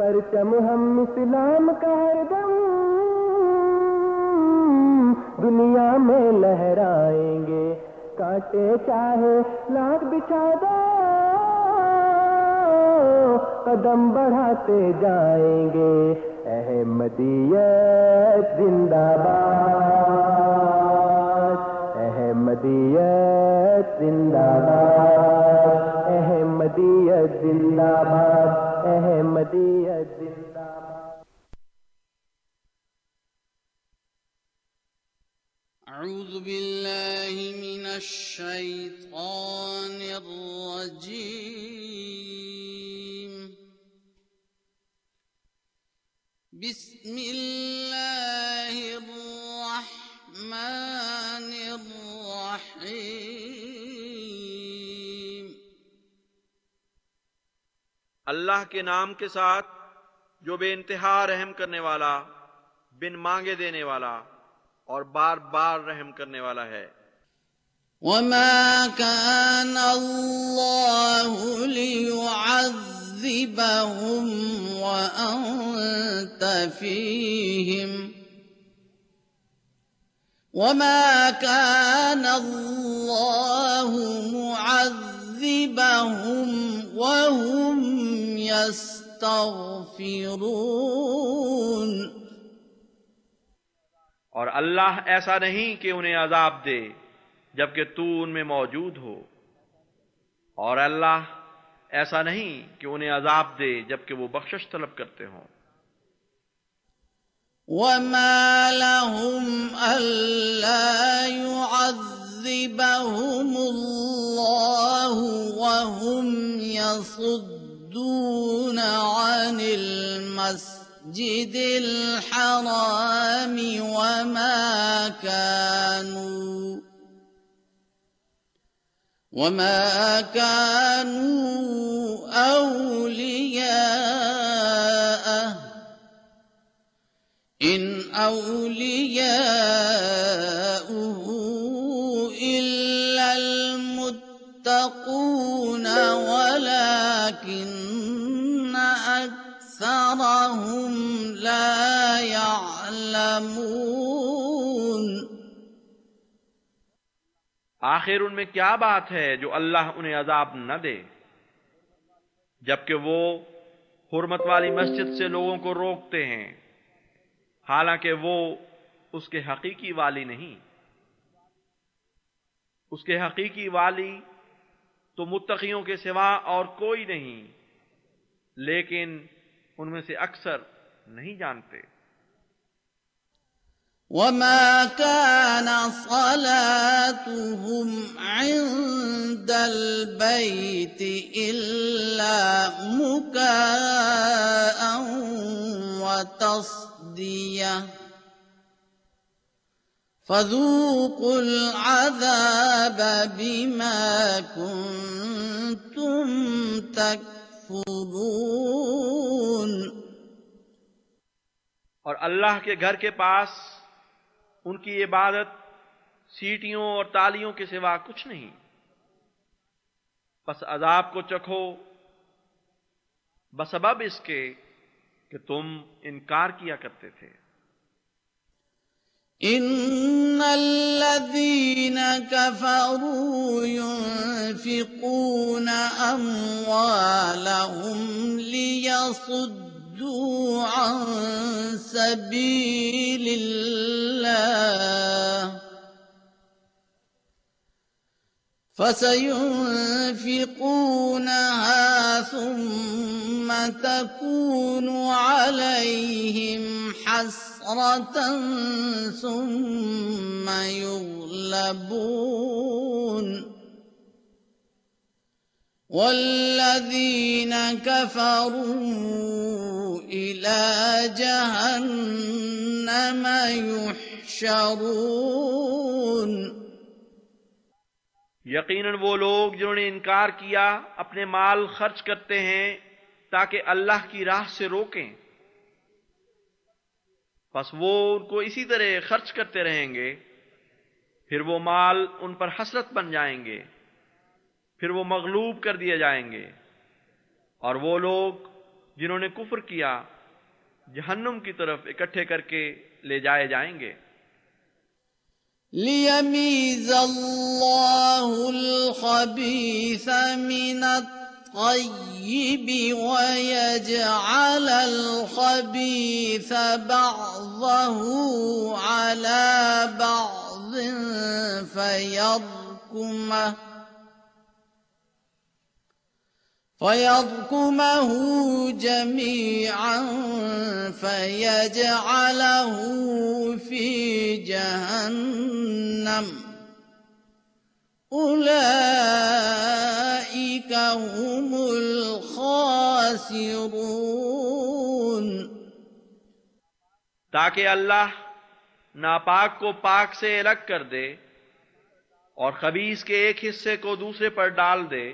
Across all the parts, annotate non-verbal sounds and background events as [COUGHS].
پرچم ہم اسلام کا ہر دم۔ دنیا میں لہرائیں گے۔ کاٹے چاہے لاکھ بچھا دو۔ قدم بڑھاتے جائیں گے۔ احمدیت زندہ باد۔ احمدیت زندہ باد۔ احمدیت زندہ باد۔ احمدیت زندہ باد أعوذ بالله من الشيطان الرجيم بسم الله الرحمن الرحيم اللہ کے نام کے ساتھ جو بے انتہا رحم کرنے والا، بن مانگے دینے والا اور بار بار رحم کرنے والا ہے۔ وما كان الله ليعذبهم وأنت فيهم وما كان الله معذبهم وهم يستغفرون اور اللہ ایسا نہیں کہ انہیں عذاب دے جبکہ تو ان میں موجود ہو۔ اور اللہ ایسا نہیں کہ انہیں عذاب دے جبکہ وہ بخشش طلب کرتے ہوں۔ وما لهم ألا يعذبهم الله وهم يصدون عن المسجد الحرام وما كانوا وما كانوا أولياءه. إن أولياؤه المتقون ولكن أكثرهم لا يعلمون۔ آخر ان میں کیا بات ہے جو اللہ انہیں عذاب نہ دے؟ جبکہ وہ حرمت والی مسجد سے لوگوں کو روکتے ہیں۔ حالانکہ وہ اس کے حقیقی والی نہیں۔ اس کے حقیقی والی تو متقیوں کے سوا اور کوئی نہیں، لیکن ان میں سے اکثر نہیں جانتے۔ وما كان صلاتهم عند البيت إلا مكاء وتصدية فذوقوا العذاب بما كنتم تكفرون۔ اور اللہ کے گھر کے پاس ان کی عبادت سیٹیوں اور تالیوں کے سوا کچھ نہیں۔ بس عذاب کو چکھو۔ بسبب اس کے کہ تم انکار کیا کرتے تھے۔ إن الذين كفروا ينفقون أموالهم ليصدوا عن سبيل الله فسينفقونها ثم تكون عليهم حسرة ثم يغلبون. والذين كفروا إلى جهنم يحشرون. یقیناً وہ لوگ جنہوں نے انکار کیا، اپنے مال خرچ کرتے ہیں تاکہ اللہ کی راہ سے روکیں۔ بس وہ ان کو اسی طرح خرچ کرتے رہیں گے، پھر وہ مال ان پر حسرت بن جائیں گے، پھر وہ مغلوب کر دیے جائیں گے۔ اور وہ لوگ جنہوں نے کفر کیا، جہنم کی طرف اکٹھے کر کے لے جائے جائیں گے۔ ليميز الله الخبيث من الطيب ويجعل الخبيث بعضه على بعض فيركمه فيركمه جميعا فيجعله في جهنم أولئك هم الخاسرون. تاکہ اللہ ناپاک کو پاک سے الگ کر دے اور خبیص کے ایک حصے کو دوسرے پر ڈال دے،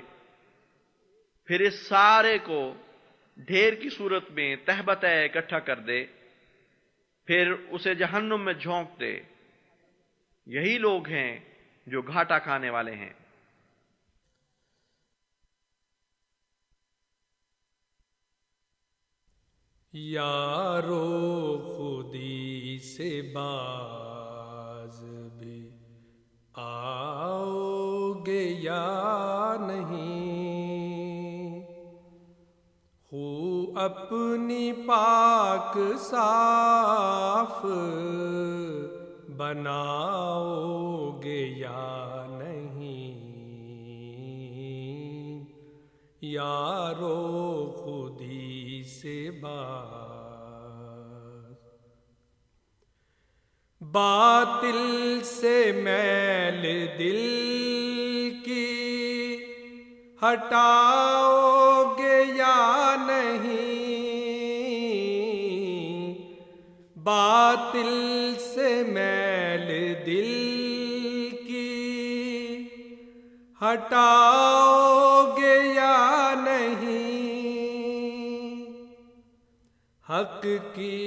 پھر اس سارے کو ڈھیر کی صورت میں تہبت اکٹھا کر دے، پھر اسے جہنم میں جھونک دے۔ یہی لوگ ہیں جو گھاٹا کھانے والے ہیں۔ یارو خودی سے باز بھی آؤ گے یا نہیں؟ ہو اپنی پاک صاف بناؤ گے یا نہیں؟ یارو خودی سے باز باطل سے میل دل کی ہٹاؤ گے ہٹاؤ گے یا نہیں؟ حق کی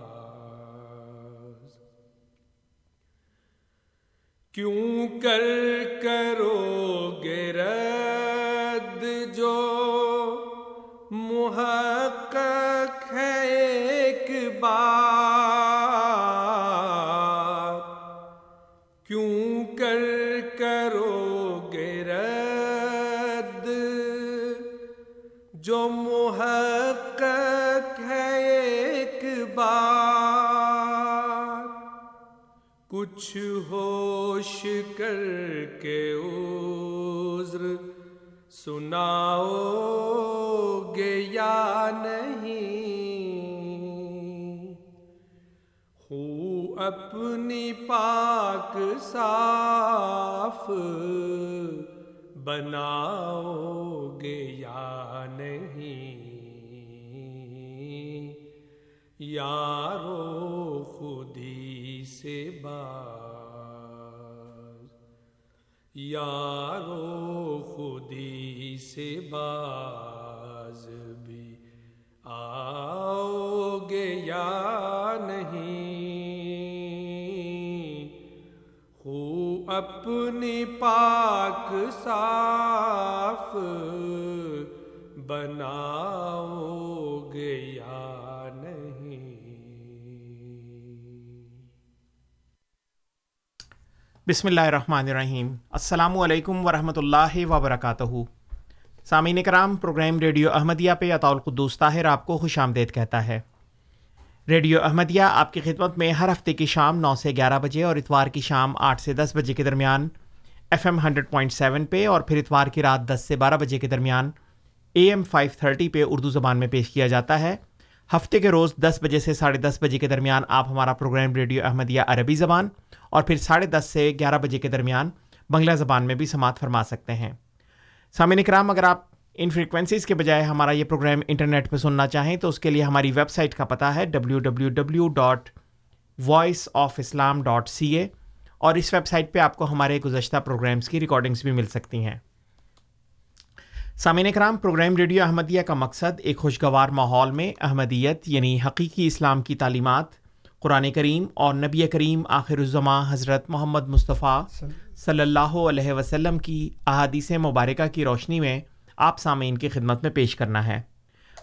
کیوں کر کرو گے کچھ ہوش کر کے عذر سناؤ گے یا نہیں؟ ہو اپنی پاک صاف بناؤ گے یا نہیں؟ یارو خودی سے باز۔ یارو خودی سے باز بھی آؤ گے یا نہیں؟ ہو اپنی پاک صاف بناؤ بسم اللہ الرحمن الرحیم۔ السلام علیکم ورحمۃ اللہ وبرکاتہ سامعین کرام پروگرام ریڈیو احمدیہ پہ اطول قدوس طاہر آپ کو خوش آمدید کہتا ہے۔ ریڈیو احمدیہ آپ کی خدمت میں ہر ہفتے کی شام نو سے گیارہ بجے اور اتوار کی شام آٹھ سے دس بجے کے درمیان F M hundred point seven پہ اور پھر اتوار کی رات دس سے بارہ بجے کے درمیان اے ایم فائیو تھرٹی پہ اردو زبان میں پیش کیا جاتا ہے۔ ہفتے کے روز دس بجے سے ساڑھے دس بجے کے درمیان آپ ہمارا پروگرام ریڈیو احمدیہ عربی زبان اور پھر ساڑھے دس سے گیارہ بجے کے درمیان بنگلہ زبان میں بھی سماعت فرما سکتے ہیں۔ سامعین کرام اگر آپ ان فریکوینسیز کے بجائے ہمارا یہ پروگرام انٹرنیٹ پہ سننا چاہیں تو اس کے لیے ہماری ویب سائٹ کا پتہ ہے W W W dot voice of Islam dot C A اور اس ویب سائٹ پہ آپ کو ہمارے گزشتہ پروگرامس کی ریکارڈنگس بھی مل سکتی ہیں۔ سامعین کرام پروگرام ریڈیو احمدیہ کا مقصد ایک خوشگوار ماحول میں احمدیت یعنی حقیقی اسلام کی تعلیمات، قرآن کریم اور نبی کریم آخر الزماں حضرت محمد مصطفیٰ صلی اللہ علیہ وسلم کی احادیث مبارکہ کی روشنی میں آپ سامعین کی خدمت میں پیش کرنا ہے۔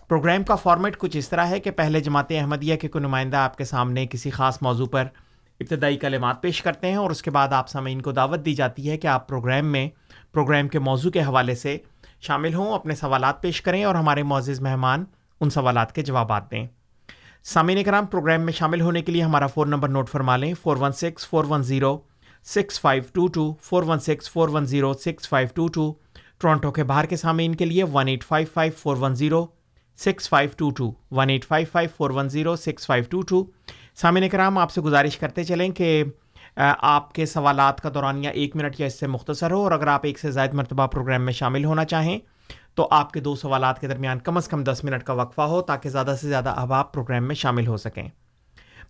پروگرام کا فارمیٹ کچھ اس طرح ہے کہ پہلے جماعت احمدیہ کے کوئی نمائندہ آپ کے سامنے کسی خاص موضوع پر ابتدائی کلمات پیش کرتے ہیں اور اس کے بعد آپ سامعین کو دعوت دی جاتی ہے کہ آپ پروگرام میں، پروگرام کے موضوع کے حوالے سے شامل ہوں، اپنے سوالات پیش کریں اور ہمارے معزز مہمان ان سوالات کے جوابات دیں۔ سامعین کرام پروگرام میں شامل ہونے کے لیے ہمارا فون نمبر نوٹ فرما لیں۔ Four one six, four one zero, six five two two, four one six, four one zero, six five two two. Toronto کے باہر کے سامعین کے لیے one eight five five, four one zero, six five two two, one eight five five, four one zero, six five two two. سامعین کرام آپ سے گزارش کرتے چلیں کہ آپ کے سوالات کا دورانیہ ایک منٹ یا اس سے مختصر ہو اور اگر آپ ایک سے زائد مرتبہ پروگرام میں شامل ہونا چاہیں تو آپ کے دو سوالات کے درمیان کم از کم دس منٹ کا وقفہ ہو تاکہ زیادہ سے زیادہ احباب پروگرام میں شامل ہو سکیں۔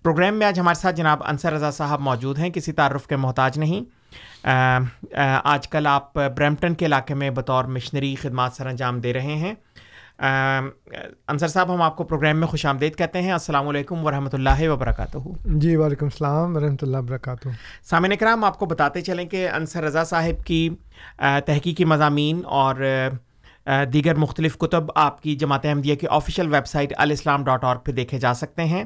پروگرام میں آج ہمارے ساتھ جناب انصر رضا صاحب موجود ہیں، کسی تعارف کے محتاج نہیں۔ آج کل آپ برمپٹن کے علاقے میں بطور مشنری خدمات سر انجام دے رہے ہیں۔ انصر صاحب ہم آپ کو پروگرام میں خوش آمدید کہتے ہیں۔ السلام علیکم ورحمۃ اللہ وبرکاتہ۔ جی وعلیکم السلام ورحمۃ اللہ وبرکاتہ۔ سامعین کرام آپ کو بتاتے چلیں کہ انصر رضا صاحب کی تحقیقی مضامین اور دیگر مختلف کتب آپ کی جماعت احمدیہ کی official web site Al Islam dot اور پہ دیکھے جا سکتے ہیں۔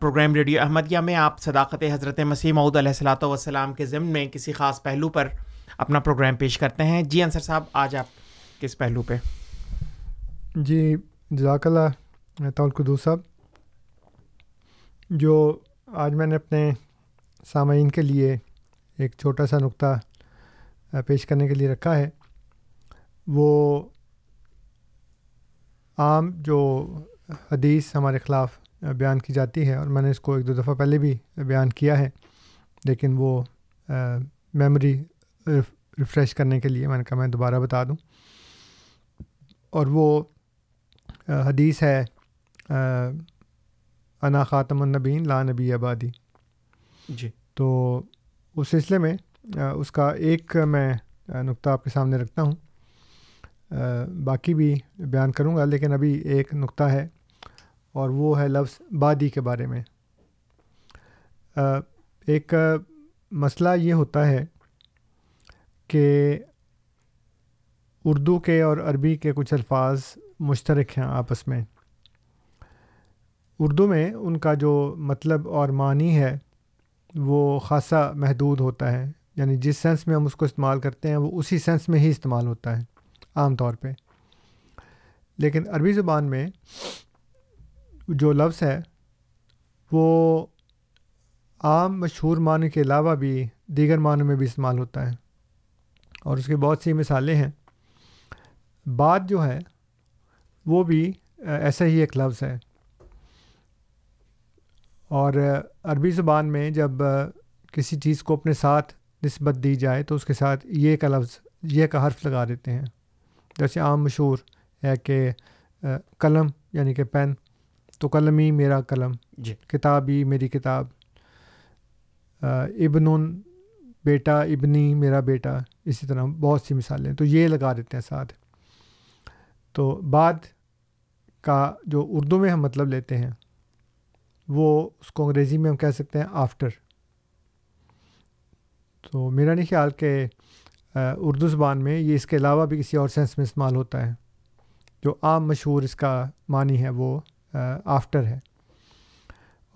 پروگرام ریڈیو احمدیہ میں آپ صداقت حضرت مسیح معود علیہ السلاۃ والسلام کے ضمن میں کسی خاص پہلو پر اپنا پروگرام پیش کرتے ہیں۔ جی انصر صاحب آج آپ کس پہلو پہ؟ جی جزاک اللہ تولقدو صاحب جو آج میں نے اپنے سامعین کے لیے ایک چھوٹا سا نقطہ پیش کرنے کے لیے رکھا ہے وہ عام جو حدیث ہمارے خلاف بیان کی جاتی ہے اور میں نے اس کو ایک دو دفعہ پہلے بھی بیان کیا ہے لیکن وہ میموری ریفریش کرنے کے لیے میں نے کہا میں دوبارہ بتا دوں اور وہ حدیث ہے انا خاتم النبین لا نبی آبادی۔ جی۔ تو اس سلسلے میں اس کا ایک میں نقطہ آپ کے سامنے رکھتا ہوں۔ باقی بھی بیان کروں گا لیکن ابھی ایک نقطہ ہے اور وہ ہے لفظ بادی کے بارے میں۔ ایک مسئلہ یہ ہوتا ہے کہ اردو کے اور عربی کے کچھ الفاظ مشترک ہیں آپس میں۔ اردو میں ان کا جو مطلب اور معنی ہے، وہ خاصا محدود ہوتا ہے۔ یعنی جس سینس میں ہم اس کو استعمال کرتے ہیں، وہ اسی سینس میں ہی استعمال ہوتا ہے، عام طور پہ۔ لیکن عربی زبان میں جو لفظ ہے، وہ عام مشہور معنی کے علاوہ بھی دیگر معنوں میں بھی استعمال ہوتا ہے۔ اور اس کی بہت سی مثالیں ہیں۔ بات جو ہے وہ بھی ایسا ہی ایک لفظ ہے اور عربی زبان میں جب کسی چیز کو اپنے ساتھ نسبت دی جائے تو اس کے ساتھ یہ کا لفظ یہ کا حرف لگا دیتے ہیں۔ جیسے عام مشہور ہے کہ قلم یعنی کہ پین۔ تو قلم ہی میرا قلم جی۔ کتاب ہی میری کتاب۔ ابن بیٹا ابنی میرا بیٹا۔ اسی طرح بہت سی مثالیں تو یہ لگا دیتے ہیں ساتھ۔ تو بعد کا جو اردو میں ہم مطلب لیتے ہیں وہ اس کو انگریزی میں ہم کہہ سکتے ہیں آفٹر تو میرا نہیں خیال کہ اردو زبان میں یہ اس کے علاوہ بھی کسی اور سینس میں استعمال ہوتا ہے جو عام مشہور اس کا معنی ہے وہ آفٹر ہے۔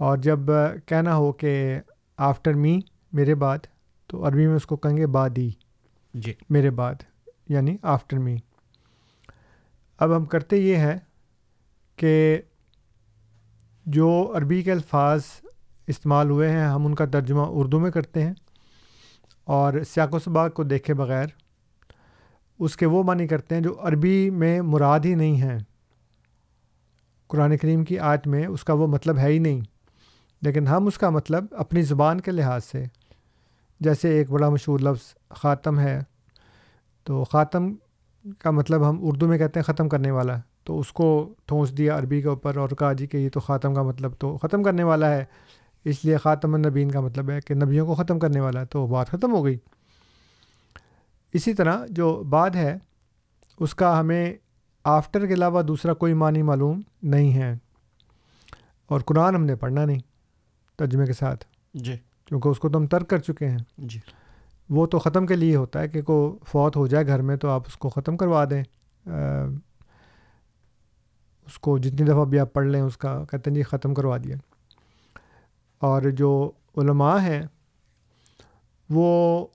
اور جب کہنا ہو کہ آفٹر می میرے بعد تو عربی میں اس کو کہیں گے بادی جی۔ میرے بعد یعنی آفٹر می اب ہم کرتے یہ ہیں کہ جو عربی کے الفاظ استعمال ہوئے ہیں، ہم ان کا ترجمہ اردو میں کرتے ہیں اور سیاق و سباق کو دیکھے بغیر اس کے وہ معنی کرتے ہیں جو عربی میں مراد ہی نہیں ہیں۔ قرآن کریم کی آیت میں اس کا وہ مطلب ہے ہی نہیں، لیکن ہم اس کا مطلب اپنی زبان کے لحاظ سے، جیسے ایک بڑا مشہور لفظ خاتم ہے، تو خاتم کا مطلب ہم اردو میں کہتے ہیں ختم کرنے والا۔ تو اس کو ٹھونس دیا عربی کے اوپر اور کہا جی کہ یہ تو خاتم کا مطلب تو ختم کرنے والا ہے۔ اس لیے خاتم النبین کا مطلب ہے کہ نبیوں کو ختم کرنے والا ہے۔ تو بات ختم ہو گئی۔ اسی طرح جو بعد ہے اس کا ہمیں آفٹر کے علاوہ دوسرا کوئی معنی معلوم نہیں ہے۔ اور قرآن ہم نے پڑھنا نہیں ترجمے کے ساتھ۔ جی۔ کیونکہ اس کو تو ہم ترک کر چکے ہیں۔ جی۔ وہ تو ختم کے لیے ہوتا ہے کہ کو فوت ہو جائے گھر میں تو آپ اس کو ختم کروا دیں۔ اس کو جتنی دفعہ بھی آپ پڑھ لیں، اس کا کہتے ہیں جی ختم کروا دیا۔ اور جو علماء ہیں، وہ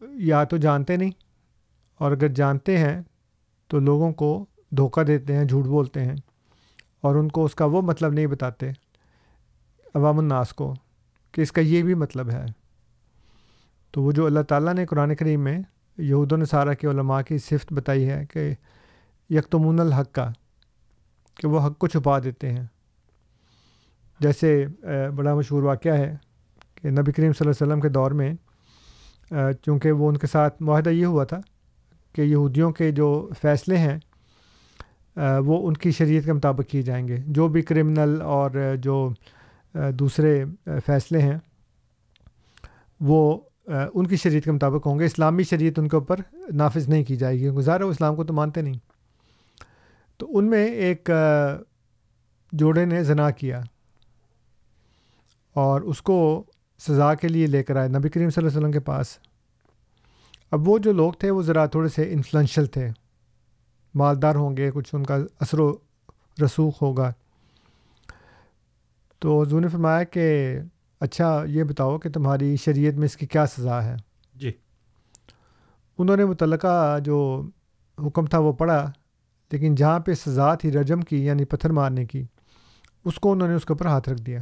یا تو جانتے نہیں، اور اگر جانتے ہیں، تو لوگوں کو دھوکہ دیتے ہیں، جھوٹ بولتے ہیں، اور ان کو اس کا وہ مطلب نہیں بتاتے، عوام الناس کو، کہ اس کا یہ بھی مطلب ہے۔ تو وہ جو اللہ تعالیٰ نے قرآن کریم میں یہود و نصارہ کے علماء کی صفت بتائی ہے کہ یکتمون الحق کا کہ وہ حق کو چھپا دیتے ہیں۔ جیسے بڑا مشہور واقعہ ہے کہ نبی کریم صلی اللہ علیہ وسلم کے دور میں چونکہ وہ ان کے ساتھ معاہدہ یہ ہوا تھا کہ یہودیوں کے جو فیصلے ہیں وہ ان کی شریعت کے مطابق کیے جائیں گے۔ جو بھی کرمنل اور جو دوسرے فیصلے ہیں، وہ ان کی شریعت کے مطابق ہوں گے۔ اسلامی شریعت ان کے اوپر نافذ نہیں کی جائے گی۔ گزارا، وہ اسلام کو تو مانتے نہیں۔ تو ان میں ایک جوڑے نے زنا کیا اور اس کو سزا کے لیے لے کر آئے نبی کریم صلی اللہ علیہ وسلم کے پاس۔ اب وہ جو لوگ تھے وہ ذرا تھوڑے سے انفلوئنشل تھے۔ مالدار ہوں گے کچھ ان کا اثر و رسوخ ہوگا۔ تو حضور نے فرمایا کہ اچھا یہ بتاؤ کہ تمہاری شریعت میں اس کی کیا سزا ہے؟ جی۔ انہوں نے متعلقہ جو حکم تھا وہ پڑھا۔ لیکن جہاں پہ سزا تھی رجم کی یعنی پتھر مارنے کی، اس کو انہوں نے اس کے اوپر ہاتھ رکھ دیا۔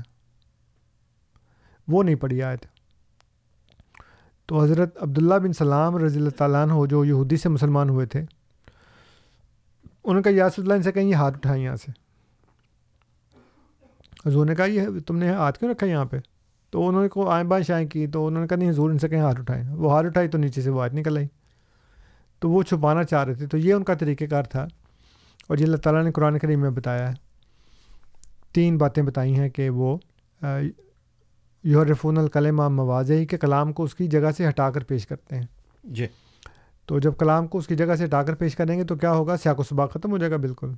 وہ نہیں پڑھی آئے تھے تو حضرت عبداللہ بن سلام رضی اللہ تعالیٰ عنہ جو یہودی سے مسلمان ہوئے تھے، انہوں نے کہا یاسر اللہ، ان سے کہیں یہ ہاتھ اٹھائیں یہاں سے۔ حضور نے کہا، یہ تم نے ہاتھ کیوں رکھا یہاں پہ؟ تو انہوں نے کو آئیں بائیں شائیں کی، تو انہوں نے کہا، نہیں حضور، ان سے کہیں ہاتھ اٹھائیں۔ وہ ہاتھ اٹھائی تو نیچے سے وہ ہاتھ نکل آئی۔ تو وہ چھپانا چاہ رہے تھے۔ تو یہ ان کا طریقہ کار تھا۔ اور یہ اللہ تعالیٰ نے قرآن کریم میں بتایا ہے۔ تین باتیں بتائی ہیں کہ وہ یورفون الکلمہ موازی کے کلام کو اس کی جگہ سے ہٹا کر پیش کرتے ہیں۔ جی۔ تو جب کلام کو اس کی جگہ سے ہٹا کر پیش کریں گے تو کیا ہوگا؟ سیاق و صبح ختم ہو جائے گا بالکل۔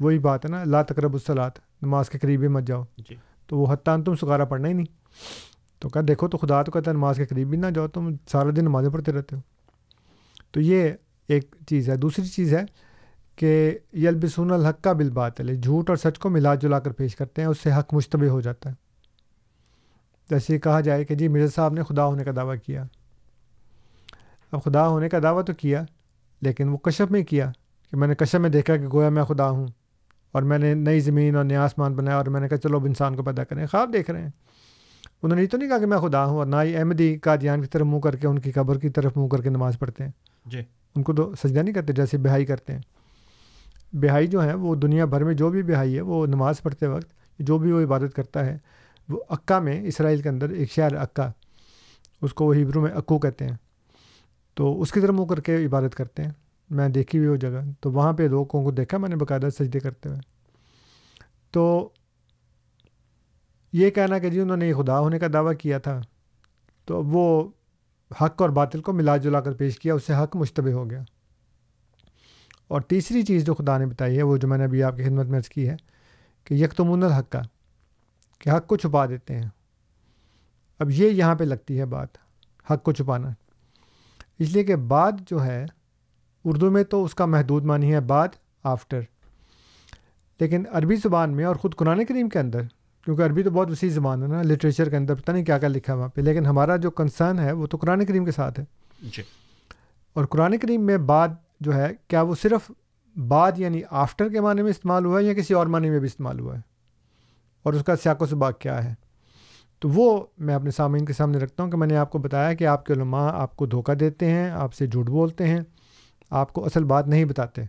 وہی بات ہے نا اللہ تقرب الصلاط نماز کے قریب ہی مت جاؤ۔ جی۔ تو وہ حتیٰ تم سکارا پڑھنا ہی نہیں۔ تو کہا دیکھو تو خدا تو کہتا ہے نماز کے قریب بھی نہ جاؤ تم سارا دن نمازیں پڑھتے رہتے ہو۔ تو یہ ایک چیز ہے۔ دوسری چیز ہے کہ یلبسون الحق کا بل بات ہے جھوٹ اور سچ کو ملا جلا کر پیش کرتے ہیں اس سے حق مشتبہ ہو جاتا ہے۔ جیسے کہا جائے کہ جی مرزا صاحب نے خدا ہونے کا دعویٰ کیا۔ اب خدا ہونے کا دعویٰ تو کیا لیکن وہ کشپ میں کیا کہ میں نے کشپ میں دیکھا کہ گویا میں خدا ہوں اور میں نے نئی زمین اور نیا آسمان بنایا اور میں نے کہا چلو اب انسان کو پیدا کریں۔ خواب دیکھ رہے ہیں۔ انہوں نے یہ تو نہیں کہا کہ میں خدا ہوں اور نہ ہی احمدی کا دھیان کی طرف منہ کر کے ان کی قبر کی طرف منہ کر کے نماز پڑھتے ہیں۔ جی۔ ان کو تو سجدہ نہیں کرتے جیسے بہائی کرتے ہیں۔ بہائی جو ہیں، وہ دنیا بھر میں جو بھی بہائی ہے، وہ نماز پڑھتے وقت جو بھی وہ عبادت کرتا ہے، وہ عکا میں اسرائیل کے اندر ایک شہر عکا اس کو وہ ہیبرو میں اکو کہتے ہیں۔ تو اس کی طرف منہ کر کے عبادت کرتے ہیں۔ میں دیکھی ہوئی وہ جگہ، تو وہاں پہ لوگوں کو دیکھا، میں نے باقاعدہ سجدے کرتے ہوئے۔ تو یہ کہنا کہ جی انہوں نے خدا ہونے کا دعویٰ کیا تھا، تو وہ حق اور باطل کو ملا جلا کر پیش کیا، اس سے حق مشتبہ ہو گیا۔ اور تیسری چیز جو خدا نے بتائی ہے وہ جو میں نے ابھی آپ کی خدمت میں عرض کی ہے کہ یکتمون الحق کا کہ حق کو چھپا دیتے ہیں۔ اب یہ یہاں پہ لگتی ہے بات حق کو چھپانا۔ اس لیے کہ بعد جو ہے اردو میں تو اس کا محدود معنی ہے بعد آفٹر لیکن عربی زبان میں اور خود قرآن کریم کے اندر کیونکہ عربی تو بہت وسیع زبان ہے نا لٹریچر کے اندر پتہ نہیں کیا کیا لکھا وہاں پہ لیکن ہمارا جو کنسرن ہے وہ تو قرآن کریم کے ساتھ ہے۔ جی۔ اور قرآن کریم میں بعد جو ہے کیا وہ صرف بعد یعنی آفٹر کے معنی میں استعمال ہوا ہے یا کسی اور معنی میں بھی استعمال ہوا ہے؟ اور اس کا سیاق و سباق کیا ہے؟ تو وہ میں اپنے سامعین کے سامنے رکھتا ہوں کہ میں نے آپ کو بتایا کہ آپ کے علماء آپ کو دھوکہ دیتے ہیں آپ سے جھوٹ بولتے ہیں آپ کو اصل بات نہیں بتاتے۔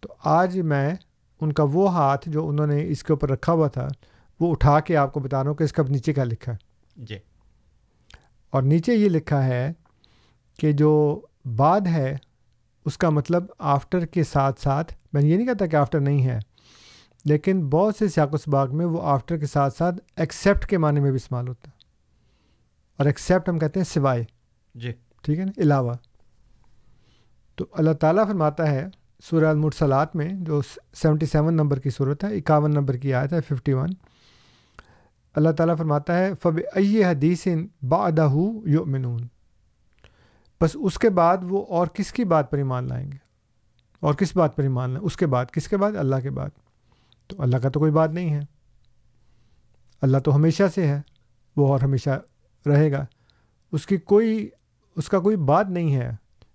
تو آج میں ان کا وہ ہاتھ جو انہوں نے اس کے اوپر رکھا ہوا تھا وہ اٹھا کے آپ کو بتا رہا ہوں کہ اس کا نیچے کیا لکھا ہے۔ جی۔ اور نیچے یہ لکھا ہے کہ جو بعد ہے اس کا مطلب آفٹر کے ساتھ ساتھ میں یہ نہیں کہتا کہ آفٹر نہیں ہے لیکن بہت سے سیاق و سباق میں وہ آفٹر کے ساتھ ساتھ ایکسیپٹ کے معنی میں بھی استعمال ہوتا ہے۔ اور ایکسیپٹ ہم کہتے ہیں سوائے۔ جی۔ ٹھیک ہے نا؟ علاوہ۔ تو اللہ تعالیٰ فرماتا ہے سورہ المرسلات میں جو سیونٹی سیون نمبر کی صورت ہے اکاون نمبر کی آیت ہے ففٹی ون اللہ تعالیٰ فرماتا ہے فب ائی حدیث بادہ یؤمنون بس اس کے بعد وہ اور کس کی بات پر ایمان لائیں گے؟ اور کس بات پر ایمان لائیں؟ اس کے بعد، کس کے بعد؟ اللہ کے بعد۔ تو اللہ کا تو کوئی بات نہیں ہے۔ اللہ تو ہمیشہ سے ہے، وہ اور ہمیشہ رہے گا۔ اس کی کوئی، اس کا کوئی بات نہیں ہے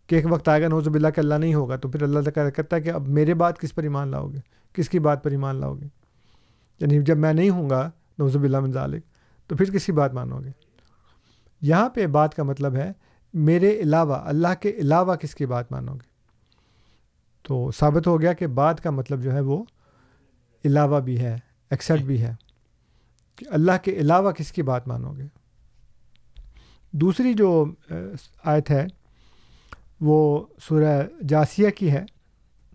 کہ ایک وقت آئے گا نوز باللہ کہ اللہ نہیں ہوگا۔ تو پھر اللہ تعالیٰ کہتا ہے کہ اب میرے بات کس پر ایمان لاؤ گے؟ کس کی بات پر ایمان لاؤ گے؟ یعنی جب میں نہیں ہوں گا نوز باللہ من ذالک، تو پھر کس کی بات مانو گے؟ یہاں پہ بات کا مطلب ہے میرے علاوہ اللہ کے علاوہ کس کی بات مانو گے؟ تو ثابت ہو گیا کہ بات کا مطلب جو ہے وہ علاوہ بھی ہے ایکسیپٹ بھی ہے۔ کہ اللہ کے علاوہ کس کی بات مانو گے؟ دوسری جو آیت ہے وہ سورہ جاسیہ کی ہے۔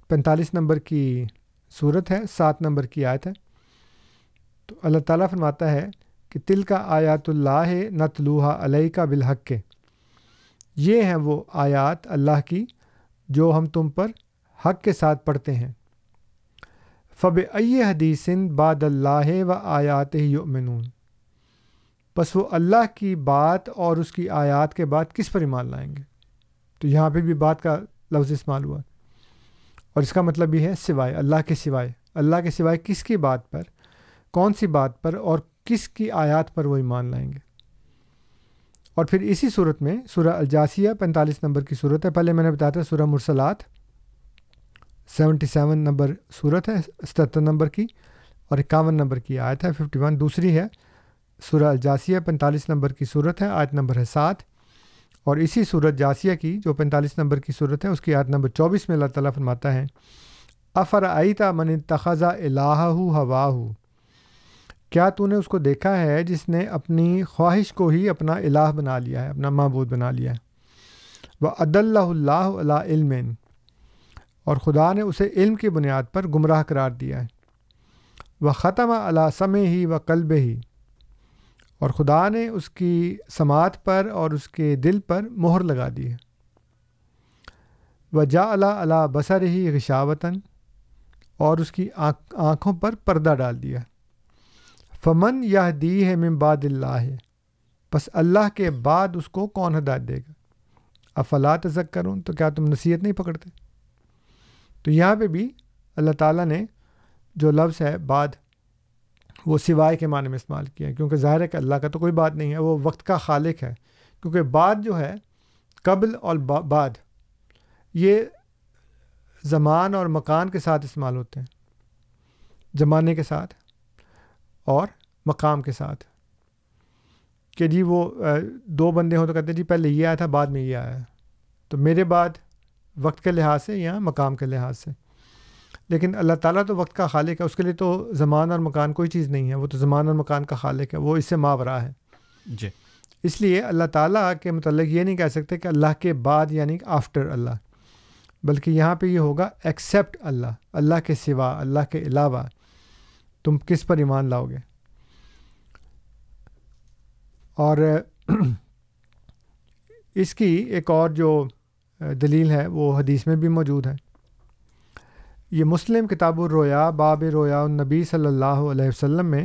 پینتالیس نمبر کی صورت ہے سات نمبر کی آیت ہے۔ تو اللہ تعالیٰ فرماتا ہے کہ تل کا آیات اللہ نت لوہا علیہ کا بالحق۔ کے یہ ہیں وہ آیات اللہ کی جو ہم تم پر حق کے ساتھ پڑھتے ہیں۔ فب ائی حدیثن باد اللہ و آیات یؤمنون۔ بس وہ اللہ کی بات اور اس کی آیات کے بعد کس پر ایمان لائیں گے؟ تو یہاں پہ بھی بات کا لفظ استعمال ہوا۔ اور اس کا مطلب بھی ہے سوائے، اللہ کے سوائے۔ اللہ کے سوائے کس کی بات پر؟ کون سی بات پر؟ اور کس کی آیات پر وہ ایمان لائیں گے؟ اور پھر اسی صورت میں سورہ الجاسیہ پینتالیس نمبر کی صورت ہے۔ پہلے میں نے بتایا تھا سورہ مرسلات، سیونٹی سیون نمبر صورت ہے ستر نمبر کی اور اکاون نمبر کی آیت ہے، ففٹی ون دوسری ہے۔ سورہ الجاسیہ پینتالیس نمبر کی صورت ہے، آیت نمبر ہے سات۔ اور اسی صورت جاسیہ کی جو پینتالیس نمبر کی صورت ہے، اس کی آیت نمبر چوبیس میں اللہ تعالیٰ فرماتا ہے افر آئیتا من تخذہ الہ ہوا ہو؟ کیا تو نے اس کو دیکھا ہے جس نے اپنی خواہش کو ہی اپنا الہ بنا لیا ہے، اپنا معبود بنا لیا ہے؟ وہ عد اللہ اللہ علیہ علم۔ اور خدا نے اسے علم کی بنیاد پر گمراہ قرار دیا ہے۔ وہ ختم اللہ سم ہی و قلب ہی اور خدا نے اس کی سماعت پر اور اس کے دل پر مہر لگا دی ہے۔ و جا اللہ علا بصر ہی غشاوتاً اور اس کی آنکھوں پر پردہ ڈال دیا فمن یہ دی ہے ممباد اللہ ہے بس اللہ کے بعد اس کو کون ہدایت دے گا؟ افلا تذک کروں تو کیا تم نصیحت نہیں پکڑتے؟ تو یہاں پہ بھی اللہ تعالیٰ نے جو لفظ ہے بعد، وہ سوائے کے معنی میں استعمال کیا کیونکہ ظاہر ہے کہ اللہ کا تو کوئی بات نہیں ہے، وہ وقت کا خالق ہے۔ کیونکہ بعد جو ہے، قبل اور بعد، یہ زمان اور مکان کے ساتھ استعمال ہوتے ہیں، زمانے کے ساتھ۔ اور مقام کے ساتھ۔ کہ جی وہ دو بندے ہوں تو کہتے ہیں جی پہلے یہ آیا تھا بعد میں یہ آیا۔ تو میرے بعد وقت کے لحاظ سے یا مقام کے لحاظ سے۔ لیکن اللہ تعالیٰ تو وقت کا خالق ہے اس کے لیے تو زمان اور مکان کوئی چیز نہیں ہے۔ وہ تو زمان اور مکان کا خالق ہے وہ اس سے ماورا ہے۔ جی۔ اس لیے اللہ تعالیٰ کے متعلق یہ نہیں کہہ سکتے کہ اللہ کے بعد یعنی آفٹر اللہ۔ بلکہ یہاں پہ یہ ہوگا ایکسیپٹ اللہ اللہ کے سوا اللہ کے علاوہ۔ تم کس پر ایمان لاؤ گے؟ اور [CLEARS THROAT] اس کی ایک اور جو دلیل ہے، وہ حدیث میں بھی موجود ہے۔ یہ مسلم کتاب الرویا باب رویا النبی صلی اللہ علیہ وسلم میں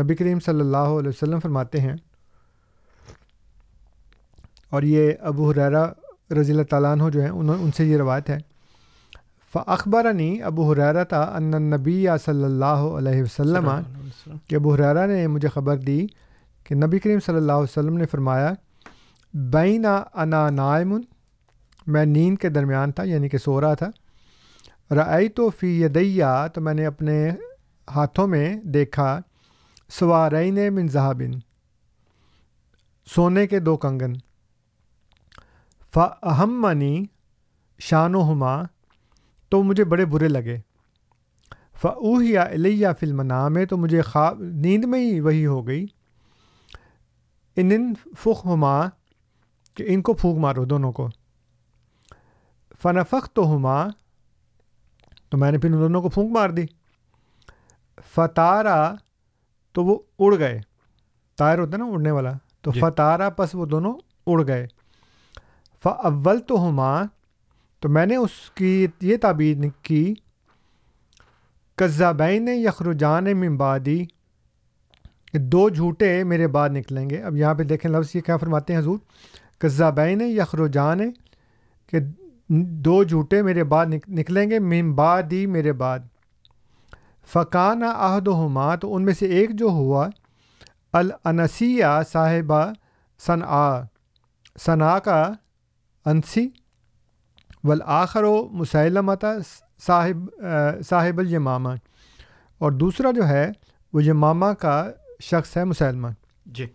نبی کریم صلی اللہ علیہ وسلم فرماتے ہیں۔ اور یہ ابو حریرہ رضی اللہ تعالیٰ عنہ جو ہیں، انہوں ان سے یہ روایت ہے۔ فاخبر عنی ابو حریرہ تھا ان نبی صلی اللہ علیہ وسلم کہ ابو حریرہ نے مجھے خبر دی کہ نبی کریم صلی اللہ علیہ وسلم نے فرمایا بین انا نائم. میں نیند کے درمیان تھا یعنی کہ سو رہا تھا۔ رعی تو فی یدیا تو میں نے اپنے ہاتھوں میں دیکھا سوارین من ذہبن سونے کے دو کنگن۔ فہم منی شان و ہما تو مجھے بڑے برے لگے۔ فعوہ یا الیہ فلم نام تو مجھے خواب نیند میں ہی وہی ہو گئی۔ ان فخ ہما کہ ان کو پھونک مارو دونوں کو۔ فنفق تو ہما تو میں نے پھر ان دونوں کو پھونک مار دی۔ فتارا تو وہ اڑ گئے۔ تائر ہوتا ہے نا اڑنے والا۔ تو جی. فتارا پس وہ دونوں اڑ گئے۔ ف اول تو ہما تو میں نے اس کی یہ تعبیر کی، قزابین یخرجان ممبادی کہ دو جھوٹے میرے بعد نکلیں گے۔ اب یہاں پہ دیکھیں لفظ یہ کیا فرماتے ہیں حضور؟ قزابین یخرجان کہ دو جھوٹے میرے بعد نکلیں گے ممبادی میرے بعد۔ فقان عہد و ہما تو ان میں سے ایک جو ہوا، الانسیہ صاحبہ صنع ثنا کا انسی۔ والآخر و مسلمت صاحب صاحب المامہ اور دوسرا جو ہے وہ یمامہ کا شخص ہے مسلمہ جی۔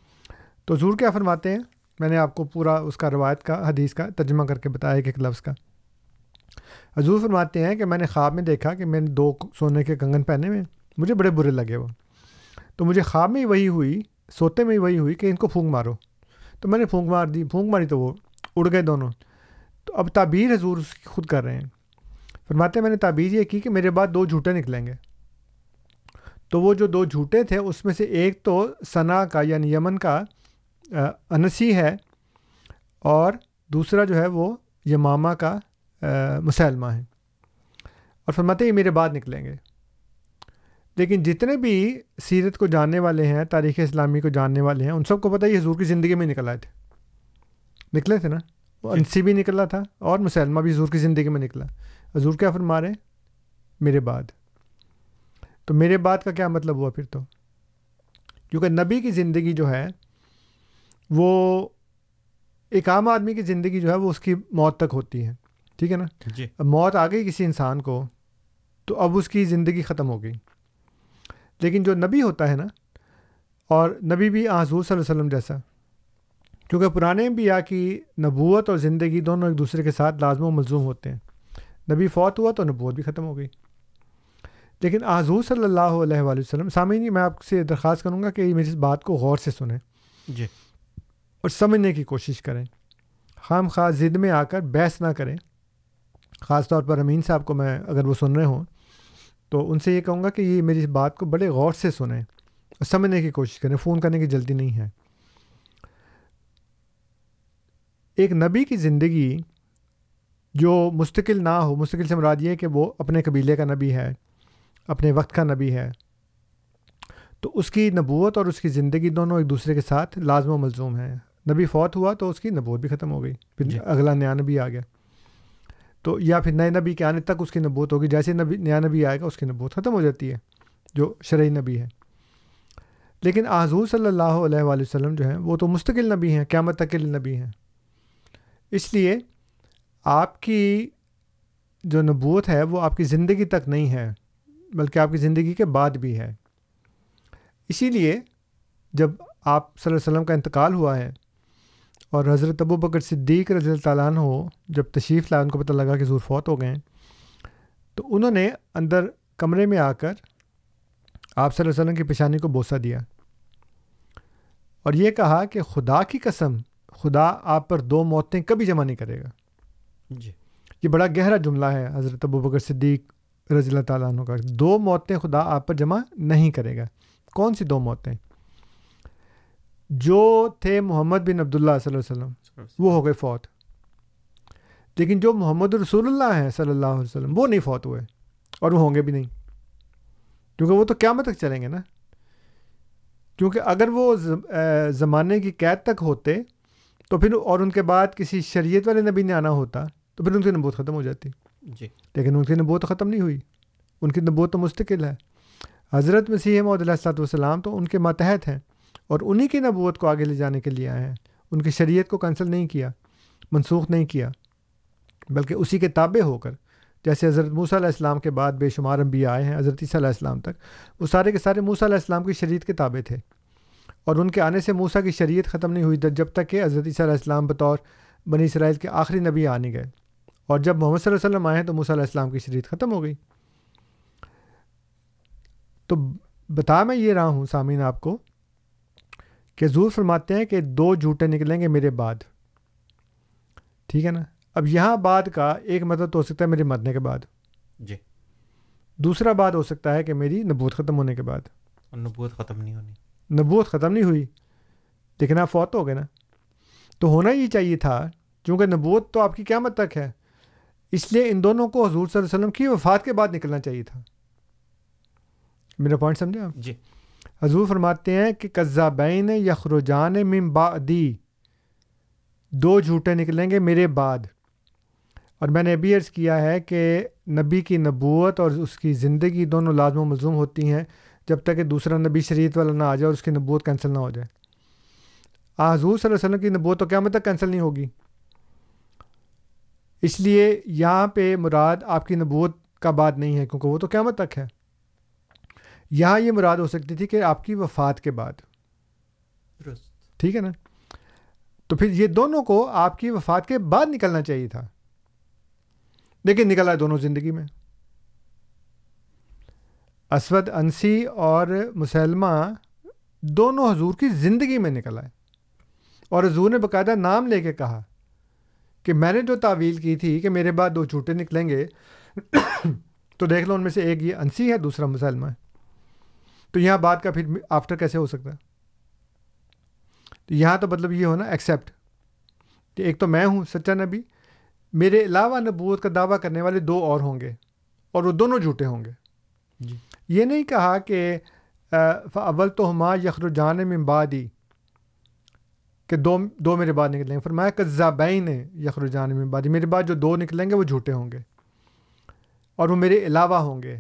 تو حضور کیا فرماتے ہیں؟ میں نے آپ کو پورا اس کا روایت کا حدیث کا ترجمہ کر کے بتایا ایک ایک لفظ کا۔ حضور فرماتے ہیں کہ میں نے خواب میں دیکھا کہ میں نے دو سونے کے کنگن پہنے ہوئے مجھے بڑے برے لگے وہ۔ تو مجھے خواب میں ہی وہی ہوئی سوتے میں ہی وہی ہوئی کہ ان کو پھونک مارو۔ تو میں نے پھونک مار دی پھونک ماری تو وہ اڑ گئے دونوں۔ تو اب تعبیر حضور اس کی خود کر رہے ہیں۔ فرماتے ہیں، میں نے تعبیر یہ کی کہ میرے بعد دو جھوٹے نکلیں گے۔ تو وہ جو دو جھوٹے تھے، اس میں سے ایک تو ثنا کا یعنی یمن کا انسی ہے، اور دوسرا جو ہے وہ یمامہ کا مسلمہ ہے۔ اور فرماتے ہیں، یہ میرے بعد نکلیں گے۔ لیکن جتنے بھی سیرت کو جاننے والے ہیں، تاریخ اسلامی کو جاننے والے ہیں، ان سب کو پتہ یہ حضور کی زندگی میں نکل آئے تھے۔ نکلے تھے نا؟ انسی بھی نکلا تھا اور مسلمہ بھی حضور کی زندگی میں نکلا۔ حضور کیا فرما رہے ہیں؟ میرے بعد۔ تو میرے بعد کا کیا مطلب ہوا پھر تو؟ کیونکہ نبی کی زندگی جو ہے وہ ایک عام آدمی کی زندگی جو ہے وہ اس کی موت تک ہوتی ہے۔ ٹھیک ہے نا؟ جی۔ موت آ گئی کسی انسان کو تو اب اس کی زندگی ختم ہو گئی۔ لیکن جو نبی ہوتا ہے نا اور نبی بھی حضور صلی اللہ علیہ وسلم جیسا کیونکہ پرانے انبیاء کی نبوت اور زندگی دونوں ایک دوسرے کے ساتھ لازم و ملزوم ہوتے ہیں۔ نبی فوت ہوا تو نبوت بھی ختم ہو گئی۔ لیکن حضور صلی اللہ علیہ وآلہ وسلم سامعین میں آپ سے درخواست کروں گا کہ میری اس بات کو غور سے سنیں۔ جی۔ اور سمجھنے کی کوشش کریں۔ خام خاص ضد میں آ کر بحث نہ کریں۔ خاص طور پر امین صاحب کو میں اگر وہ سن رہے ہوں تو ان سے یہ کہوں گا کہ یہ میری اس بات کو بڑے غور سے سنیں۔ اور سمجھنے کی کوشش کریں۔ فون کرنے کی جلدی نہیں ہے۔ ایک نبی کی زندگی جو مستقل نہ ہو مستقل سے مراد یہ کہ وہ اپنے قبیلے کا نبی ہے اپنے وقت کا نبی ہے۔ تو اس کی نبوت اور اس کی زندگی دونوں ایک دوسرے کے ساتھ لازم و ملزوم ہیں۔ نبی فوت ہوا تو اس کی نبوت بھی ختم ہو گئی پھر جی. اگلا نیا نبی آ گیا۔ تو یا پھر نئے نبی کے آنے تک اس کی نبوت ہوگی جیسے نبی نیا نبی آئے گا اس کی نبوت ختم ہو جاتی ہے جو شرعی نبی ہے۔ لیکن حضور صلی اللہ علیہ وآلہ وسلم جو ہیں وہ تو مستقل نبی ہیں قیامت تک کے نبی ہیں۔ اس لیے آپ کی جو نبوت ہے وہ آپ کی زندگی تک نہیں ہے، بلکہ آپ کی زندگی کے بعد بھی ہے۔ اسی لیے جب آپ صلی اللہ علیہ وسلم کا انتقال ہوا ہے اور حضرت ابو بکر صدیق رضی اللہ تعالیٰ عنہ جب تشریف لائے، ان کو پتہ لگا کہ زور فوت ہو گئے تو انہوں نے اندر کمرے میں آ کر آپ صلی اللہ علیہ وسلم کی پیشانی کو بوسہ دیا اور یہ کہا کہ خدا کی قسم خدا آپ پر دو موتیں کبھی جمع نہیں کرے گا۔ جی۔ یہ بڑا گہرا جملہ ہے حضرت ابو بکر صدیق رضی اللہ تعالیٰ عنہ کا۔ دو موتیں خدا آپ پر جمع نہیں کرے گا۔ کون سی دو موتیں؟ جو تھے محمد بن عبداللہ صلی اللہ علیہ وسلم۔ وہ ہو گئے فوت۔ لیکن جو محمد رسول اللہ ہیں صلی اللہ علیہ وسلم وہ نہیں فوت ہوئے اور وہ ہوں گے بھی نہیں۔ کیونکہ وہ تو قیامت تک چلیں گے نا۔ کیونکہ اگر وہ زمانے کی قید تک ہوتے تو پھر اور ان کے بعد کسی شریعت والے نبی نے آنا ہوتا تو پھر ان کی نبوت ختم ہو جاتی۔ جی۔ لیکن ان کی نبوت ختم نہیں ہوئی۔ ان کی نبوت تو مستقل ہے۔ حضرت مسیح محدود علیہ السلاۃ والسلام تو ان کے ماتحت ہیں اور انہی کی نبوت کو آگے لے جانے کے لیے آئے ہیں۔ ان کی شریعت کو کنسل نہیں کیا منسوخ نہیں کیا بلکہ اسی کے تابع ہو کر جیسے حضرت موسیٰ علیہ السلام کے بعد بے شمار انبیاء آئے ہیں حضرت عیسیٰ علیہ السلام تک وہ سارے کے سارے موسیٰ علیہ السلام کی شریعت کے تابع تھے۔ اور ان کے آنے سے موسیٰ کی شریعت ختم نہیں ہوئی جب تک کہ حضرت عیسیٰ علیہ السلام بطور بنی اسرائیل کے آخری نبی آ نہیں گئے۔ اور جب محمد صلی اللہ علیہ وسلم آئے ہیں تو موسیٰ علیہ السلام کی شریعت ختم ہو گئی۔ تو بتا میں یہ رہا ہوں سامعین آپ کو کہ زور فرماتے ہیں کہ دو جھوٹے نکلیں گے میرے بعد۔ ٹھیک ہے نا؟ اب یہاں بعد کا ایک مدد ہو سکتا ہے میرے مرنے کے بعد۔ جی۔ دوسرا بات ہو سکتا ہے کہ میری نبوت ختم ہونے کے بعد۔ نبوت ختم نہیں ہونی۔ نبوت ختم نہیں ہوئی۔ لیکن آپ فوت ہو گئے نا۔ تو ہونا ہی چاہیے تھا چونکہ نبوت تو آپ کی قیامت تک ہے۔ اس لیے ان دونوں کو حضور صلی اللہ علیہ وسلم کی وفات کے بعد نکلنا چاہیے تھا۔ میرا پوائنٹ سمجھے آپ؟ جی۔ حضور فرماتے ہیں کہ قزا بین یخرجان مم بعدی۔ دو جھوٹے نکلیں گے میرے بعد۔ اور میں نے ابھی عرض کیا ہے کہ نبی کی نبوت اور اس کی زندگی دونوں لازم و ملزوم ہوتی ہیں۔ جب تک کہ دوسرا نبی شریعت والا نہ آ جائے اور اس کی نبوت کینسل نہ ہو جائے۔ آ حضور صلی اللہ علیہ وسلم کی نبوت تو کیا تک کینسل نہیں ہوگی۔ اس لیے یہاں پہ مراد آپ کی نبوت کا بات نہیں ہے کیونکہ وہ تو قیامت تک ہے۔ یہاں یہ مراد ہو سکتی تھی کہ آپ کی وفات کے بعد۔ ٹھیک ہے نا؟ تو پھر یہ دونوں کو آپ کی وفات کے بعد نکلنا چاہیے تھا۔ لیکن نکلا ہے دونوں زندگی میں۔ اسود، انسی اور مسلمہ دونوں حضور کی زندگی میں نکلا ہے اور حضور نے باقاعدہ نام لے کے کہا کہ میں نے جو تعویل کی تھی کہ میرے بعد دو چھوٹے نکلیں گے، تو دیکھ لو ان میں سے ایک یہ انسی ہے، دوسرا مسلمہ ہے۔ تو یہاں بات کا پھر آفٹر کیسے ہو سکتا ہے؟ تو یہاں تو مطلب یہ ہونا ایکسیپٹ کہ ایک تو میں ہوں سچا نبی، میرے علاوہ نبوت کا دعویٰ کرنے والے دو اور ہوں گے اور وہ دونوں جھوٹے ہوں گے۔ جی۔ یہ نہیں کہا کہ اول تو ہما یخر جان ممبادی کہ دو دو میرے بعد نکلیں گے۔ فرمایا کہ زابین یخر جان ممبادی میرے بعد جو دو نکلیں گے وہ جھوٹے ہوں گے اور وہ میرے علاوہ ہوں گے۔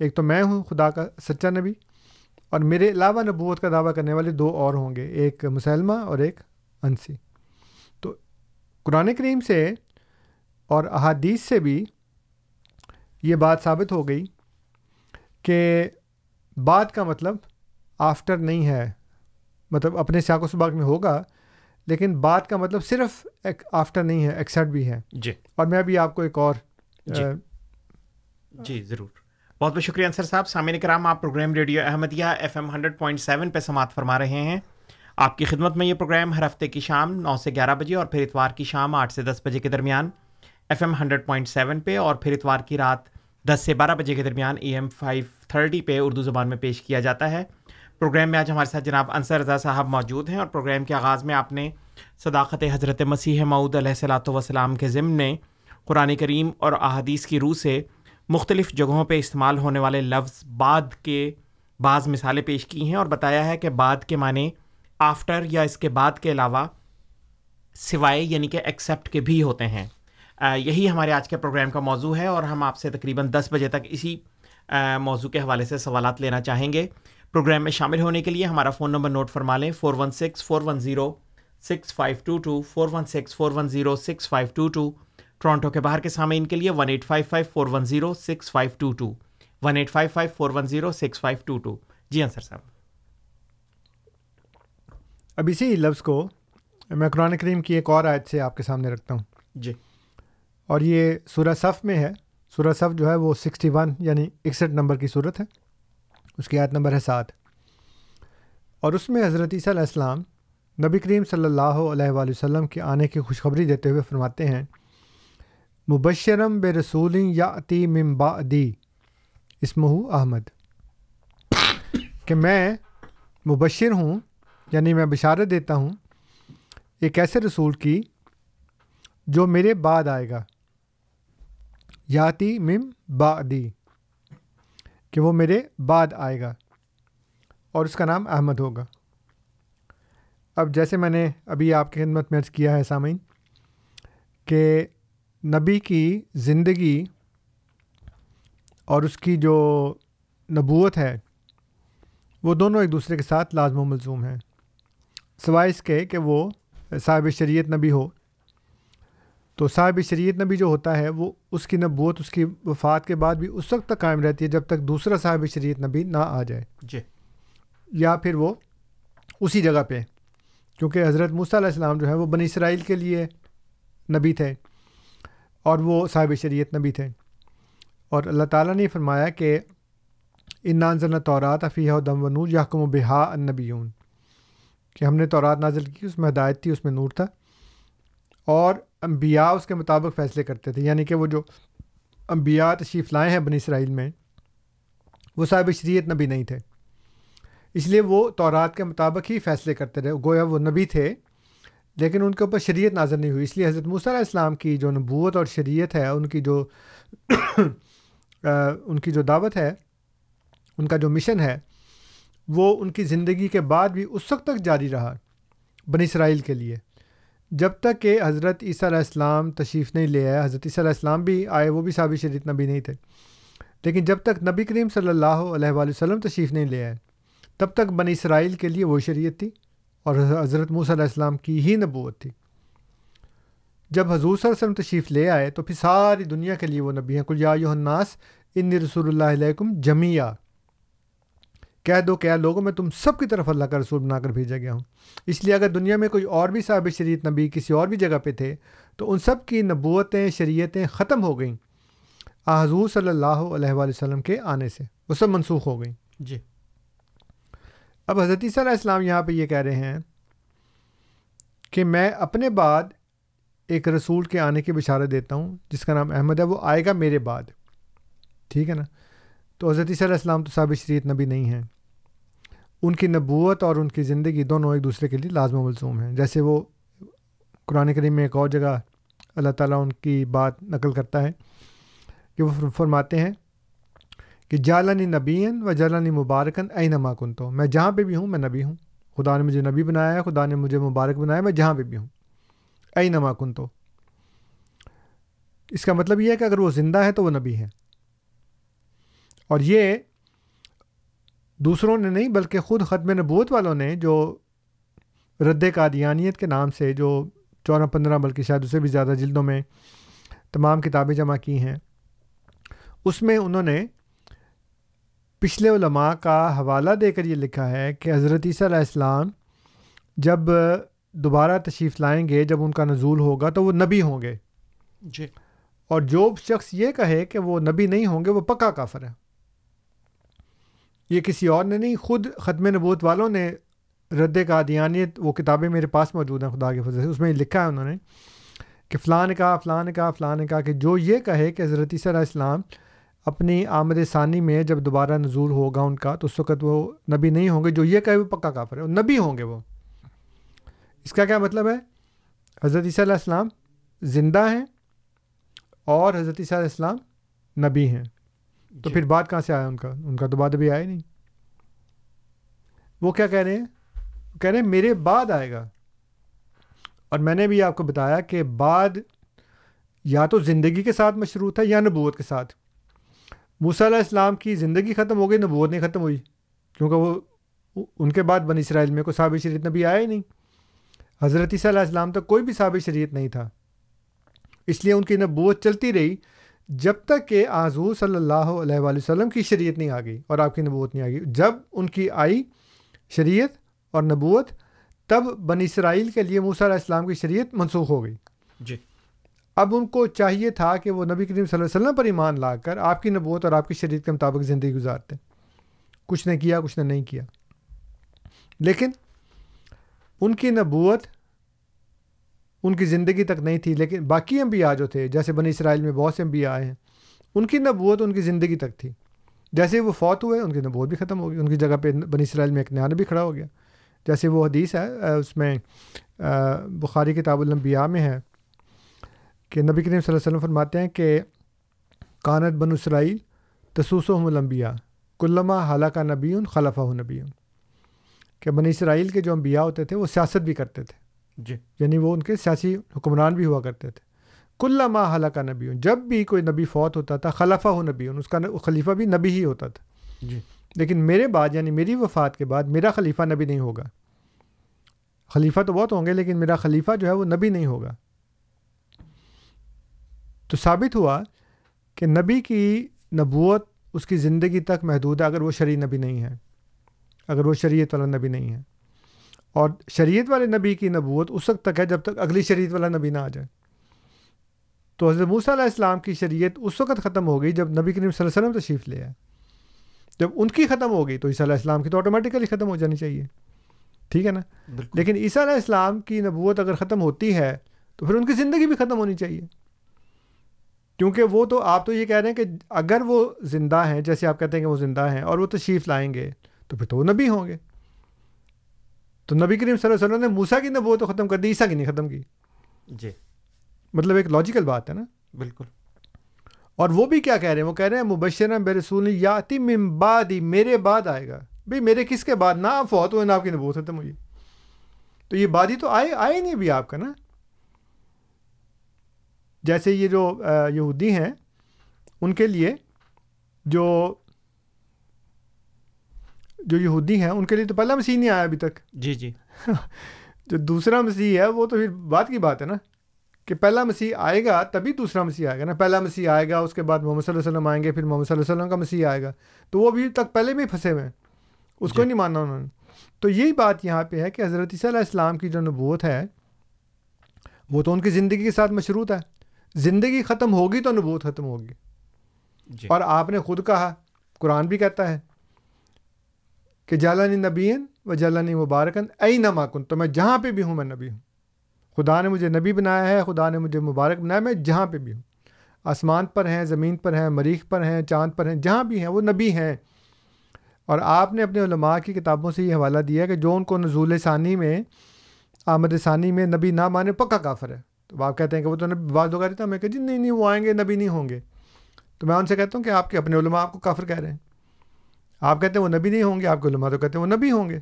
ایک تو میں ہوں، خدا کا سچا نبی، اور میرے علاوہ نبوت کا دعویٰ کرنے والے دو اور ہوں گے، ایک مسلمہ اور ایک انسی۔ تو قرآن کریم سے اور احادیث سے بھی یہ بات ثابت ہو گئی کہ بعد کا مطلب آفٹر نہیں ہے۔ مطلب اپنے سیاق و سباق میں ہوگا لیکن بات کا مطلب صرف ایک آفٹر نہیں ہے ایکسٹ بھی ہے۔ جی۔ اور میں بھی آپ کو ایک اور جی, جی ضرور۔ بہت بہت شکریہ انصر صاحب۔ سامعین کرام آپ programme radio Ahmadiyya F M hundred point seven پہ سماعت فرما رہے ہیں۔ آپ کی خدمت میں یہ پروگرام ہر ہفتے کی شام نو سے گیارہ بجے اور پھر اتوار کی شام آٹھ سے دس بجے کے درمیان F M hundred point seven پہ اور پھر اتوار کی رات دس سے بارہ بجے کے درمیان اے ایم فائیو تھرٹی پہ اردو زبان میں پیش کیا جاتا ہے۔ پروگرام میں آج ہمارے ساتھ جناب انصر رضا صاحب موجود ہیں اور پروگرام کے آغاز میں آپ نے صداقت حضرت مسیح معود علیہ صلاۃ وسلام کے ضمن نے قرآن کریم اور احادیث کی روح سے مختلف جگہوں پہ استعمال ہونے والے لفظ بعد کے بعض مثالیں پیش کی ہیں اور بتایا ہے کہ بعد کے معنی آفٹر یا اس کے بعد کے علاوہ سوائے یعنی کہ ایکسیپٹ کے بھی ہوتے ہیں۔ یہی ہمارے آج کے پروگرام کا موضوع ہے اور ہم آپ سے تقریباً دس بجے تک اسی موضوع کے حوالے سے سوالات لینا چاہیں گے۔ پروگرام میں شامل ہونے کے لیے ہمارا فون نمبر نوٹ فرما لیں۔ Four one six four one zero six five two two four one six four one zero six five two two. Toronto کے باہر کے سامعین کے لیے one eight five five four one zero six five two two. One eight five five four one zero six five two two. جی ہاں sir صاحب۔ اب اسی لفظ کو میں قرآن کریم کی ایک اور آیت سے آپ کے سامنے رکھتا ہوں۔ جی۔ اور یہ سورہ صف میں ہے۔ سورہ صف جو ہے وہ سکسٹی ون یعنی اکسٹھ نمبر کی صورت ہے۔ اس کی آیت نمبر ہے سات۔ اور اس میں حضرت عیسیٰ علیہ السلام نبی کریم صلی اللہ علیہ وآلہ وسلم کے آنے کی خوشخبری دیتے ہوئے فرماتے ہیں، مبشرم بے رسول یا عطی ممبا دی اسمہ احمد۔ کہ میں مبشر ہوں یعنی میں بشارت دیتا ہوں ایک ایسے رسول کی جو میرے بعد آئے گا۔ یاتی مم با دی کہ وہ میرے بعد آئے گا اور اس کا نام احمد ہوگا۔ اب جیسے میں نے ابھی آپ کی خدمت میں عرض کیا ہے سامعین، کہ نبی کی زندگی اور اس کی جو نبوت ہے، وہ دونوں ایک دوسرے کے ساتھ لازم و ملزوم ہیں، سوائے اس کے کہ وہ صاحب شریعت نبی ہو تو صاحب شریعت نبی جو ہوتا ہے وہ اس کی نبوت اس کی وفات کے بعد بھی اس وقت تک قائم رہتی ہے جب تک دوسرا صاحب شریعت نبی نہ آ جائے۔ جی۔ یا پھر وہ اسی جگہ پہ کیونکہ حضرت موسیٰ علیہ السلام جو ہے وہ بنی اسرائیل کے لیے نبی تھے اور وہ صاحب شریعت نبی تھے۔ اور اللہ تعالیٰ نے فرمایا کہ ان نانزل تورات افیہ و دم و نور یحکم و بحا النبیون کہ ہم نے تورات نازل کی اس میں ہدایت تھی اس میں نور تھا۔ اور انبیاء اس کے مطابق فیصلے کرتے تھے یعنی کہ وہ جو انبیاء تشریف لائے ہیں بنی اسرائیل میں، وہ صاحب شریعت نبی نہیں تھے۔ اس لیے وہ تورات کے مطابق ہی فیصلے کرتے رہے، گویا وہ نبی تھے، لیکن ان کے اوپر شریعت نازل نہیں ہوئی۔ اس لیے حضرت موسیٰ علیہ السلام کی جو نبوت اور شریعت ہے، ان کی جو [COUGHS] ان کی جو دعوت ہے، ان کا جو مشن ہے، وہ ان کی زندگی کے بعد بھی اس وقت تک جاری رہا بنی اسرائیل کے لیے۔ جب تک کہ حضرت عیسیٰ علیہ السلام تشریف نہیں لے آئے، حضرت عیسیٰ علیہ السلام بھی آئے، وہ بھی صابی شریعت نبی نہیں تھے۔ لیکن جب تک نبی کریم صلی اللہ علیہ وآلہ وسلم تشریف نہیں لے آئے، تب تک بنی اسرائیل کے لیے وہ شریعت تھی اور حضرت موسیٰ علیہ السلام کی ہی نبوت تھی۔ جب حضور صلی اللہ علیہ وسلم تشریف لے آئے، تو پھر ساری دنیا کے لیے وہ نبی ہیں۔ کل یا الناس ان رسول اللہ علیکم جمیہ کہہ دو کیا لوگوں میں تم سب کی طرف اللہ کا رسول بنا کر بھیجا گیا ہوں۔ اس لیے اگر دنیا میں کوئی اور بھی صاحب شریعت نبی کسی اور بھی جگہ پہ تھے تو ان سب کی نبوتیں شریعتیں ختم ہو گئیں۔ حضور صلی اللہ علیہ وآلہ وسلم کے آنے سے وہ سب منسوخ ہو گئیں۔ جی۔ اب حضرت عیسیٰ علیہ السلام یہاں پہ یہ کہہ رہے ہیں کہ میں اپنے بعد ایک رسول کے آنے کی بشارت دیتا ہوں جس کا نام احمد ہے وہ آئے گا میرے بعد۔ ٹھیک ہے نا؟ تو حضرت عیسیٰ علیہ السلام تو صاحب شریعت نبی نہیں ہیں۔ ان کی نبوت اور ان کی زندگی دونوں ایک دوسرے کے لیے لازم و ملزوم ہیں۔ جیسے وہ قرآن کریم میں ایک اور جگہ اللہ تعالیٰ ان کی بات نقل کرتا ہے کہ وہ فرماتے ہیں کہ جالانی نبین و جالانی مبارکن اے نما کن تو میں جہاں پہ بھی ہوں، میں نبی ہوں۔ خدا نے مجھے نبی بنایا ہے، خدا نے مجھے مبارک بنایا میں جہاں پہ بھی ہوں۔ اے نما کن تو اس کا مطلب یہ ہے کہ اگر وہ زندہ ہے تو وہ نبی ہے۔ اور یہ دوسروں نے نہیں بلکہ خود ختم نبوت والوں نے جو رد قادیانیت کے نام سے جو چودہ پندرہ بلکہ شاید اسے بھی زیادہ جلدوں میں تمام کتابیں جمع کی ہیں اس میں انہوں نے پچھلے علماء کا حوالہ دے کر یہ لکھا ہے کہ حضرت عیسیٰ علیہ السلام جب دوبارہ تشریف لائیں گے جب ان کا نزول ہوگا تو وہ نبی ہوں گے۔ جی۔ اور جو شخص یہ کہے کہ وہ نبی نہیں ہوں گے وہ پکا کافر ہے۔ یہ کسی اور نے نہیں، خود ختم نبوت والوں نے رد قادیانیت، وہ کتابیں میرے پاس موجود ہیں خدا کے فضل سے، اس میں لکھا ہے انہوں نے کہ فلاں نے کہا، فلاں نے کہا، فلاں نے کہا کہ جو یہ کہے کہ حضرت عیسیٰ علیہ السلام اپنی آمد ثانی میں جب دوبارہ نزول ہوگا ان کا، تو اس وقت وہ نبی نہیں ہوں گے، جو یہ کہے وہ پکا کافر ہے، وہ نبی ہوں گے وہ۔ اس کا کیا مطلب ہے؟ حضرت عیسیٰ علیہ السلام زندہ ہیں اور حضرت عیسیٰ علیہ السلام نبی ہیں۔ تو جی۔ پھر بات کہاں سے آیا ان کا؟ ان کا تو بعد ابھی آیا ہی نہیں۔ وہ کیا کہہ رہے ہیں؟ کہہ رہے ہیں میرے بعد آئے گا۔ اور میں نے بھی آپ کو بتایا کہ بعد یا تو زندگی کے ساتھ مشروط ہے یا نبوت کے ساتھ۔ موسیٰ علیہ السلام کی زندگی ختم ہو گئی نبوت نہیں ختم ہوئی۔ کیونکہ وہ ان کے بعد بنی اسرائیل میں کوئی صابر شریعت نبی آیا ہی نہیں۔ حضرت عیسیٰ علیہ السلام تک کوئی بھی صابر شریعت نہیں تھا۔ اس لیے ان کی نبوت چلتی رہی۔ جب تک کہ آزور صلی اللہ علیہ وآلہ وسلم کی شریعت نہیں آ گئی اور آپ کی نبوت نہیں آ گئی جب ان کی آئی شریعت اور نبوت تب بنی اسرائیل کے لیے موسیٰ علیہ السلام کی شریعت منسوخ ہو گئی۔ جی۔ اب ان کو چاہیے تھا کہ وہ نبی کریم صلی اللہ علیہ وسلم پر ایمان لا کر آپ کی نبوت اور آپ کی شریعت کے مطابق زندگی گزارتے۔ کچھ نے کیا کچھ نے نہیں کیا۔ لیکن ان کی نبوت ان کی زندگی تک نہیں تھی، لیکن باقی انبیاء جو تھے، جیسے بنی اسرائیل میں بہت سے انبیاء آئے ہیں، ان کی نبوت ان کی زندگی تک تھی۔ جیسے وہ فوت ہوئے، ان کی نبوت بھی ختم ہو گئی، ان کی جگہ پہ بنی اسرائیل میں ایک نیا بھی کھڑا ہو گیا۔ جیسے وہ حدیث ہے اس میں بخاری کتاب الانبیاء میں ہے کہ نبی کریم صلی اللہ علیہ وسلم فرماتے ہیں کہ کانت بن اسرائیل تسوس و الانبیاء، کلما حالہ کا نبی خلفہ نبی کہ بنی اسرائیل کے جو انبیاء ہوتے تھے، وہ سیاست بھی کرتے تھے۔ جی۔ یعنی وہ ان کے سیاسی حکمران بھی ہوا کرتے تھے۔ کل ماہ حلقہ نبی جب بھی کوئی نبی فوت ہوتا تھا خلفہ ہو نبی اس کا خلیفہ بھی نبی ہی ہوتا تھا۔ جی۔ لیکن میرے بعد یعنی میری وفات کے بعد میرا خلیفہ نبی نہیں ہوگا۔ خلیفہ تو بہت ہوں گے لیکن میرا خلیفہ جو ہے وہ نبی نہیں ہوگا۔ تو ثابت ہوا کہ نبی کی نبوت اس کی زندگی تک محدود ہے اگر وہ شرع نبی نہیں ہے۔ اگر وہ شریعت والا نبی نہیں ہے۔ اور شریعت والے نبی کی نبوت اس وقت تک ہے جب تک اگلی شریعت والا نبی نہ آ جائے۔ تو حضرت موسیٰ علیہ السلام کی شریعت اس وقت ختم ہو گئی جب نبی کریم صلی اللہ علیہ وسلم تشریف لے آئے۔ جب ان کی ختم ہو گئی تو عیسیٰ علیہ السلام کی تو آٹومیٹیکلی ختم ہو جانی چاہیے۔ ٹھیک ہے نا؟ لیکن عیسیٰ علیہ السلام کی نبوت اگر ختم ہوتی ہے تو پھر ان کی زندگی بھی ختم ہونی چاہیے۔ کیونکہ وہ تو آپ تو یہ کہہ رہے ہیں کہ اگر وہ زندہ ہیں جیسے آپ کہتے ہیں کہ وہ زندہ ہیں اور وہ تشریف لائیں گے تو پھر تو وہ نبی ہوں گے۔ تو نبی کریم صلی اللہ علیہ وسلم نے موسا کی نبوت تو ختم کر دی عیسیٰ کی نہیں ختم کی۔ جی۔ مطلب ایک لاجیکل بات ہے نا۔ بالکل۔ اور وہ بھی کیا کہہ رہے ہیں؟ وہ کہہ رہے ہیں مبشرہ بے رسول یاتی ممبادی میرے بعد آئے گا۔ بھائی میرے کس کے بعد؟ نہ فوت ہوئے نہ آپ کی نبوت ختم ہوئی۔ تو یہ بادی تو آئے آئے نہیں بھی آپ کا نا۔ جیسے یہ جو یہودی ہیں ان کے لیے جو جو یہودی ہیں ان کے لیے تو پہلا مسیح نہیں آیا ابھی تک۔ جی جی۔ [LAUGHS] جو دوسرا مسیح ہے وہ تو پھر بات کی بات ہے نا۔ کہ پہلا مسیح آئے گا تبھی دوسرا مسیح آئے گا نا۔ پہلا مسیح آئے گا اس کے بعد محمد صلی اللہ علیہ وسلم آئیں گے پھر محمد صلی اللہ علیہ وسلم کا مسیح آئے گا۔ تو وہ ابھی تک پہلے بھی پھنسے ہوئے ہیں۔ اس کو جی۔ نہیں ماننا انہوں نے۔ تو یہی بات یہاں پہ ہے کہ حضرت عیسیٰ علیہ السلام کی جو نبوت ہے وہ تو ان کی زندگی کے ساتھ مشروط ہے۔ زندگی ختم ہوگی تو نبوت ختم ہوگی۔ جی۔ اور آپ نے خود کہا قرآن بھی کہتا ہے۔ کہ جالانی نبین و جالانی مبارکن ائی نہ ماکن تو میں جہاں پہ بھی ہوں، میں نبی ہوں۔ خدا نے مجھے نبی بنایا ہے، خدا نے مجھے مبارک بنایا میں جہاں پہ بھی ہوں۔ آسمان پر ہیں، زمین پر ہیں، مریخ پر ہیں، چاند پر ہیں، جہاں بھی ہیں، وہ نبی ہیں۔ اور آپ نے اپنے علماء کی کتابوں سے یہ حوالہ دیا کہ جو ان کو نزول ثانی میں، آمد ثانی میں نبی نہ مانے، پکا کافر ہے۔ تو آپ کہتے ہیں کہ وہ تو نبی، بعض لوگ رہتا میں کہ جی نہیں نہیں، وہ آئیں گے، نبی نہیں ہوں گے۔ تو میں ان سے کہتا ہوں کہ آپ کے اپنے علماء آپ کو کافر کہہ رہے ہیں۔ آپ کہتے ہیں وہ نبی نہیں ہوں گے آپ کے علماء تو کہتے ہیں وہ نبی ہوں گے۔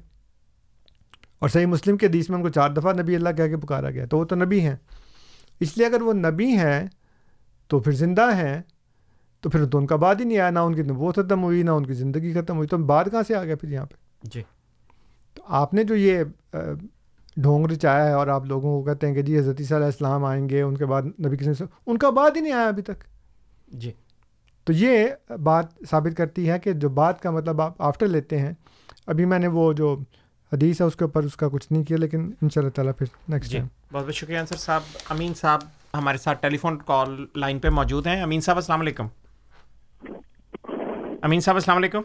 اور صحیح مسلم کے حدیث میں ان کو چار دفعہ نبی اللہ کہہ کے پکارا گیا تو وہ تو نبی ہیں۔ اس لیے اگر وہ نبی ہیں تو پھر زندہ ہیں تو پھر تو ان کا بعد ہی نہیں آیا نہ ان کی نبوت ختم ہوئی نہ ان کی زندگی ختم ہوئی تو بعد کہاں سے آ گیا پھر یہاں پہ؟ جی۔ تو آپ نے جو یہ ڈھونگ رچایا ہے اور آپ لوگوں کو کہتے ہیں کہ جی حضرت علیہ السلام آئیں گے ان کے بعد نبی کسی ان کا بعد ہی نہیں آیا ابھی تک۔ جی۔ تو یہ بات ثابت کرتی ہے کہ جو بات کا مطلب آپ آفٹر لیتے ہیں ابھی میں نے وہ جو حدیث ہے اس کے اوپر اس کا کچھ نہیں کیا لیکن ان شاء اللہ تعالیٰ پھر نیکسٹ جی بہت بہت شکریہ انصر صاحب۔ امین صاحب ہمارے ساتھ ٹیلی فون کال لائن پہ موجود ہیں۔ امین صاحب السلام علیکم۔ امین صاحب السلام علیکم۔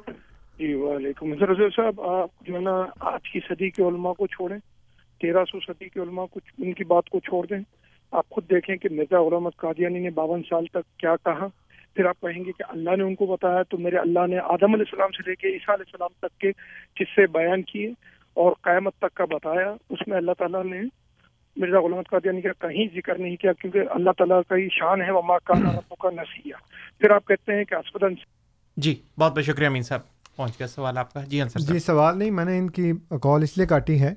جی وعلیکم۔ السلام صاحب آپ جو ہے نا آج کی صدی کے علماء کو چھوڑیں۔ تیرہ سو صدی کے علماء کو ان کی بات کو چھوڑ دیں۔ آپ خود دیکھیں کہ مرزا غلامت قادیانی نے باون سال تک کیا کہا۔ پھر آپ کہیں گے کہ اللہ نے ان کو بتایا تو میرے اللہ نے آدم علیہ السلام سے لے کے عیسیٰ علیہ السلام تک کے قصے بیان کیے اور قیامت تک کا بتایا۔ اس میں اللہ تعالیٰ نے مرزا غلامت قادیانی کا کہیں ذکر نہیں کیا کیونکہ اللہ تعالیٰ کا ہی شان ہے۔ وما کا ربوں کا نسیہ پھر آپ کہتے ہیں کہ اسپدن جی بہت بہت شکریہ امین صاحب۔ پہنچ گیا سوال آپ کا۔ جی انصر جی سوال نہیں میں نے ان کی کال اس لیے کاٹی ہے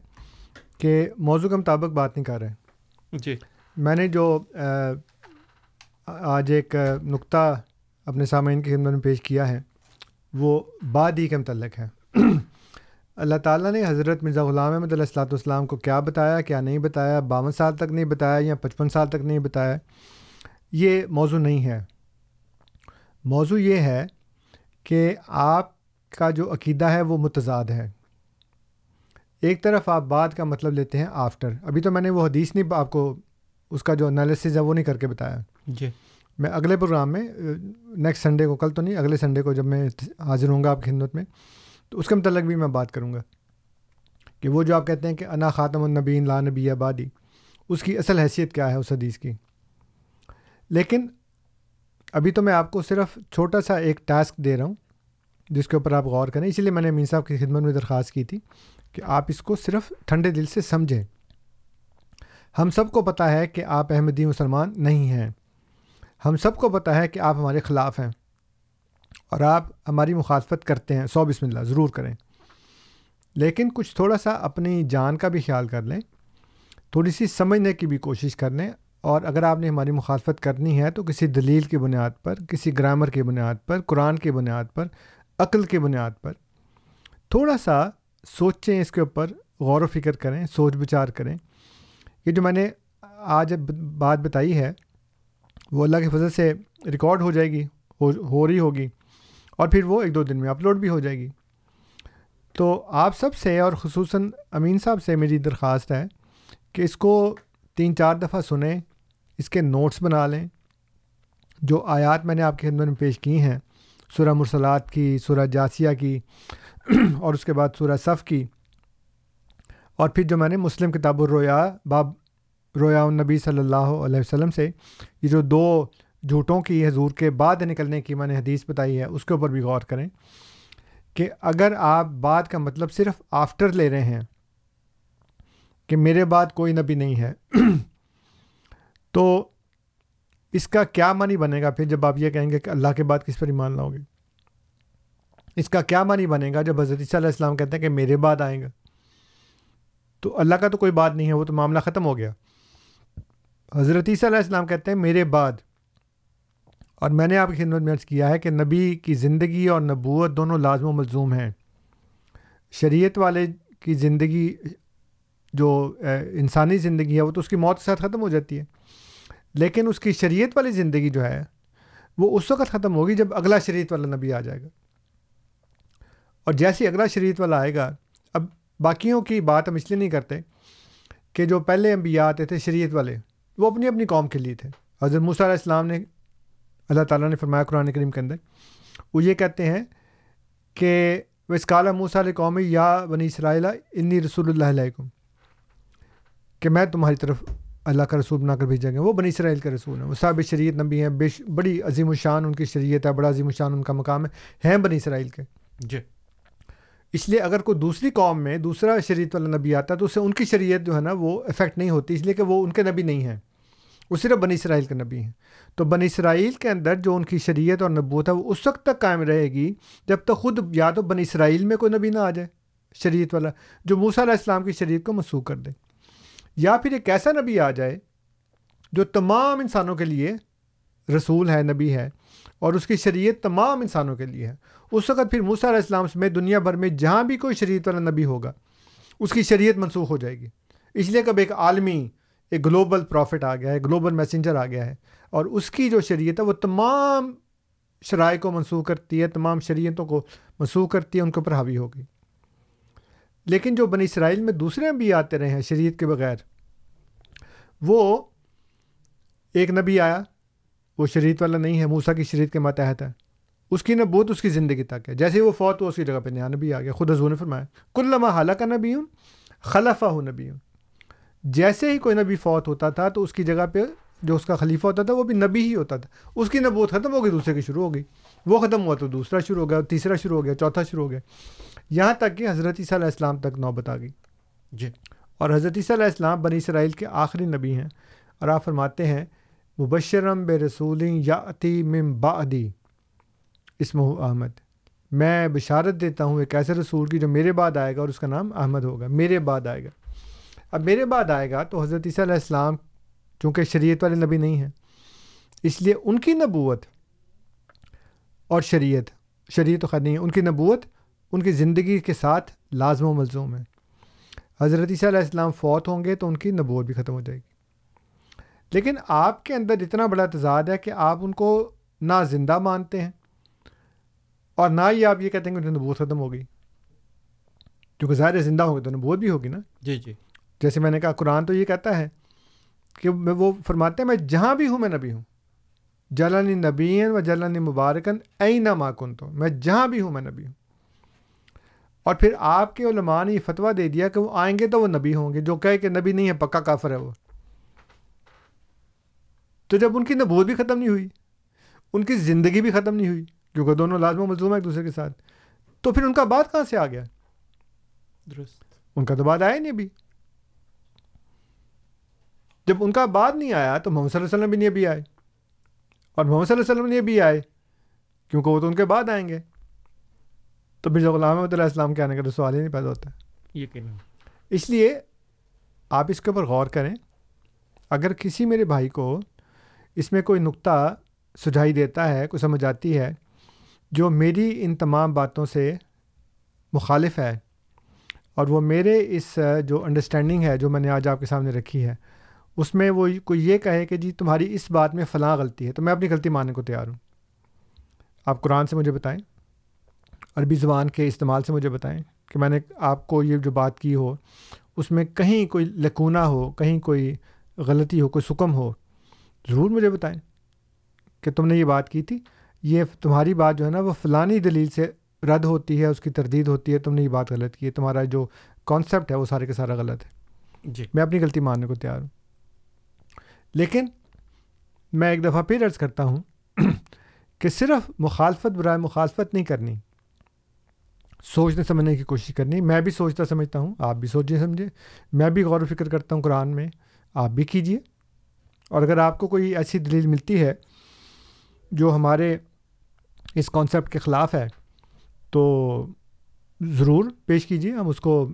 کہ موضوع کے مطابق بات نہیں کر رہے۔ جی۔ میں نے جو آج ایک نقطہ اپنے سامعین کی خدمت میں پیش کیا ہے۔ وہ بعد ہی کے متعلق ہے اللہ تعالیٰ نے حضرت مرزا غلام احمد علیہ السلاۃ والسلام کو کیا بتایا، کیا نہیں بتایا؟ باون سال تک نہیں بتایا یا پچپن سال تک نہیں بتایا؟ یہ موضوع نہیں ہے۔ موضوع یہ ہے کہ آپ کا جو عقیدہ ہے وہ متضاد ہے۔ ایک طرف آپ بعد کا مطلب لیتے ہیں آفٹر۔ ابھی تو میں نے وہ حدیث نہیں، آپ کو اس کا جو انالیسز ہے وہ نہیں کر کے بتایا۔ جی۔ میں اگلے پروگرام میں نیکسٹ سنڈے کو، کل تو نہیں، اگلے سنڈے کو جب میں حاضر ہوں گا آپ کی خدمت میں، تو اس کے متعلق بھی میں بات کروں گا کہ وہ جو آپ کہتے ہیں کہ انا خاتم النبین لا نبی آبادی، اس کی اصل حیثیت کیا ہے اس حدیث کی؟ لیکن ابھی تو میں آپ کو صرف چھوٹا سا ایک ٹاسک دے رہا ہوں، جس کے اوپر آپ غور کریں۔ اسی لیے میں نے امین صاحب کی خدمت میں درخواست کی تھی کہ آپ اس کو صرف ٹھنڈے دل سے سمجھیں۔ ہم سب کو پتہ ہے کہ آپ احمدی مسلمان نہیں ہیں۔ ہم سب کو پتہ ہے کہ آپ ہمارے خلاف ہیں اور آپ ہماری مخالفت کرتے ہیں۔ سو بسم اللہ، ضرور کریں۔ لیکن کچھ تھوڑا سا اپنی جان کا بھی خیال کر لیں۔ تھوڑی سی سمجھنے کی بھی کوشش کر لیں۔ اور اگر آپ نے ہماری مخالفت کرنی ہے تو کسی دلیل کی بنیاد پر، کسی گرامر کی بنیاد پر، قرآن کی بنیاد پر، عقل کی بنیاد پر تھوڑا سا سوچیں اس کے اوپر، غور و فکر کریں، سوچ بچار کریں۔ یہ جو میں نے آج بات بتائی ہے وہ اللہ کے فضل سے ریکارڈ ہو جائے گی، ہو رہی ہوگی، اور پھر وہ ایک دو دن میں اپلوڈ بھی ہو جائے گی۔ تو آپ سب سے اور خصوصاً امین صاحب سے میری درخواست ہے کہ اس کو تین چار دفعہ سنیں، اس کے نوٹس بنا لیں۔ جو آیات میں نے آپ کی خدمت میں پیش کی ہیں، سورہ مرسلات کی، سورہ جاسیہ کی، اور اس کے بعد سورہ صف کی، اور پھر جو میں نے مسلم کتاب الرویا باب رویا النبی صلی اللہ علیہ وسلم سے، یہ جو دو جھوٹوں کی حضور کے بعد نکلنے کی میں نے حدیث بتائی ہے، اس کے اوپر بھی غور کریں کہ اگر آپ بعد کا مطلب صرف آفٹر لے رہے ہیں کہ میرے بعد کوئی نبی نہیں ہے، [CLEARS THROAT] تو اس کا کیا معنی بنے گا پھر جب آپ یہ کہیں گے کہ اللہ کے بعد کس پر ایمان لاؤ گے؟ اس کا کیا معنی بنے گا جب حضرت عیسیٰ علیہ السلام کہتے ہیں کہ میرے بعد آئیں گا تو اللہ کا تو کوئی بات نہیں ہے، وہ تو معاملہ ختم ہو گیا۔ حضرت عیسیٰ علیہ السلام کہتے ہیں، میرے بعد. اور میں نے آپ کی خدمت میں عرض کیا ہے کہ نبی کی زندگی اور نبوت دونوں لازم و ملزوم ہیں۔ شریعت والے کی زندگی جو انسانی زندگی ہے، وہ تو اس کی موت کے ساتھ ختم ہو جاتی ہے۔ لیکن اس کی شریعت والی زندگی جو ہے، وہ اس وقت ختم ہوگی جب اگلا شریعت والا نبی آ جائے گا۔ اور جیسے اگلا شریعت والا آئے گا، اب باقیوں کی بات ہم اس لیے نہیں کرتے کہ جو پہلے انبیاء آتے تھے شریعت والے وہ اپنی اپنی قوم کے لیے تھے۔ حضرت موسیٰ علیہ السلام نے اللہ تعالیٰ نے فرمایا قرآن کریم کے اندر، وہ یہ کہتے ہیں کہ وہ کالا موسیٰ علیہ قومی یا بنی اسرائیل انی رسول اللہ علیہ کہ میں تمہاری طرف اللہ کا رسول بنا کر بھیجیں گے وہ بنی اسرائیل کا رسول ہیں۔ وہ صاحب شریعت نبی ہیں، بے بڑی عظیم الشان ان کی شریعت ہے، بڑا عظیم الشان ان کا مقام ہے، ہیں بنی اسرائیل کے۔ جی۔ اس لیے اگر کوئی دوسری قوم میں دوسرا شریعت والا نبی آتا ہے تو اسے ان کی شریعت جو ہے نا وہ افیکٹ نہیں ہوتی، اس لیے کہ وہ ان کے نبی نہیں ہیں۔ وہ صرف بنی اسرائیل کے نبی ہیں۔ تو بنی اسرائیل کے اندر جو ان کی شریعت اور نبوت ہے وہ اس وقت تک قائم رہے گی جب تک خود یا تو بنی اسرائیل میں کوئی نبی نہ آ جائے، شریعت والا جو موسیٰ علیہ السلام کی شریعت کو منسوخ کر دے۔ یا پھر ایک ایسا نبی آ جائے جو تمام انسانوں کے لیے رسول ہے، نبی ہے۔ اور اس کی شریعت تمام انسانوں کے لیے ہے۔ اس وقت پھر موسیٰ علیہ السلام میں دنیا بھر میں جہاں بھی کوئی شریعت والا نبی ہوگا، اس کی شریعت منسوخ ہو جائے گی۔ اس لیے کب ایک عالمی، ایک گلوبل پروفٹ آ گیا ہے گلوبل میسنجر آ گیا ہے اور اس کی جو شریعت ہے وہ تمام شرائع کو منسوخ کرتی ہے، تمام شریعتوں کو منسوخ کرتی ہے، ان کے اوپر حاوی ہوگی۔ لیکن جو بنی اسرائیل میں دوسرے بھی آتے رہے ہیں شریعت کے بغیر، وہ ایک نبی آیا وہ شریعت والا نہیں ہے موسا کی شریعت کے ماتحت ہے اس کی نبوت اس کی زندگی تک ہے۔ جیسے وہ فوت ہو اس کی جگہ پہ نیا نبی آ گیا۔ خود حضور نے فرمایا کل لمحہ حالہ کا نبی ہوں خلفہ ہوں نبی ہوں جیسے ہی کوئی نبی فوت ہوتا تھا تو اس کی جگہ پہ جو اس کا خلیفہ ہوتا تھا وہ بھی نبی ہی ہوتا تھا۔ اس کی نبوت ختم ہو گئی دوسرے کی شروع ہو گئی۔ وہ ختم ہوا تو دوسرا شروع ہو گیا تیسرا شروع ہو گیا چوتھا شروع ہو گیا۔ یہاں تک کہ حضرت عیسیٰ علیہ السلام تک نوبت آ گئی۔ جی۔ اور حضرت عیسیٰ علیہ السلام بنی اسرائیل کے آخری نبی ہیں۔ اور آپ فرماتے ہیں مبشرم بے رسول یا عطی مم بعدی اسم احمد۔ میں بشارت دیتا ہوں ایک ایسے رسول کی جو میرے بعد آئے گا اور اس کا نام احمد ہوگا۔ میرے بعد آئے گا۔ اب میرے بعد آئے گا تو حضرت عیسیٰ علیہ السلام، چونکہ شریعت والے نبی نہیں ہیں، اس لیے ان کی نبوت اور شریعت شریعت و خد نہیں ہے، ان کی نبوت ان کی زندگی کے ساتھ لازم و ملزوم ہے۔ حضرت عیسیٰ علیہ السلام فوت ہوں گے تو ان کی نبوت بھی ختم ہو جائے گی۔ لیکن آپ کے اندر اتنا بڑا تضاد ہے کہ آپ ان کو نہ زندہ مانتے ہیں اور نہ ہی آپ یہ کہتے ہیں کہ نبوت ختم ہو گئی۔ کیونکہ ظاہر زندہ ہوں گے تو نبوت بھی ہوگی نا۔ جی جی۔ جیسے میں نے کہا قرآن تو یہ کہتا ہے کہ میں وہ فرماتے ہیں میں جہاں بھی ہوں میں نبی ہوں۔ جلانی نبی و جلانی مبارکن نہ ماکن تو میں جہاں بھی ہوں میں نبی ہوں۔ اور پھر آپ کے علماء نے یہ فتویٰ دے دیا کہ وہ آئیں گے تو وہ نبی ہوں گے۔ جو کہے کہ نبی نہیں ہے پکا کافر ہے وہ۔ تو جب ان کی نبوت بھی ختم نہیں ہوئی ان کی زندگی بھی ختم نہیں ہوئی کیونکہ دونوں لازم و ملزوم ہے ایک دوسرے کے ساتھ تو پھر ان کا بات کہاں سے آ گیا؟ درست۔ ان کا تو بعد آیا نہیں ابھی۔ جب ان کا بعد نہیں آیا تو محمد صلی اللہ علیہ وسلم بھی نہیں ابھی آئے۔ اور محمد صلی اللہ علیہ وسلم نے بھی آئے کیونکہ وہ تو ان کے بعد آئیں گے۔ تو مرزا غلام احمد علیہ السلام کے آنے کا تو سوال ہی نہیں پیدا ہوتا۔ یقیناً۔ اس لیے آپ اس کے اوپر غور کریں اگر کسی میرے بھائی کو اس میں کوئی نقطہ سجھائی دیتا ہے، کوئی سمجھ آتی ہے، جو میری ان تمام باتوں سے مخالف ہے اور وہ میرے اس، جو انڈرسٹینڈنگ ہے، جو میں نے آج آپ کے سامنے رکھی ہے، اس میں وہ کوئی یہ کہے کہ جی تمہاری اس بات میں فلاں غلطی ہے، تو میں اپنی غلطی ماننے کو تیار ہوں۔ آپ قرآن سے مجھے بتائیں؟ عربی زبان کے استعمال سے مجھے بتائیں کہ میں نے آپ کو یہ جو بات کی ہو، اس میں کہیں کوئی لکونہ ہو، کہیں کوئی غلطی ہو، کوئی سکم ہو ضرور مجھے بتائیں کہ تم نے یہ بات کی تھی۔ یہ تمہاری بات جو ہے نا وہ فلانی دلیل سے رد ہوتی ہے اس کی تردید ہوتی ہے۔ تم نے یہ بات غلط کی ہے۔ تمہارا جو کانسیپٹ ہے وہ سارے کے سارا غلط ہے۔ جی۔ میں اپنی غلطی ماننے کو تیار ہوں۔ لیکن میں ایک دفعہ پھر عرض کرتا ہوں کہ صرف مخالفت برائے مخالفت نہیں کرنی سوچنے سمجھنے کی کوشش کرنی۔ میں بھی سوچتا سمجھتا ہوں آپ بھی سوچیں سمجھے میں بھی غور و فکر کرتا ہوں قرآن میں آپ بھی کیجیے اور اگر آپ کو کوئی ایسی دلیل ملتی ہے جو ہمارے اس کانسیپٹ کے خلاف ہے، تو ضرور پیش کیجیے ہم اس کو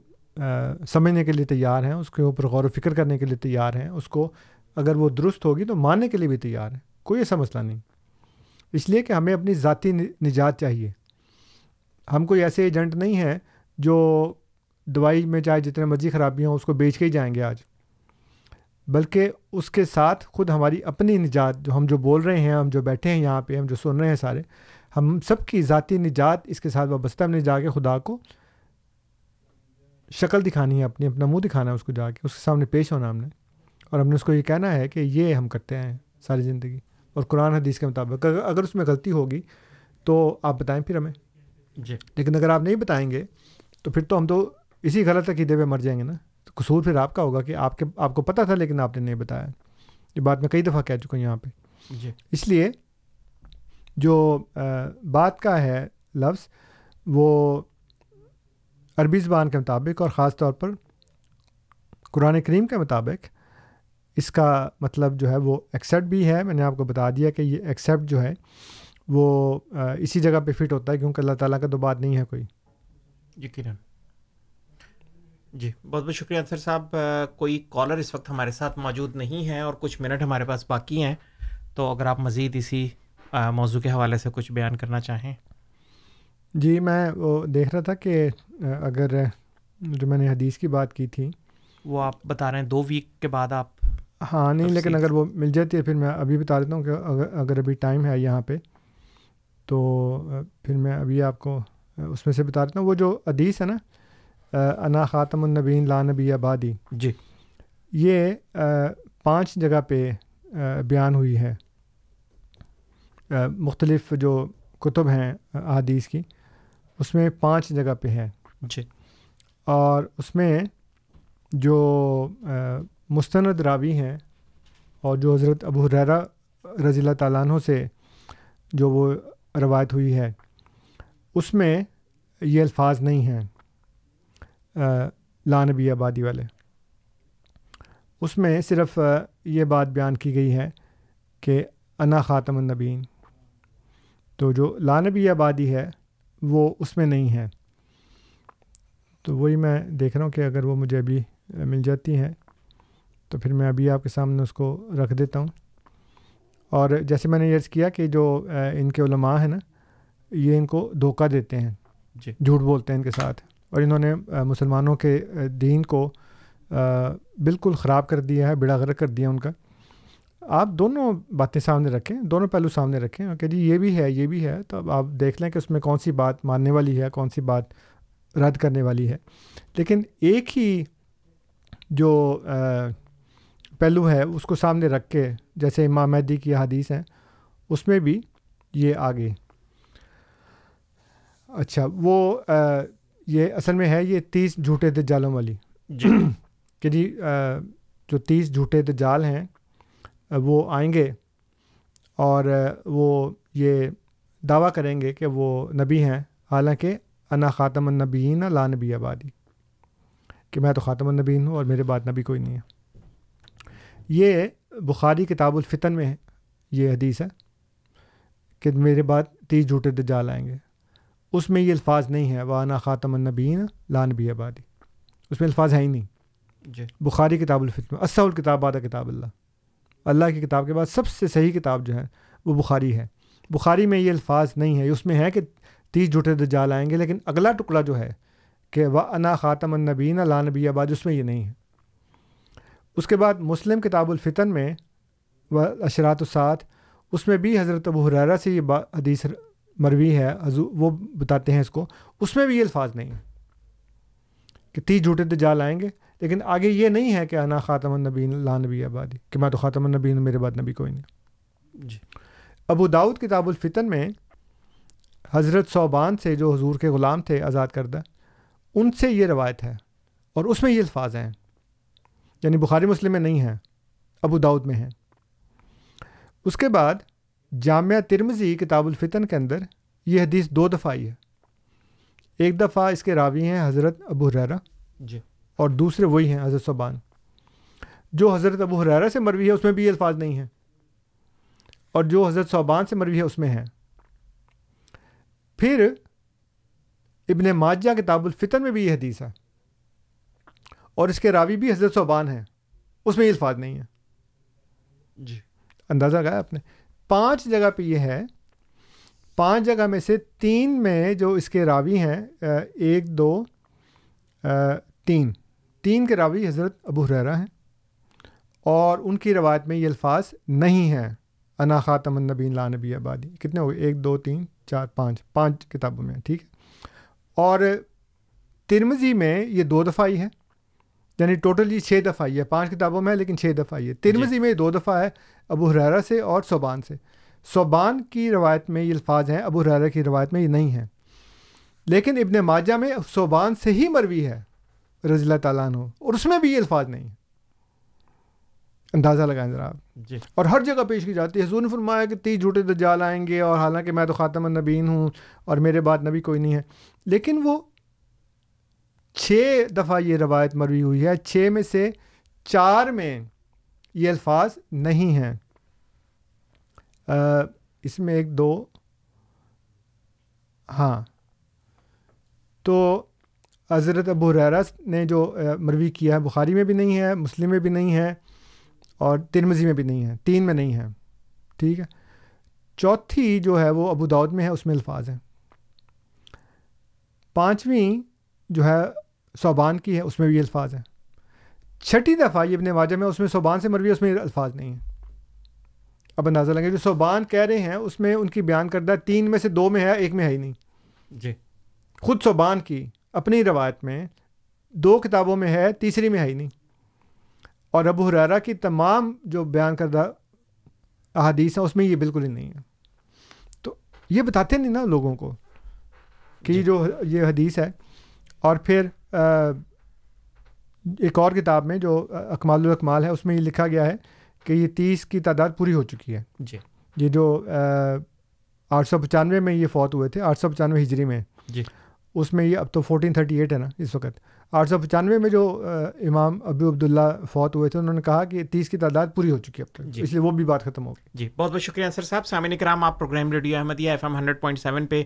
سمجھنے کے لیے تیار ہیں، اس کے اوپر غور و فکر کرنے کے لیے تیار ہیں۔ اس کو اگر وہ درست ہوگی تو ماننے کے لیے بھی تیار ہیں۔ کوئی ایسا مسئلہ نہیں۔ اس لیے کہ ہمیں اپنی ذاتی نجات چاہیے۔ ہم کوئی ایسے ایجنٹ نہیں ہیں جو دوائی میں چاہے جتنے مرضی خرابی ہوں، اس کو بیچ کے ہی جائیں گے آج۔ بلکہ اس کے ساتھ خود ہماری اپنی نجات جو ہم جو بول رہے ہیں ہم جو بیٹھے ہیں یہاں پہ ہم جو سن رہے ہیں سارے ہم سب کی ذاتی نجات اس کے ساتھ وابستہ ہم نے جا کے خدا کو شکل دکھانی ہے اپنی اپنا منہ دکھانا ہے اس کو جا کے اس کے سامنے پیش ہونا ہم نے۔ اور ہم نے اس کو یہ کہنا ہے کہ یہ ہم کرتے ہیں ساری زندگی۔ اور قرآن حدیث کے مطابق اگر اس میں غلطی ہوگی تو آپ بتائیں پھر ہمیں۔ جی۔ لیکن اگر آپ نہیں بتائیں گے تو پھر تو ہم تو اسی غلط عقیدے پہ مر جائیں گے نا۔ قصور پھر آپ کا ہوگا کہ آپ کے آپ کو پتہ تھا لیکن آپ نے نہیں بتایا۔ یہ بات میں کئی دفعہ کہہ چکا ہوں یہاں پہ۔ جی۔ اس لیے جو بات کا ہے لفظ وہ عربی زبان کے مطابق اور خاص طور پر قرآن کریم کے مطابق اس کا مطلب جو ہے وہ ایکسیپٹ بھی ہے۔ میں نے آپ کو بتا دیا کہ یہ ایکسیپٹ جو ہے وہ اسی جگہ پہ فٹ ہوتا ہے کیونکہ اللہ تعالیٰ کا تو بات نہیں ہے کوئی۔ یقیناً۔ جی بہت بہت شکریہ انصر صاحب۔ کوئی کالر اس وقت ہمارے ساتھ موجود نہیں ہے اور کچھ منٹ ہمارے پاس باقی ہیں تو اگر آپ مزید اسی موضوع کے حوالے سے کچھ بیان کرنا چاہیں۔ جی میں وہ دیکھ رہا تھا کہ اگر جو میں نے حدیث کی بات کی تھی۔ وہ آپ بتا رہے ہیں دو ویک کے بعد آپ ہاں نہیں لیکن اگر وہ مل جاتی ہے پھر میں ابھی بتا دیتا ہوں کہ اگر ابھی ٹائم ہے یہاں پہ تو پھر میں ابھی آپ کو اس میں سے بتا دیتا ہوں۔ وہ جو حدیث ہے نا انا خاتم النبین لا نبی آبادی۔ جی۔ یہ پانچ جگہ پہ بیان ہوئی ہے۔ مختلف جو کتب ہیں احادیث کی اس میں پانچ جگہ پہ ہے جی۔ اور اس میں جو مستند راوی ہیں اور جو حضرت ابو حریرہ رضی اللہ تعالیٰ عنہ سے جو وہ روایت ہوئی ہے اس میں یہ الفاظ نہیں ہیں۔ لانبی آبادی والے۔ اس میں صرف یہ بات بیان کی گئی ہے کہ انا خاتم النبین تو جو لانبی آبادی ہے وہ اس میں نہیں ہے۔ تو وہی میں دیکھ رہا ہوں کہ اگر وہ مجھے ابھی مل جاتی ہیں تو پھر میں ابھی آپ کے سامنے اس کو رکھ دیتا ہوں۔ اور جیسے میں نے یس کیا کہ جو ان کے علماء ہیں نا یہ ان کو دھوکہ دیتے ہیں۔ جی۔ جھوٹ بولتے ہیں ان کے ساتھ۔ اور انہوں نے مسلمانوں کے دین کو بالکل خراب کر دیا ہے، بڑا غرق کر دیا ان کا۔ آپ دونوں باتیں سامنے رکھیں، دونوں پہلو سامنے رکھیں۔ کہ جی یہ بھی ہے، یہ بھی ہے۔ تو اب آپ دیکھ لیں کہ اس میں کون سی بات ماننے والی ہے، کون سی بات رد کرنے والی ہے۔ لیکن ایک ہی جو پہلو ہے، اس کو سامنے رکھ کے، جیسے امام مہدی کی حدیث ہیں، اس میں بھی یہ آگے۔ اچھا وہ یہ اصل میں ہے یہ تیس جھوٹے دجالوں والی۔ جی۔ کہ جی جو تیس جھوٹے دجال ہیں وہ آئیں گے اور وہ یہ دعویٰ کریں گے کہ وہ نبی ہیں۔ حالانکہ انا خاتم النبیین لا نبی آبادی۔ کہ میں تو خاتم النبین ہوں اور میرے بعد نبی کوئی نہیں ہے۔ یہ بخاری کتاب الفتن میں یہ حدیث ہے کہ میرے بعد تیس جھوٹے دجال آئیں گے۔ اس میں یہ الفاظ نہیں ہے وانا خاتم النبین لانبی آبادی اس میں الفاظ ہیں ہی نہیں۔ جی۔ بخاری کتاب الفطر میں اسّ الکتاب بادہ کتاب اللہ اللہ کی کتاب کے بعد سب سے صحیح کتاب جو ہے وہ بخاری ہے۔ بخاری میں یہ الفاظ نہیں ہے اس میں ہے کہ تیس جھوٹے دجال آئیں گے لیکن اگلا ٹکڑا جو ہے کہ و انا خاتم النبین لا نبی آباد اس میں یہ نہیں ہے۔ اس کے بعد مسلم کتاب الفتن میں و اشرات السعت اس میں بھی حضرت ابو حریرہ سے یہ حدیث مروی ہے وہ بتاتے ہیں اس کو۔ اس میں بھی یہ الفاظ نہیں ہیں کہ تیس جھوٹے دجال آئیں گے لیکن آگے یہ نہیں ہے کہ انا خاتم النبین لا نبی آبادی کہ میں تو خاتم النبین میرے بعد نبی کوئی نہیں۔ جی۔ ابو داود کتاب الفتن میں حضرت صوبان سے جو حضور کے غلام تھے آزاد کردہ ان سے یہ روایت ہے اور اس میں یہ الفاظ ہیں۔ یعنی بخاری مسلم میں نہیں ہیں ابو داود میں ہیں۔ اس کے بعد جامعہ ترمزی کتاب الفتن کے اندر یہ حدیث دو دفعہ آئی ہے۔ ایک دفعہ اس کے راوی ہیں حضرت ابو حریرہ جی۔ اور دوسرے وہی ہیں حضرت صوبان جو حضرت ابو حریرہ سے مروی ہے اس میں بھی یہ الفاظ نہیں ہیں۔ اور جو حضرت صوبان سے مروی ہے اس میں ہیں۔ پھر ابن ماجہ کتاب الفتن میں بھی یہ حدیث ہے۔ اور اس کے راوی بھی حضرت صوبان ہیں۔ اس میں یہ الفاظ نہیں ہیں۔ جی۔ اندازہ لگایا آپ نے؟ پانچ جگہ پہ یہ ہے پانچ جگہ میں سے تین میں جو اس کے راوی ہیں ایک، دو تین۔ تین کے راوی حضرت ابو حریرہ ہیں اور ان کی روایت میں یہ الفاظ نہیں ہیں۔ انا خاتم النبین لا نبی آبادی کتنے ہو گئے ایک، دو، تین، چار، پانچ۔ پانچ کتابوں میں، ٹھیک ہے۔ اور ترمزی میں یہ دو دفعہ ہی ہے۔ یعنی ٹوٹل یہ چھ دفعہ ہی ہے پانچ کتابوں میں ہے لیکن چھ دفعہ ہی ہے۔ ترمزی میں یہ دو دفعہ ہے ابو حریرہ سے اور صوبان سے۔ صوبان کی روایت میں یہ الفاظ ہیں ابو حریرہ کی روایت میں یہ نہیں ہیں۔ لیکن ابن ماجہ میں صوبان سے ہی مروی ہے رضی اللہ تعالیٰ عنہ اور اس میں بھی یہ الفاظ نہیں ہیں۔ اندازہ لگائیں ذرا آپ۔ جی۔ اور ہر جگہ پیش کی جاتی ہے۔ حضور نے فرمایا کہ تیس جھوٹے دجال آئیں گے اور حالانکہ میں تو خاتم النبین ہوں اور میرے بعد نبی کوئی نہیں ہے۔ لیکن وہ چھ دفعہ یہ روایت مروی ہوئی ہے۔ چھ میں سے چار میں یہ الفاظ نہیں ہیں۔ آ، اس میں ایک دو۔ ہاں۔ تو حضرت ابو حریرہ نے جو مروی کیا ہے بخاری میں بھی نہیں ہے مسلم میں بھی نہیں ہے اور ترمزی میں بھی نہیں ہے۔ تین میں نہیں ہے۔ ٹھیک ہے۔ چوتھی جو ہے وہ ابو داود میں ہے اس میں الفاظ ہیں۔ پانچویں جو ہے صوبان کی ہے اس میں بھی الفاظ ہیں۔ چھٹی دفعہ یہ ابن واجہ میں اس میں صوبان سے مروی اس میں الفاظ نہیں ہیں۔ اب اندازہ لگے جو صوبان کہہ رہے ہیں اس میں ان کی بیان کردہ تین میں سے دو میں ہے ایک میں ہے ہی نہیں۔ جی۔ خود صوبان کی اپنی روایت میں دو کتابوں میں ہے تیسری میں ہے ہی نہیں۔ اور ابو حرارہ کی تمام جو بیان کردہ احادیث ہیں اس میں یہ بالکل ہی نہیں ہے تو یہ بتاتے نہیں نا لوگوں کو کہ جی۔ جو یہ حدیث ہے اور پھر ایک اور کتاب میں جو اکمال الاکمال ہے اس میں یہ لکھا گیا ہے کہ یہ تیس کی تعداد پوری ہو چکی ہے۔ جی۔ یہ جو آٹھ سو پچانوے میں یہ فوت ہوئے تھے آٹھ سو پچانوے ہجری میں۔ جی۔ اس میں یہ اب تو فورٹین تھرٹی ایٹ ہے نا اس وقت۔ آٹھ سو پچانوے میں جو امام ابو عبداللہ فوت ہوئے تھے انہوں نے کہا کہ تیس کی تعداد پوری ہو چکی ہے اب تک۔ جی۔ اس لیے وہ بھی بات ختم ہو گئی۔ جی بہت بہت شکریہ انصر صاحب۔ سامعین کرام آپ programme radio Ahmadiyya F M hundred point seven پہ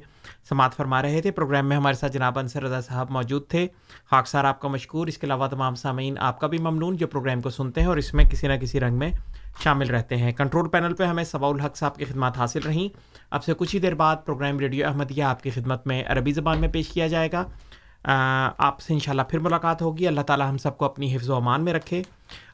سماعت فرما رہے تھے۔ پروگرام میں ہمارے ساتھ جناب انصر رضا صاحب موجود تھے۔ خاکسار آپ کا مشکور۔ اس کے علاوہ تمام سامعین آپ کا بھی ممنون جو پروگرام کو سنتے ہیں اور اس میں کسی نہ کسی رنگ میں شامل رہتے ہیں۔ کنٹرول پینل پہ ہمیں سبا الحق صاحب کی خدمات حاصل رہیں۔ اب سے کچھ ہی دیر بعد پروگرام ریڈیو احمدیہ آپ کی خدمت میں عربی زبان میں پیش کیا جائے گا۔ آپ سے انشاءاللہ پھر ملاقات ہوگی۔ اللہ تعالی ہم سب کو اپنی حفظ و امان میں رکھے۔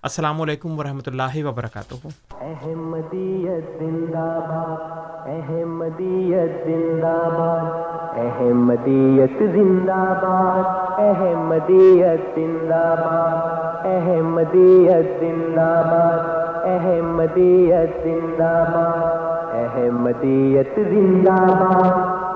السلام علیکم ورحمۃ اللہ وبرکاتہ۔ احمدیت زندہ باد احمدیت زندہ باد احمدیت زندہ باد احمدیت زندہ باد احمدیت زندہ باد احمدیت زندہ باد احمدیت زندہ باد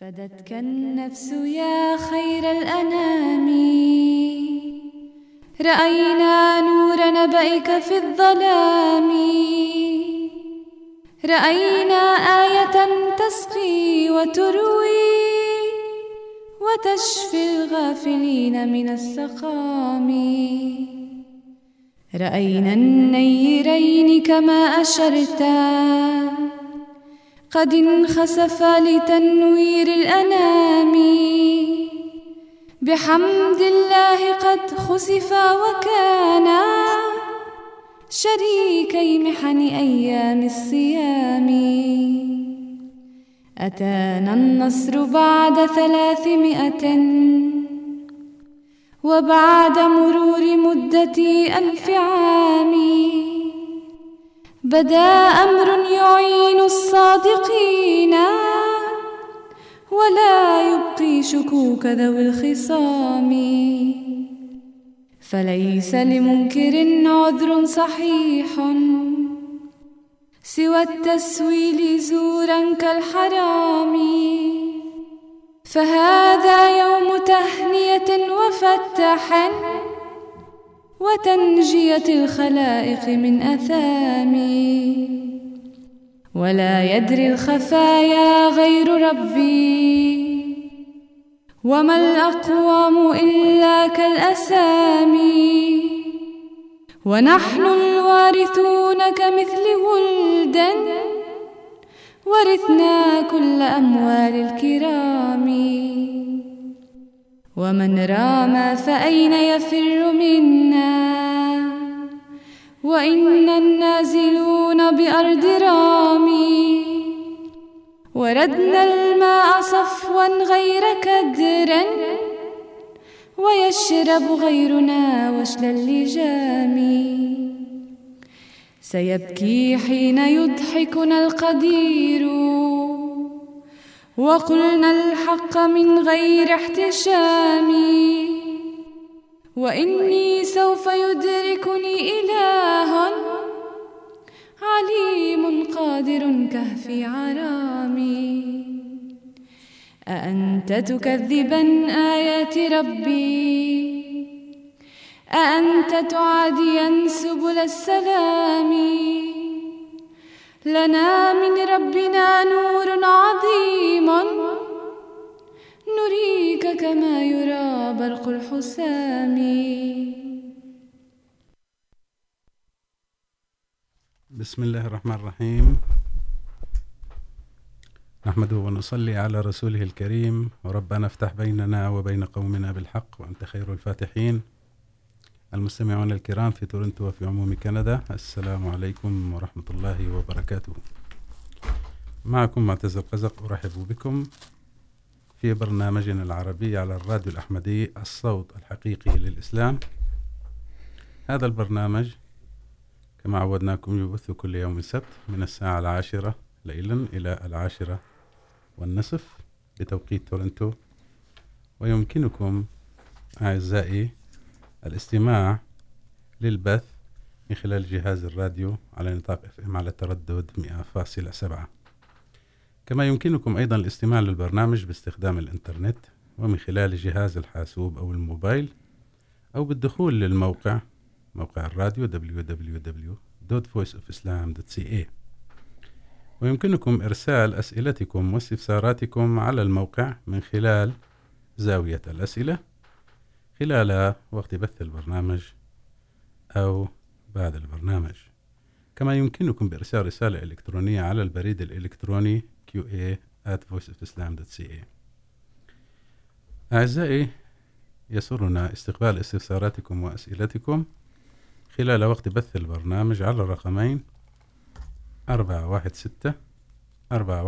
فدتك النفس يا خير الأنام. رأينا نور نبأك في الظلام. رأينا آية تسقي وتروي وتشفي الغافلين من السقام. رأينا النيرين كما أشرتا. قد انخسفا لتنوير الأنام. بحمد الله قد خسفا وكانا شريكي محن أيام الصيام. أتانا النصر بعد ثلاثمائة. وبعد مرور مدة ألف عام. بدا أمر يعين الصادقين ولا يبقي شكوك ذوي الخصام. فليس لمنكر عذر صحيح سوى التسويل زورا كالحرام. فهذا يوم تهنية وفتح وتنجية الخلائق من أثام ولا يدري الخفايا غير ربي. وما الأقوام إلا كالأسامي. ونحن الوارثون كمثل ولدا ورثنا كل أموال الكرام. ومن رام فأين يفر منا؟ وإنا النازلون بأرض رامي. وردنا الماء صفوا غير كدر ويشرب غيرنا وشل اللجام سيبكي حين يضحكنا القدير. وقلنا الحق من غير احتشام وإني سوف يدركني إله عليم قادر كهفي عرامي. أأنت تكذبا آيات ربي؟ أأنت تعاديا سبل السلام؟ لنا من ربنا نور عظيم نريك كما يرى برق الحسام. بسم الله الرحمن الرحيم نحمده ونصلي على رسوله الكريم وربنا افتح بيننا وبين قومنا بالحق. وأنت خير الفاتحين المستمعون الكرام في تورنتو وفي عموم كندا، السلام عليكم ورحمة الله وبركاته. معكم معتز القزق، أرحب بكم في برنامجنا العربي على الراديو الأحمدي، الصوت الحقيقي للإسلام. هذا البرنامج كما عودناكم يبث كل يوم سبت من الساعة العاشرة ليلا إلى العاشرة والنصف بتوقيت تورنتو. ويمكنكم أعزائي الاستماع للبث من خلال جهاز الراديو على نطاق اف ام على التردد 100.7 كما يمكنكم ايضا الاستماع للبرنامج باستخدام الانترنت ومن خلال جهاز الحاسوب او الموبايل او بالدخول للموقع، موقع الراديو www.voiceofislam.ca ويمكنكم إرسال أسئلتكم واستفساراتكم على الموقع من خلال زاوية الأسئلة خلال وقت بث البرنامج أو بعد البرنامج. كما يمكنكم بإرسال رسالة إلكترونية على البريد الإلكتروني qa at voiceofislam.ca أعزائي، يسرنا استقبال استفساراتكم وأسئلتكم خلال وقت بث البرنامج على الرقمين أربعة واحد ستة، أربعة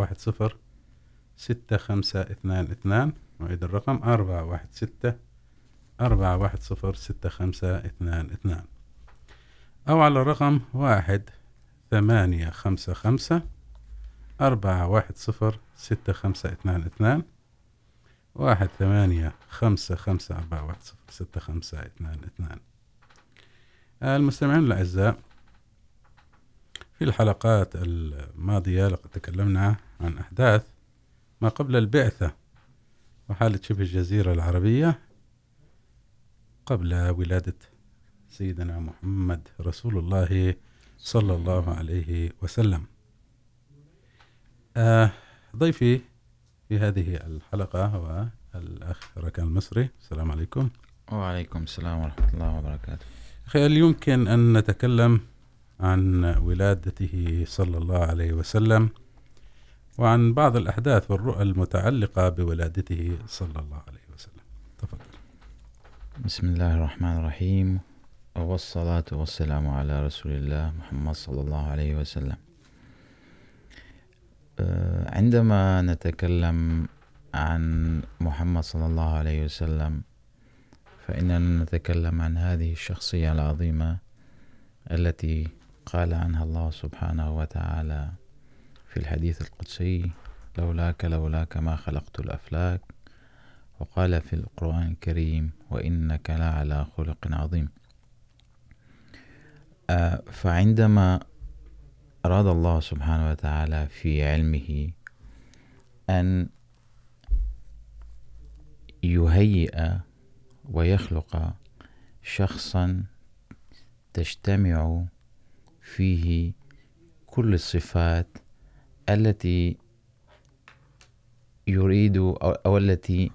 الرقم أربعة واحد ستة أربعة واحد صفر ستة خمسة اثنان اثنان. أو على الرقم واحد ثمانية خمسة خمسة أربعة واحد صفر ستة خمسة اثنان اثنان. واحد ثمانية خمسة خمسة أربعة واحد صفر ستة خمسة اثنان اثنان. المستمعين الأعزاء، في الحلقات الماضية لقد تكلمنا عن أحداث ما قبل البعثة وحالة شبه الجزيرة العربية قبل ولادة سيدنا محمد رسول الله صلى الله عليه وسلم. ضيفي في هذه الحلقة هو الأخ ركان المصري. السلام عليكم. وعليكم السلام ورحمة الله وبركاته. هل يمكن أن نتكلم عن ولادته صلى الله عليه وسلم وعن بعض الأحداث والرؤى المتعلقة بولادته صلى الله عليه بسم الله الرحمن الرحيم والصلاة والسلام على رسول الله محمد صلى الله عليه وسلم عندما نتكلم عن محمد صلى الله عليه وسلم فإننا نتكلم عن هذه الشخصية العظيمة التي قال عنها الله سبحانه وتعالى في الحديث القدسي لولاك لولاك ما خلقت الأفلاك وقال في القرآن الكريم وإنك لعلى خلق عظيم. فعندما أراد الله سبحانه وتعالى في علمه أن يهيئ ويخلق شخصا تجتمع فيه كل الصفات التي يريد أو التي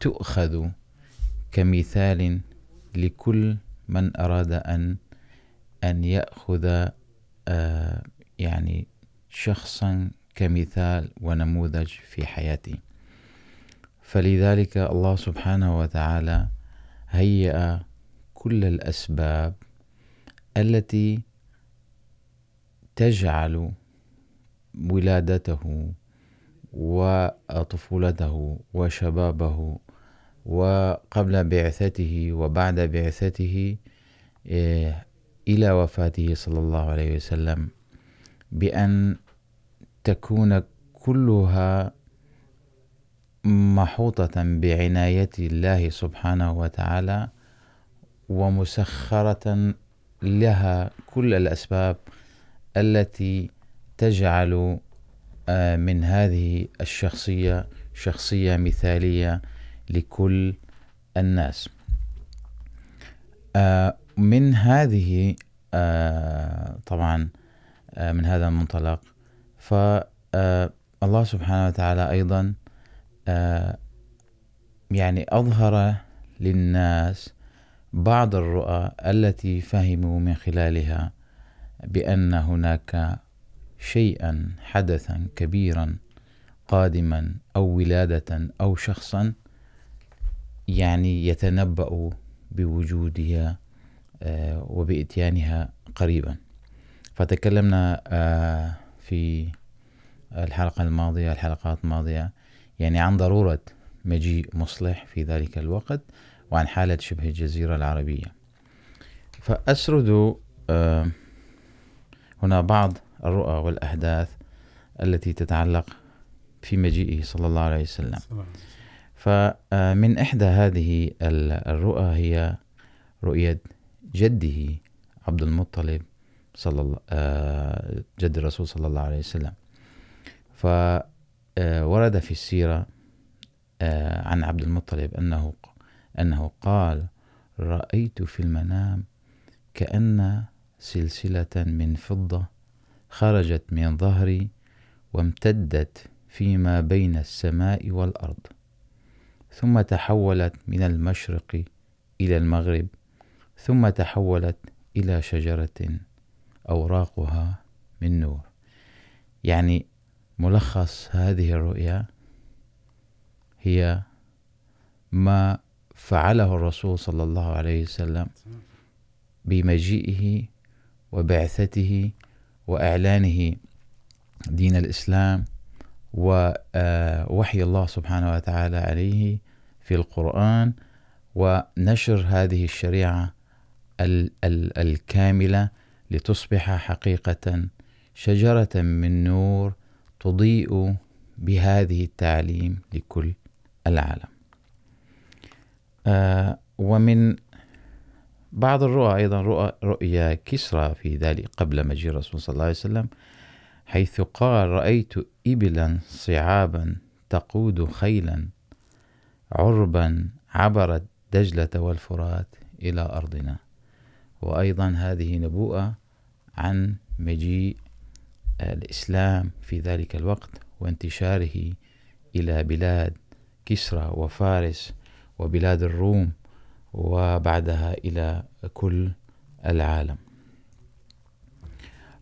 تؤخذ كمثال لكل من أراد أن أن يأخذ يعني شخصا كمثال ونموذج في حياته. فلذلك الله سبحانه وتعالى هيأ كل الأسباب التي تجعل ولادته وطفولته وشبابه وقبل بعثته وبعد بعثته إلى وفاته صلى الله عليه وسلم، بأن تكون كلها محوطة بعناية الله سبحانه وتعالى ومسخرة لها كل الأسباب التي تجعل من هذه الشخصية شخصية مثالية لكل الناس. من هذه طبعا من هذا المنطلق فالله سبحانه وتعالى أيضا يعني أظهر للناس بعض الرؤى التي فهموا من خلالها بأن هناك شيئا حدثا كبيرا قادما أو ولادة أو شخصا يعني يتنبأ بوجودها وبإتيانها قريبا. فتكلمنا في الحلقة الماضية، الحلقات الماضية، يعني عن ضرورة مجيء مصلح في ذلك الوقت وعن حالة شبه الجزيرة العربية. فأسرد هنا بعض الرؤى والأحداث التي تتعلق في مجيئه صلى الله عليه وسلم. فمن إحدى هذه الرؤى هي رؤية جده عبد المطلب صلى الله جد الرسول صلى الله عليه وسلم. فورد في السيرة عن عبد المطلب أنه أنه قال رأيت في المنام كأن سلسلة من فضة خرجت من ظهري وامتدت فيما بين السماء والأرض. ثم تحولت من المشرق إلى المغرب، ثم تحولت إلى شجرة أوراقها من نور. يعني ملخص هذه الرؤيا هي ما فعله الرسول صلى الله عليه وسلم بمجيئه وبعثته وإعلانه دين الإسلام ووحي الله سبحانه وتعالى عليه في القرآن ونشر هذه الشريعة الكاملة لتصبح حقيقة شجرة من نور تضيء بهذه التعليم لكل العالم. ومن بعض الرؤى أيضا رؤى رؤيا كسرى في ذلك قبل مجيء الرسول صلى الله عليه وسلم حيث قال رأيت إبلا صعابا تقود خيلا عربا عبرت دجلة والفرات إلى أرضنا. وأيضا هذه نبوءة عن مجيء الإسلام في ذلك الوقت وانتشاره إلى بلاد كسرى وفارس وبلاد الروم وبعدها إلى كل العالم.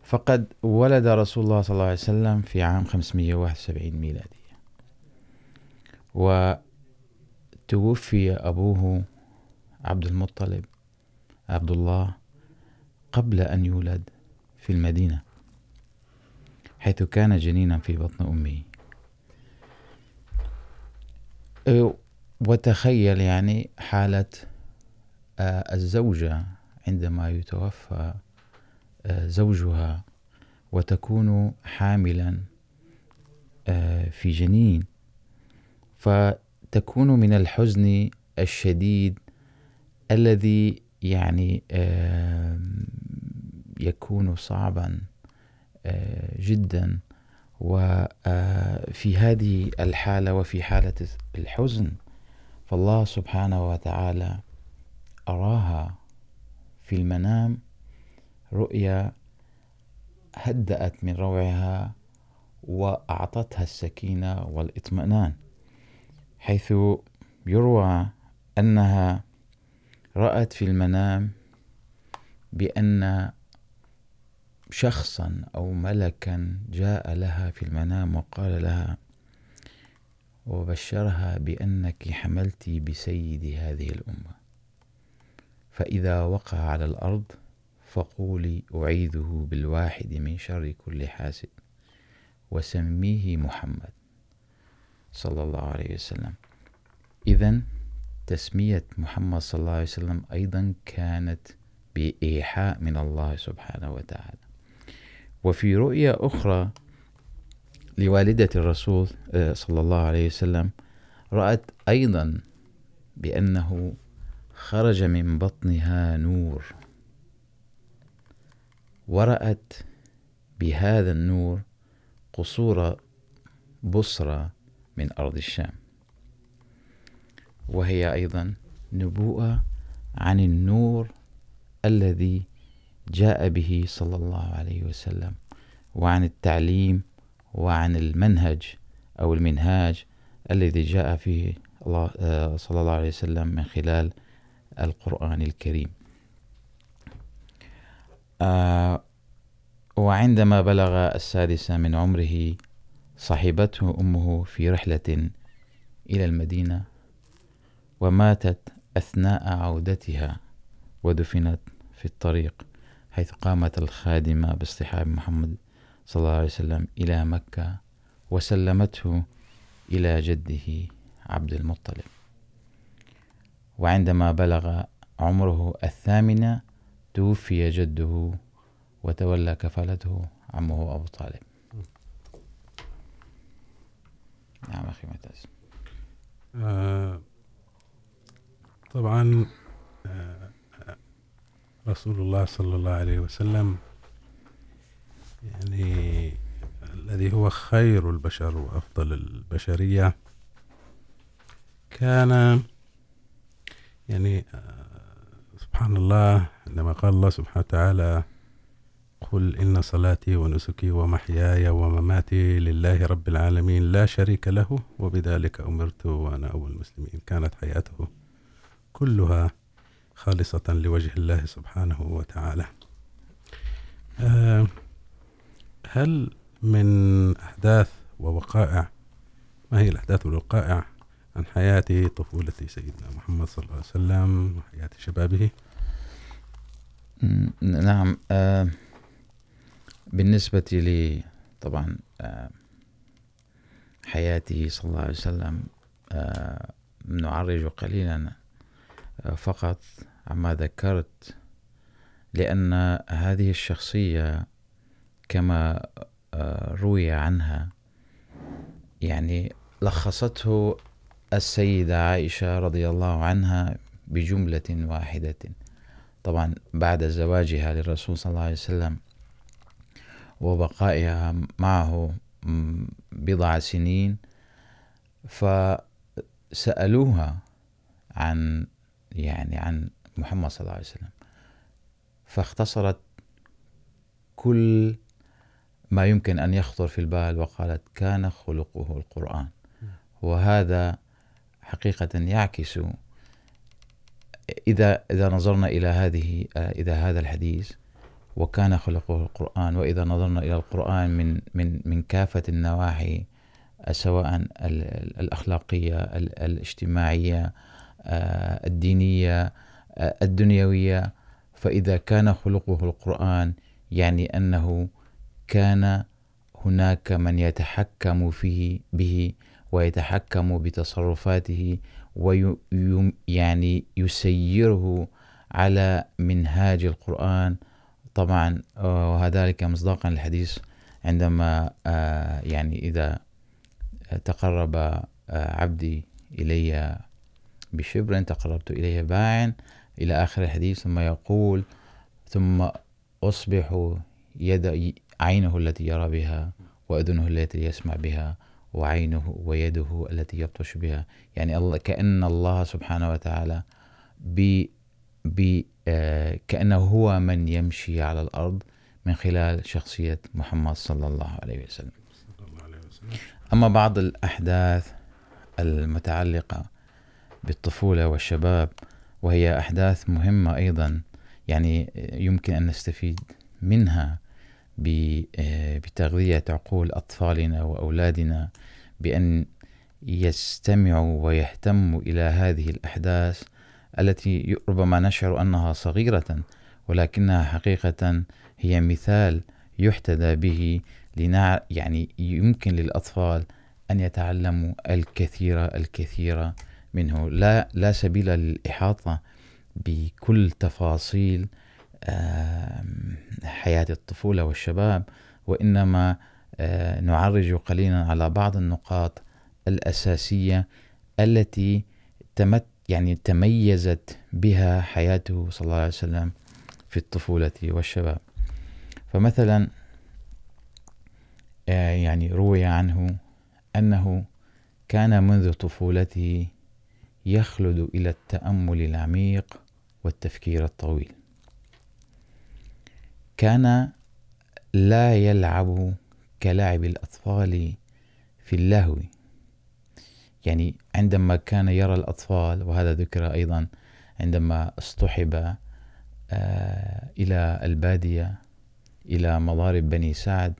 فقد ولد رسول الله صلى الله عليه وسلم في عام 571 ميلادية وتوفي أبوه عبد المطلب عبد الله قبل أن يولد في المدينة، حيث كان جنينا في بطن أمه. وتخيل يعني حالة الزوجة عندما يتوفى زوجها، وتكون حاملا في جنين. فتكون من الحزن الشديد الذي يعني يكون صعبا جدا. وفي هذه الحالة وفي حالة الحزن، فالله سبحانه وتعالى أراها في المنام رؤيا هدأت من روعها وأعطتها السكينة والإطمئنان، حيث يروى أنها رأت في المنام بأن شخصا أو ملكا جاء لها في المنام وقال لها وبشرها بأنك حملت بسيد هذه الأمة، فإذا وقع على الأرض فقولي أعيذه بالواحد من شر كل حاسد وسميه محمد صلى الله عليه وسلم. إذن تسمية محمد صلى الله عليه وسلم أيضا كانت بإيحاء من الله سبحانه وتعالى. وفي رؤيا أخرى لوالدة الرسول صلى الله عليه وسلم، رأت أيضا بأنه خرج من بطنها نور. ورأت بهذا النور قصور بصرى من أرض الشام. وهي أيضا نبوءة عن النور الذي جاء به صلى الله عليه وسلم، وعن التعليم وعن المنهج أو المنهاج الذي جاء فيه الله صلى الله عليه وسلم من خلال القرآن الكريم. وعندما بلغ السادسة من عمره صحبته أمه في رحلة إلى المدينة وماتت أثناء عودتها ودفنت في الطريق، حيث قامت الخادمة باصطحاب محمد صلى الله عليه وسلم إلى مكة وسلمته إلى جده عبد المطلب. وعندما بلغ عمره الثامنة توفي جده وتولى كفالته عمه أبو طالب. نعم أخي معتز آه، طبعا، آه، رسول الله صلى الله عليه وسلم، يعني الذي هو خير البشر وأفضل البشرية، كان، يعني سبحان الله عندما قال الله سبحانه وتعالى قل إن صلاتي ونسكي ومحياي ومماتي لله رب العالمين لا شريك له، وبذلك أمرت وأنا أول المسلمين. كانت حياته كلها خالصة لوجه الله سبحانه وتعالى. هل من أحداث ووقائع، ما هي الأحداث والوقائع عن حياة طفولة سيدنا محمد صلى الله عليه وسلم وحياة شبابه؟ نعم بالنسبة لي طبعا حياته صلى الله عليه وسلم نعرج قليلا فقط عما ذكرت، لأن هذه الشخصية كما روي عنها، يعني لخصته السيدة عائشة رضي الله عنها بجملة واحدة. طبعا بعد زواجها للرسول صلى الله عليه وسلم وبقائها معه بضع سنين، فسألوها عن يعني عن محمد صلى الله عليه وسلم، فاختصرت كل ما يمكن أن يخطر في البال وقالت كان خلقه القرآن، وهذا حقيقة يعكس إذا إذا نظرنا إلى هذه إذا هذا الحديث، وكان خلقه القرآن، وإذا نظرنا إلى القرآن من من من كافة النواحي، سواء الأخلاقية الاجتماعية الدينية الدنيوية، فإذا كان خلقه القرآن يعني أنه كان هناك من يتحكم فيه، به، ويتحكم بتصرفاته ويعني يسيره على منهاج القرآن. طبعا وذلك مصداقا للحديث عندما يعني إذا تقرب عبدي إلي بشبر، تقربت إليه باع إلى آخر الحديث، ثم يقول، ثم أصبح يد عينه التي يرى بها وأذنه التي يسمع بها. وعينه ويده التي يبطش بها. يعني الله، كأن الله سبحانه وتعالى ب ب كأنه هو من يمشي على الأرض من خلال شخصية محمد صلى الله عليه وسلم. أما بعض الأحداث المتعلقة بالطفولة والشباب، وهي أحداث مهمة أيضا، يعني يمكن أن نستفيد منها. بتغذية عقول أطفالنا وأولادنا بأن يستمعوا ويهتموا إلى هذه الأحداث التي ربما نشعر أنها صغيرة، ولكنها حقيقة هي مثال يحتذى به لنع يعني يمكن للأطفال أن يتعلموا الكثير الكثير منه. لا لا سبيل للإحاطة بكل تفاصيل حياة الطفولة والشباب، وإنما نعرج قليلا على بعض النقاط الأساسية التي تمت، يعني تميزت بها حياته صلى الله عليه وسلم في الطفولة والشباب. فمثلا يعني روي عنه أنه كان منذ طفولته يخلد إلى التأمل العميق والتفكير الطويل. كان لا يلعب كلاعب الأطفال في اللهو. يعني عندما كان يرى الأطفال، وهذا ذكر أيضا عندما اصطحب إلى البادية، إلى مضارب بني سعد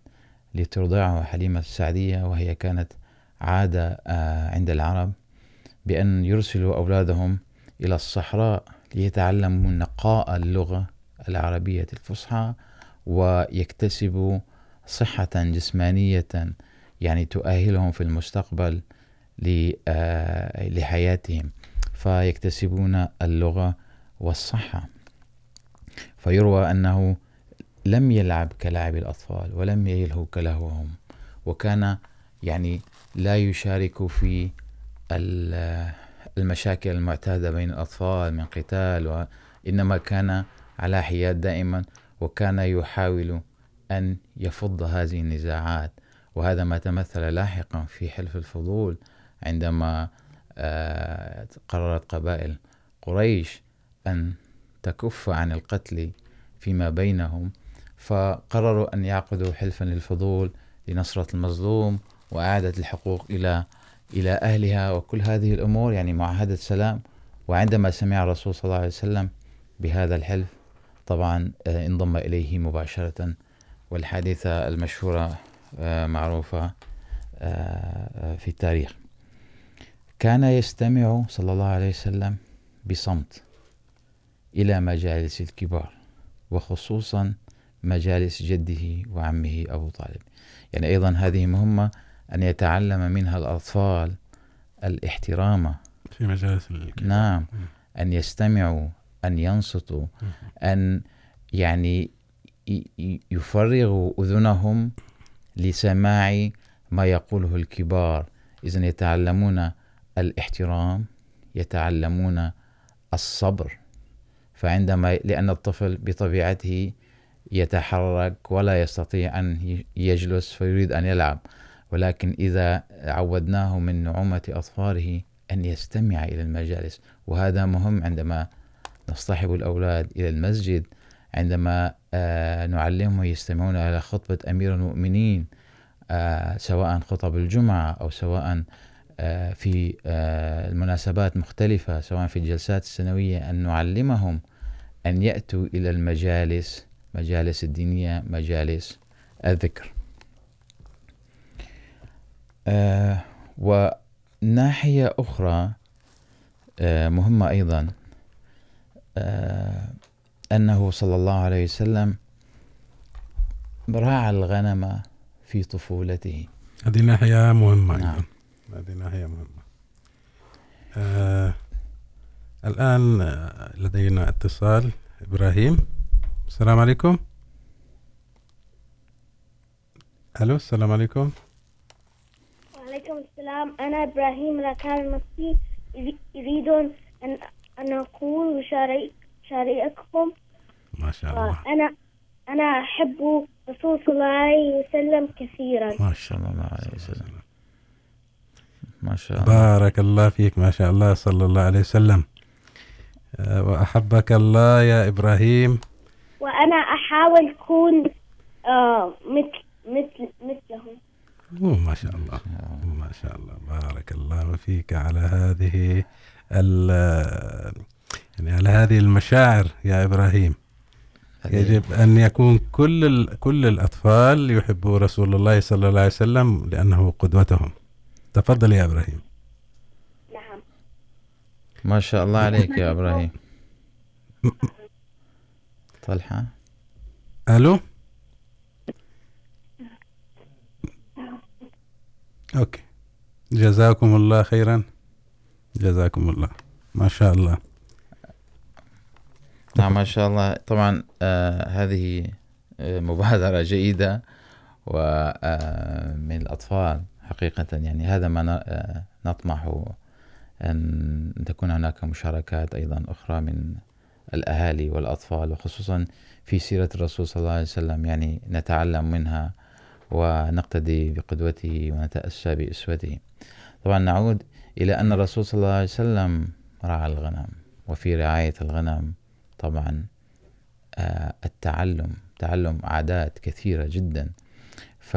لترضعه حليمة السعدية، وهي كانت عادة عند العرب، بأن يرسلوا أولادهم إلى الصحراء ليتعلموا نقاء اللغة العربية الفصحى. ويكتسبوا صحة جسمانية، يعني تؤهلهم في المستقبل لحياتهم. فيكتسبون اللغة والصحة. فيروى أنه لم يلعب كلاعب الأطفال ولم يلهو كلهوهم، وكان يعني لا يشارك في المشاكل المعتادة بين الأطفال من قتال، وإنما كان على حياد دائما وكان يحاول أن يفض هذه النزاعات. وهذا ما تمثل لاحقا في حلف الفضول عندما قررت قبائل قريش أن تكف عن القتل فيما بينهم، فقرروا أن يعقدوا حلفا للفضول لنصرة المظلوم وإعادة الحقوق إلى إلى أهلها وكل هذه الأمور، يعني معاهدة سلام. وعندما سمع الرسول صلى الله عليه وسلم بهذا الحلف طبعا انضم إليه مباشرة والحادثة المشهورة معروفة في التاريخ. كان يستمع صلى الله عليه وسلم بصمت إلى مجالس الكبار وخصوصا مجالس جده وعمه أبو طالب. يعني أيضا هذه مهمة أن يتعلم منها الأطفال الاحترام في مجالس الكبار. نعم أن يستمعوا أن ينصتوا أن يعني يفرغوا أذنهم لسماع ما يقوله الكبار. إذن يتعلمون الاحترام يتعلمون الصبر. فعندما، لأن الطفل بطبيعته يتحرك ولا يستطيع أن يجلس فيريد أن يلعب. ولكن إذا عودناه من نعومة أطفاله أن يستمع إلى المجالس. وهذا مهم عندما نصطحب الأولاد إلى المسجد عندما نعلمهم يستمعون إلى خطبة أمير المؤمنين سواء خطب الجمعة أو سواء في المناسبات مختلفة، سواء في الجلسات السنوية، أن نعلمهم أن يأتوا إلى المجالس، مجالس الدينية، مجالس الذكر. وناحية أخرى مهمة أيضا أنه صلى الله عليه وسلم راعى الغنم في طفولته. هذه ناحية مهمة نعم. هذه ناحية مهمة. آه الآن لدينا اتصال. إبراهيم السلام عليكم. ألو السلام عليكم. وعليكم السلام. أنا إبراهيم ركان المصري يريدون أن أن أقول شارككم ما شاء الله أنا أنا أحب رسول صلى الله عليه وسلم كثيرا. ما شاء الله عليه وسلم. ما شاء الله بارك الله فيك ما شاء الله صلى الله عليه وسلم. وأحبك الله يا إبراهيم. وأنا أحاول أكون مثل مثل مثلهم ما شاء الله ما شاء الله بارك الله فيك على هذه يعني على هذه المشاعر يا إبراهيم. يجب أن يكون كل كل الأطفال يحبوا رسول الله صلى الله عليه وسلم لأنه قدوتهم. تفضل يا إبراهيم. نعم. ما شاء الله عليك يا إبراهيم. طلحة. ألو؟ أوكي. جزاكم الله خيرا. جزاكم الله. ما شاء الله. نعم، ما شاء الله. طبعا، آه، هذه مبادرة جيدة ومن الأطفال حقيقة. يعني هذا ما نطمح أن تكون هناك مشاركات أيضا أخرى من الأهالي والأطفال، وخصوصا في سيرة الرسول صلى الله عليه وسلم. يعني نتعلم منها ونقتدي بقدوته ونتأسى بأسوته. طبعا نعود إلى أن الرسول صلى الله عليه وسلم رعى الغنم، وفي رعاية الغنم طبعا التعلم، تعلم عادات كثيرة جدا. ف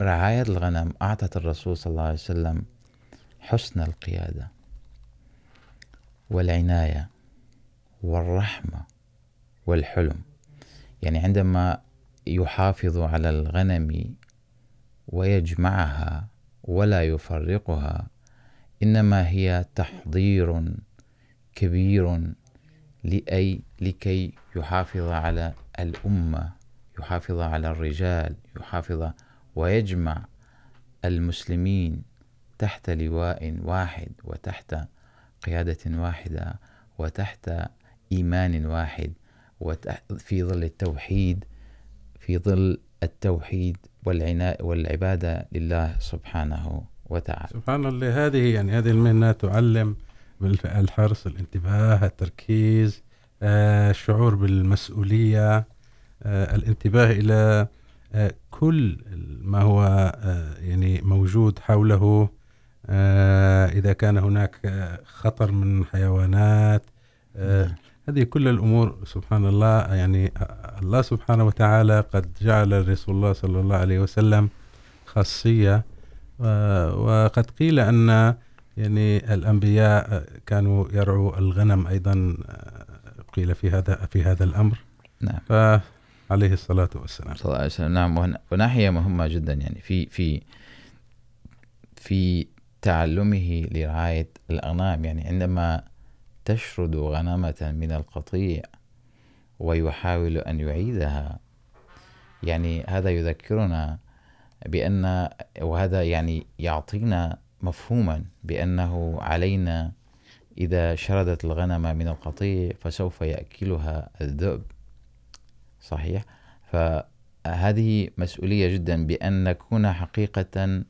رعاية الغنم أعطت الرسول صلى الله عليه وسلم حسن القيادة والعناية والرحمة والحلم. يعني عندما يحافظ على الغنم ويجمعها ولا يفرقها، إنما هي تحضير كبير لأي لكي يحافظ على الأمة، يحافظ على الرجال، يحافظ ويجمع المسلمين تحت لواء واحد وتحت قيادة واحدة وتحت إيمان واحد في ظل التوحيد في ظل التوحيد والعناء والعبادة لله سبحانه وتعالى. سبحان الله هذه يعني هذه المهنة تعلم الحرص الانتباه التركيز الشعور بالمسؤولية الانتباه إلى كل ما هو يعني موجود حوله إذا كان هناك خطر من حيوانات هذه كل الأمور سبحان الله يعني الله سبحانه وتعالى قد جعل الرسول الله صلى الله عليه وسلم خاصية وقد قيل أن يعني الأنبياء كانوا يرعوا الغنم أيضا قيل في هذا في هذا الأمر. نعم. فعليه الصلاة والسلام. صلى الله عليه وسلم. نعم وناحية مهمة جدا يعني في في في تعلمه لرعاية الأغنام. يعني عندما تشرد غنمة من القطيع ويحاول أن يعيدها. يعني هذا يذكرنا بأن، وهذا يعني يعطينا مفهوما بأنه علينا إذا شردت الغنم من القطيع فسوف يأكلها الذئب. صحيح؟ فهذه مسؤولية جدا بأن نكون حقيقة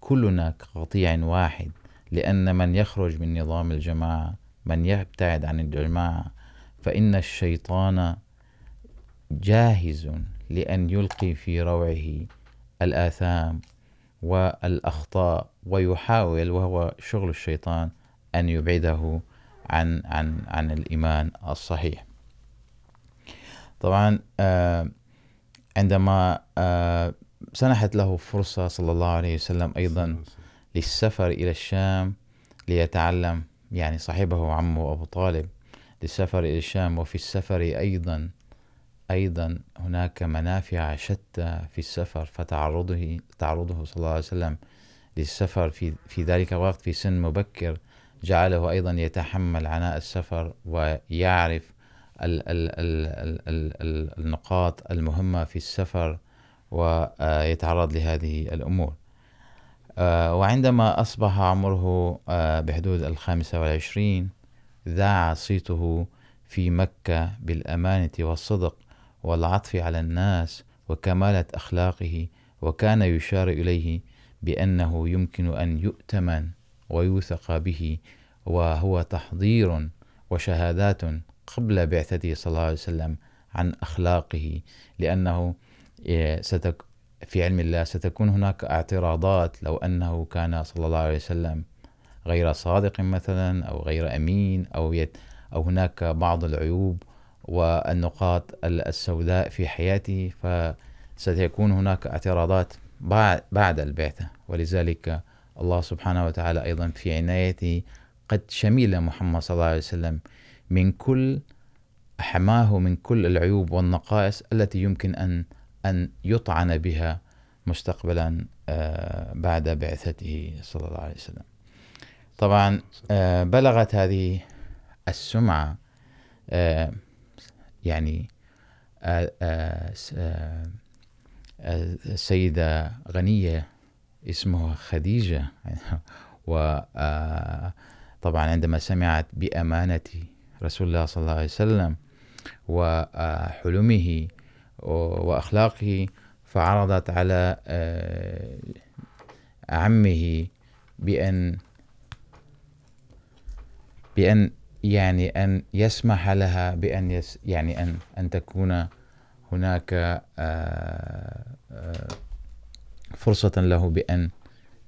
كلنا كقطيع واحد، لأن من يخرج من نظام الجماعة من يبتعد عن الجماعة فإن الشيطان جاهز لأن يلقي في روعه الآثام والأخطاء ويحاول وهو شغل الشيطان أن يبعده عن عن عن الإيمان الصحيح. طبعا عندما سنحت له فرصة صلى الله عليه وسلم أيضا للسفر إلى الشام ليتعلم يعني صاحبه عمه أبو طالب للسفر إلى الشام، وفي السفر أيضا أيضا هناك منافع شتى في السفر، فتعرضه، تعرضه صلى الله عليه وسلم للسفر في في ذلك الوقت في سن مبكر. جعله أيضا يتحمل عناء السفر ويعرف ال ال ال ال ال، النقاط المهمة في السفر، ويتعرض لهذه الأمور. وعندما أصبح عمره بحدود الخامسة والعشرين ذاع صيته في مكة بالأمانة والصدق والعطف على الناس وكمالة أخلاقه، وكان يشار إليه بأنه يمكن أن يؤتمن ويوثق به، وهو تحضير وشهادات قبل بعثته صلى الله عليه وسلم عن أخلاقه، لأنه في علم الله ستكون هناك اعتراضات لو أنه كان صلى الله عليه وسلم غير صادق مثلا أو غير أمين أو يت أو هناك بعض العيوب والنقاط السوداء في حياته، فستكون هناك اعتراضات بعد البعثة. ولذلك الله سبحانه وتعالى أيضا في عنايته قد شمل محمد صلى الله عليه وسلم من كل حماه من كل العيوب والنقائص التي يمكن أن أن يطعن بها مستقبلا بعد بعثته صلى الله عليه وسلم. طبعا بلغت هذه السمعة يعني السيدة غنية اسمها خديجة [LAUGHS] وطبعا عندما سمعت بأمانة رسول الله صلى الله عليه وسلم وحلمه وأخلاقه فعرضت على عمه بأن بأن يعني أن يسمح لها، بأن يس، يعني أن أن تكون هناك فرصة له بأن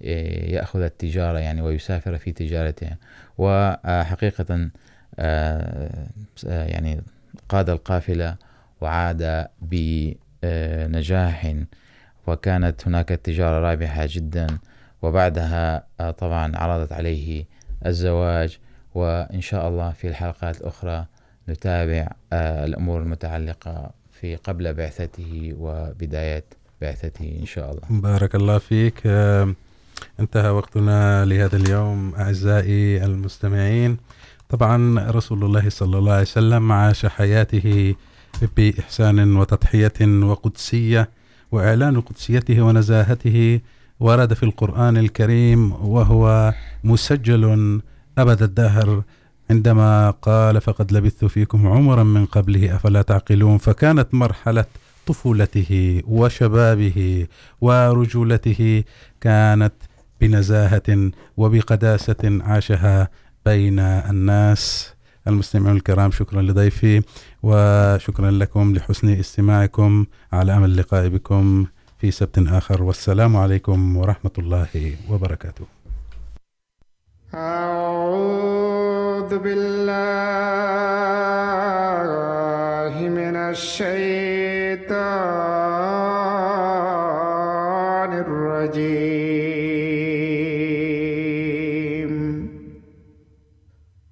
يأخذ التجارة يعني ويسافر في تجارتها. وحقيقة يعني قاد القافلة وعاد بنجاح. وكانت هناك التجارة رابحة جدا، وبعدها طبعا عرضت عليه الزواج. وإن شاء الله في الحلقات الأخرى نتابع الأمور المتعلقة في قبل بعثته وبداية بعثته إن شاء الله. بارك الله فيك. انتهى وقتنا لهذا اليوم، أعزائي المستمعين. طبعا رسول الله صلى الله عليه وسلم عاش حياته بإحسان وتضحية وقدسية وإعلان قدسيته ونزاهته ورد في القرآن الكريم وهو مسجل أبد الدهر عندما قال فقد لبثت فيكم عمرا من قبله أفلا تعقلون فكانت مرحلة طفولته وشبابه ورجولته كانت بنزاهة وبقداسة عاشها بين الناس. المستمعون الكرام، شكرا لضيفي. وشكرا لكم لحسن استماعكم. على أمل اللقاء بكم في سبت آخر. والسلام عليكم ورحمة الله وبركاته. أعوذ بالله من الشيطان الرجيم.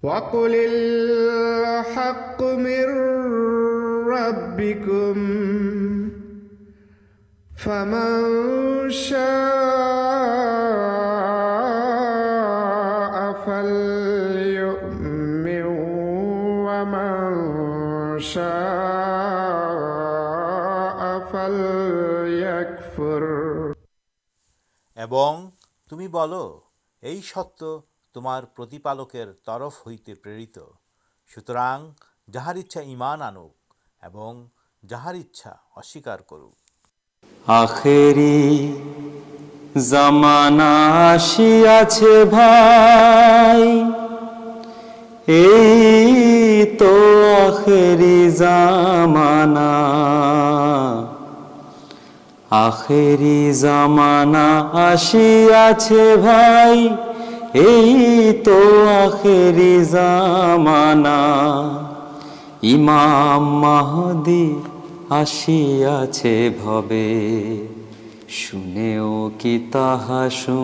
وقل الحق ربكم فمن شاء فليؤمن ومن شاء فليكفر এবং তুমি বলো এই সত্য তোমার প্রতিপালকের তরফ হইতে প্রেরিত সুতরাং যাহার ইচ্ছা ঈমান আনুক এবং جہار انچا کر مانا آسی آج تو مانا ایمام شنے کی تحا سا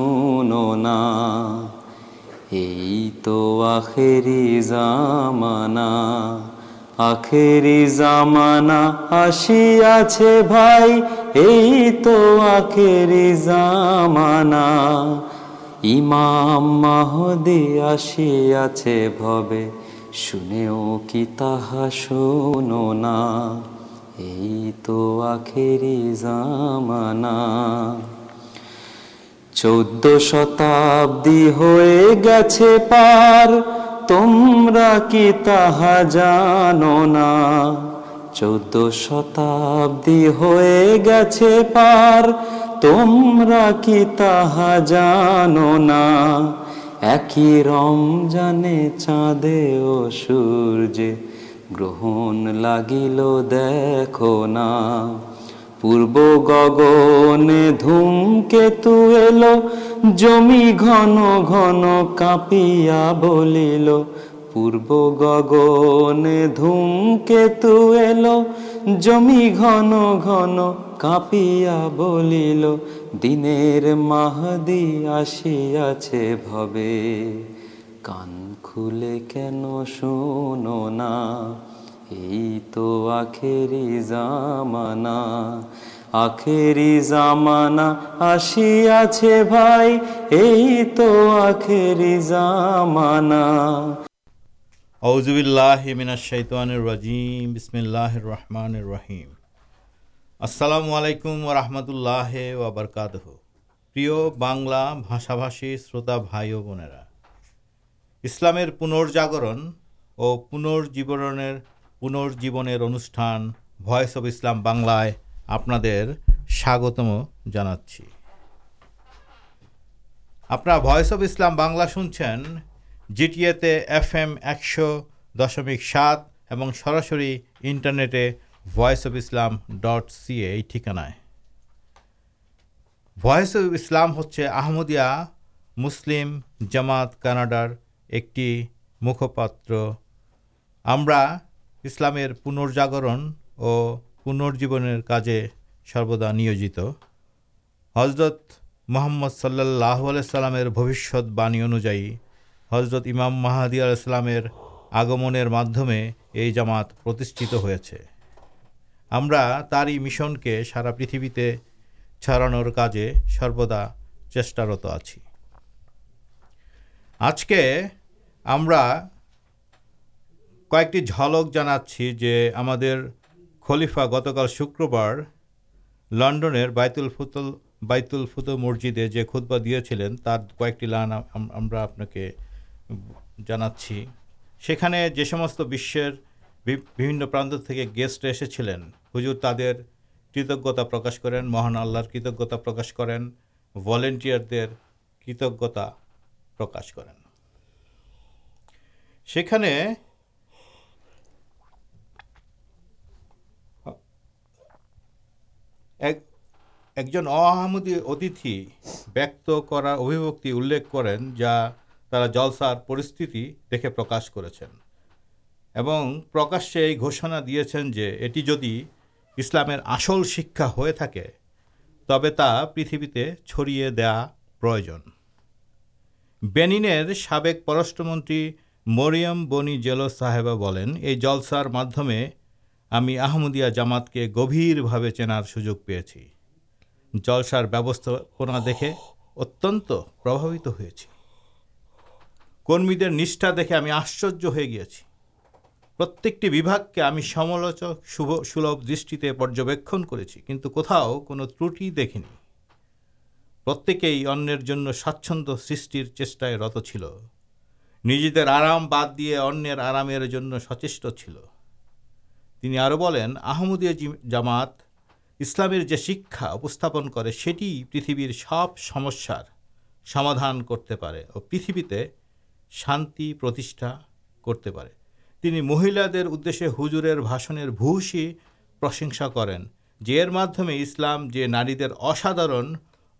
یہ تو آخر زامانا آخر جامانا آسیا بھائی یہ تو آخر زمانا ایمامچے شنے کی طا سنا چود شتابی ہو گیارمر کی ایک رم جانے چورج گرہن لگل گے پور گگنے کے تو ایل جمی گن گن کاپیا بول دن محدیہ سے رحمان السلام علیکم رحمت اللہ وبرکات اسلام پنرجاگرن اور پنرجیور پنجیبرس اف اسلام آپ اب اسلام G T A F M ایکش دشمک سات اور سراسر انٹرنیٹ اف اسلام ڈٹ سیے ٹھیکانا وس اف اسلام ہومدیہ مسلم جامات کاناڈار ایک مکھپ ہمارا اسلام پنجاگرن اور پنرجیبر کا سروا نزرت محمد صلی اللہ علیہ السلام باعی انوجائ حضرت امام محدود آگمے یہ جامات ہوا تاری مشن کے سارا پریتھتے چڑان کاجے سروا چت آئی آج کے کئےکلک جانا چی ہم خلیفا گتکال شکر بار لنڈن بائیت التل فتو مسجدے جو خودبا دیا چلین لانا آپ کے جانا چینے جوسمس بش بھی پرانے کے گیسٹ ایسے ہجور تعرید کتجتا پرکاش کریں مہان آل کتتا پر کتجتا پر پرشے گوشنا دیا یہ جدی اسلام شکا ہوا پریتیں چڑھے دا پرن ساشر منت مریم بنی جل صاحب ہمیں آمدیہ جامات کے گھبرے چینار سوجو پیے جل سارا دیکھے اتن پربھوت کرما دیکھے ہمیں آشچر ہو گیا پرتکٹی ہمیں سلب درک کر دیکھی پر ہی انچند سر چاہت نجی آرام باد دے انام سچے چلتی آمدی جامات اسلام شکایت کر سو سبسار کرتے اور پریتھتے شانتی کرتے مہیل ادے ہرشنر بوسی پرشنسا کریں جی مادمے اسلام جو ناری اسادار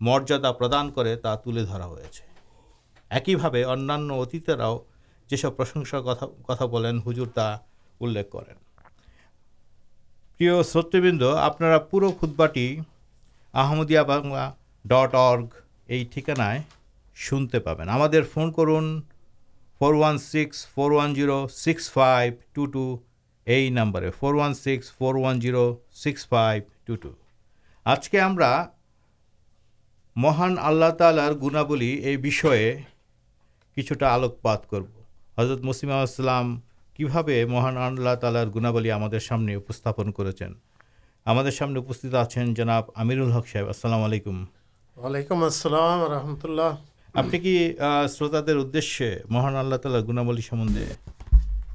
مریادا پردان کرتا ترا ہوتا ہے ایک ہی انتراؤ جسب پرشنسا ہجرتا ان ست آپ پورا خودباٹی آمدیا باگلہ ڈٹ ارگ یہ ٹھکانے شنتے پہ فون کرن four one six four one o six five two two یہ number four one six four one o six five two two آج کے ہمان آلہ تعالی گنابل یہ بھی آلوک حضرت مسیم کی مہنہ تعالی گنبل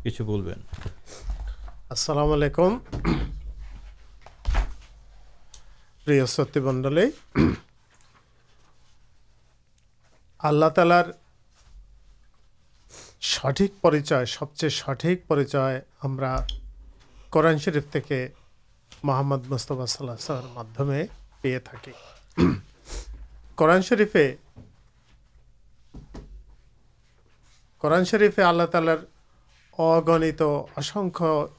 کچھ ستی منڈل سٹھ پریچ سب چیز سٹھک پریچر قرآن شرف تھی محمد مستفا صلاح میے تک قرآن شرفے قرآن شرفے آللہ تعالی اگنک اس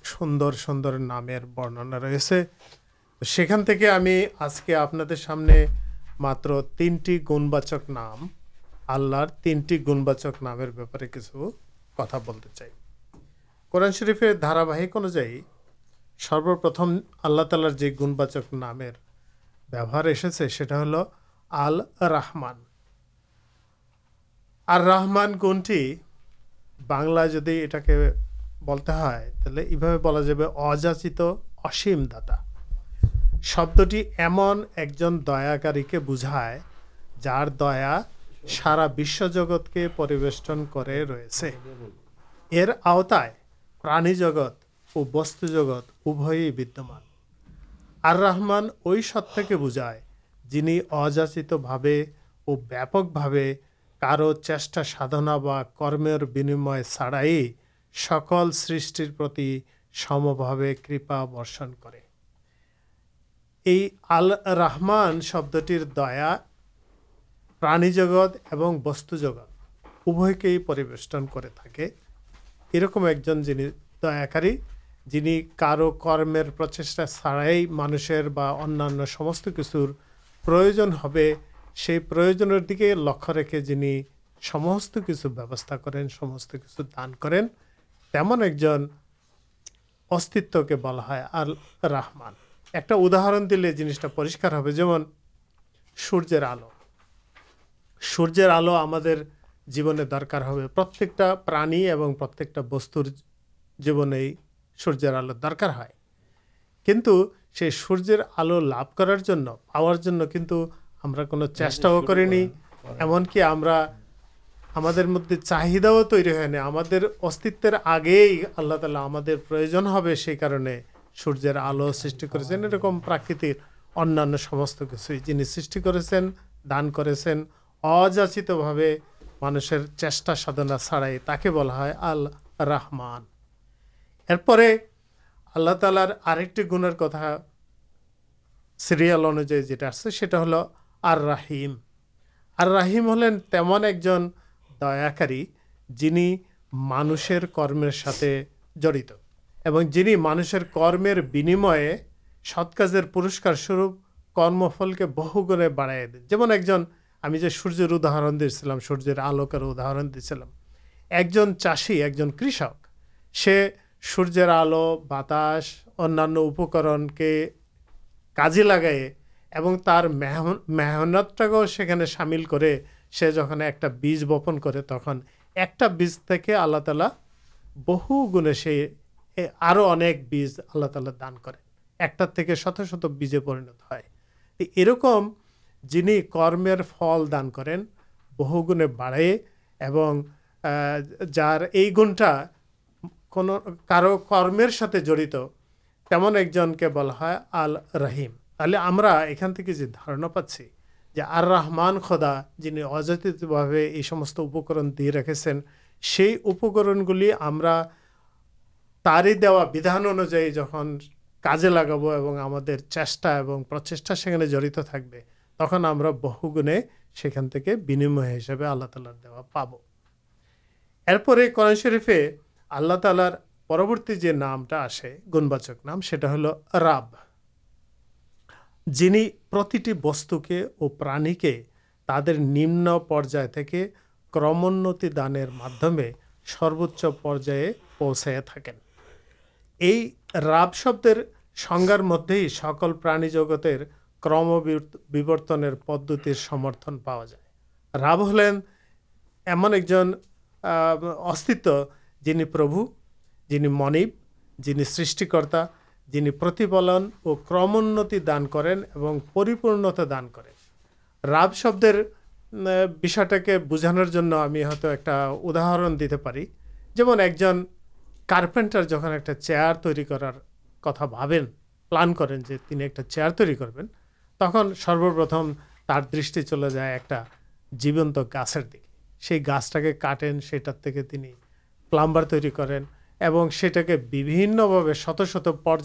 سوندر سوندر نام برننا ریسے ہمیں آج کے آپ سامنے مطلب تینٹی گنباچک نام آلر تینٹی گنباچک نام بارے کی کچھ کتنا چاہیے قرآن شرف دھارابک انوجائرتم اللہ تعالی گنباچک نام ایسے سا ہل آل راہمان آ رہمان گنٹی بنل جی یہ بولتے ہیں تھی یہ بلا ججاچ اصیم داتا شبدٹی ایمن ایک جن دیا کر بوجھائے جار دیا سارا جگت کے پرت پرانی جگت اور بست جگت ابھی مانحمان کارو چیشا سادنا کرم بنیمکل سر کرمان شبدٹر دیا پرایگت بستت ابھیشن کرکم ایک جن جن دینی کارو کرمچا چار مانشی بمست کچر پر سی پر لک رکھے جنس کچھ بوستا کریں سمست کچھ دان کرم ایک جن ات کے بلا ہے راہمان ایک اداہن دل جنسٹا پریشک ہو جلو سورجر آلو ہمرکار پرایو اور پرتکٹ بستور جیونے سورجر آلو درکار ہے کنٹر آلو لابھ کرمکی ہم چاہیا تر ہمر آگے آللہ تعالی ہمر آلو سرٹی کرکر انس سی دان کر اجاچھا مانس چھنا چڑائے تھی بلا آل رحمان ارپر اللہ تعالی آ گنر کتا سیریال انوائٹ ہل آر رحیم آر راہیم ہومن ایک جن دیا کرنی مانشر کرم جڑت اور جنہیں مانشر کرم بنیمیر پورسکارمفل کے بہ گنے بڑھائی دیں جو ایک ہمیں سورداہن دیم سور آلوکر اداہر دی جن چاشی ایک جن کب سے سورجر آلو بات ان کاجی لگائے محنت کا سامل کر سکے جب بیج بپن کر تک ایک بج تھی آللہ تعالی بہ گی اور دان کرت شت بیجت ہے یہ رم جن کرم فل دان کر بہ گنے بڑے جارے گنٹا کارو کرمات ایک جن کے بلا ہے آل رحیم تھی ہمارنا پاس جو آر رحمان خدا جنہیں اجتھ بھا یہ رکھے سے ہمان انوجائن کاجے لگابا اور پرچار سنگھے جڑت تک তখন আমরা বহুগুণে সেখান থেকে বিনিময় হিসেবে আল্লাহ তালার দেওয়া পাবো এরপরে কোরআন শরীফে আল্লাহ তালার পরবর্তী যে নামটা আসে গুণবাচক নাম সেটা হলো রাব যিনি প্রতিটি বস্তুকে ও প্রাণীকে তাদের নিম্ন পর্যায় থেকে ক্রমোন্নতি দানের মাধ্যমে সর্বোচ্চ পর্যায়ে পৌঁছায় থাকেন এই রাব শব্দের সংজ্ঞার মধ্যেই সকল প্রাণী জগতের پدت سمرتھن پا جائے راب ہلین ایم ایک جن است جنہیں پرب جنہیں منی جنہیں سرتا جنہیں اور کموتی دان کریں پریپنتا دان کریں راب شبد بھی بوجھان ایک اداہر دیتے پڑی جن کرپینٹر جن ایک چیئر تری کرار کتا بھابن پلان کریں جو ایک چیئر تیری کر تک سروپرتمار چلے جائے ایک جیبنت گاسر دیکھ سی گاسٹے کا کاٹین سیکھ کے پلامبار تیری کریں سیٹ کے بھنگے شت شت پر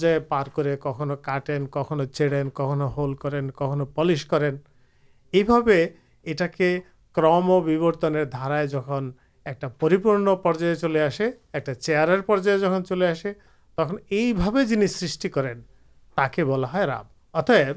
کھو کاٹین کھو چڑے کھو ہولڈ کرمرت ہے دھار جن ایکپن پر چلے آسے ایک چیئر پر چلے آسے تک یہ جن سرٹی کریں تھی بلا راب اتحب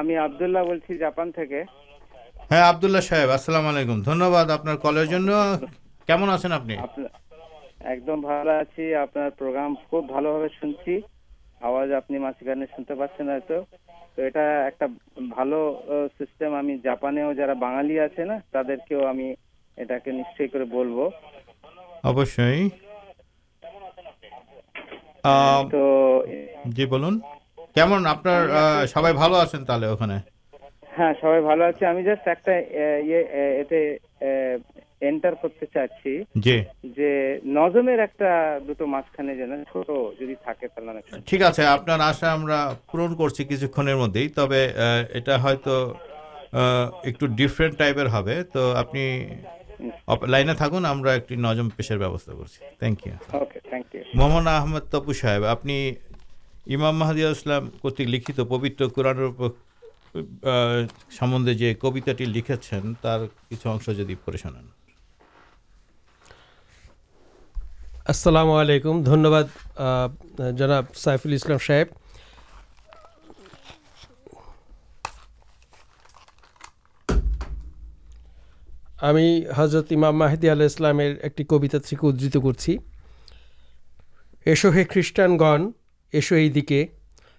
আমি আব্দুল্লাহ বলছি জাপান থেকে হ্যাঁ আব্দুল্লাহ সাহেব আসসালামু আলাইকুম ধন্যবাদ আপনার কলের জন্য কেমন আছেন আপনি একদম ভালো আছি আপনার প্রোগ্রাম খুব ভালোভাবে শুনছি আওয়াজ আপনি মাঝখানে শুনতে পাচ্ছেন হয়তো তো এটা একটা ভালো সিস্টেম আমি জাপানেও যারা বাঙালি আছে না তাদেরকেও আমি এটাকে নিশ্চয়ই করে বলবো অবশ্যই তো জি বলুন سب پور لائن پیش امام ماہدیہ لکھ پبت قورنے جو کبھی لکھے اشن السلام علیکم دھنیہ جناب سائفل اسلام صاحب ہمیں حضرت امام محدود ایک کبھی ادت کرچی ایسے خریشان گن ایس یہ دیکھ کے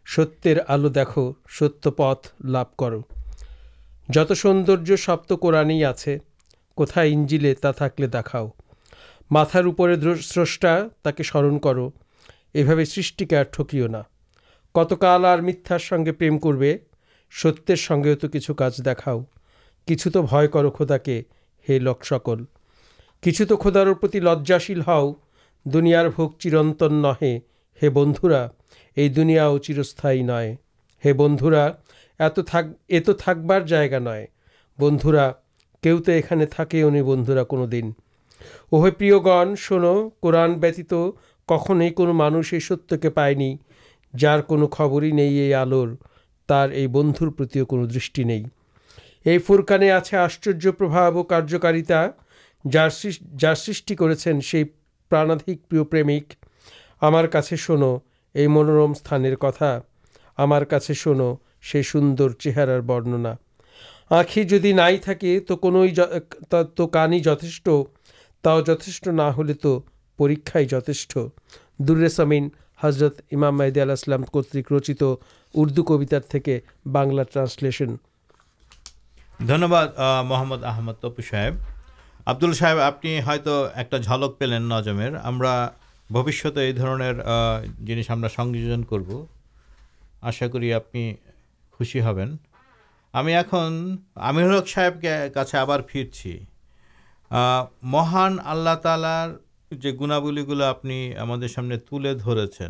ستیہ آلو دیکھ ستیہ پت لب کر جت سوندر سب تو کون آنجیلے تھے دیکھاؤ متاروپے سر تک سرن کر یہ سر ٹکیو نا کتک میتھار سنگے پرم کر ستر سنگے تو کچھ کاج دیکاؤ کچھ تو کھدا کے ہے لوک سکل کچھ تو کھداروں لجاشیل ہاؤ دنیا بوک چرنت نے ہی بندا یہ دنیا اچرستھائی نئے ہے بند یہ تو جائگا نئے بندرا کہو تو یہ بندرا کون دن اہ پرنت کون مانس یہ ستیہ کے پائے جار خبر ہی نہیں یہ آلور تر یہ بندر پر فورکانے آپ آشچر پربھا اور کارکرتا جار سیٹ پراڑا پرمک ہمارے شن یہ منورم سان کتا ہمارے شن سے سوندر چہرار برننا آخری جدی نئی تھا تو کان ہی جتھ تو نہتھ دورسامین حضرت امام میدلام کرچی اردو کب بنار ٹرانسلیشن دھنیہ واد محمد آمد تپو سا آبدل صاحب آپ نے جھلک پلین بوشتے یہ درنر جنس ہمیں سنوجن کرو آشا کریں اُن ساہے کے کا مہان آللہ تعالی جو گناگل آپ سامنے تلے درنس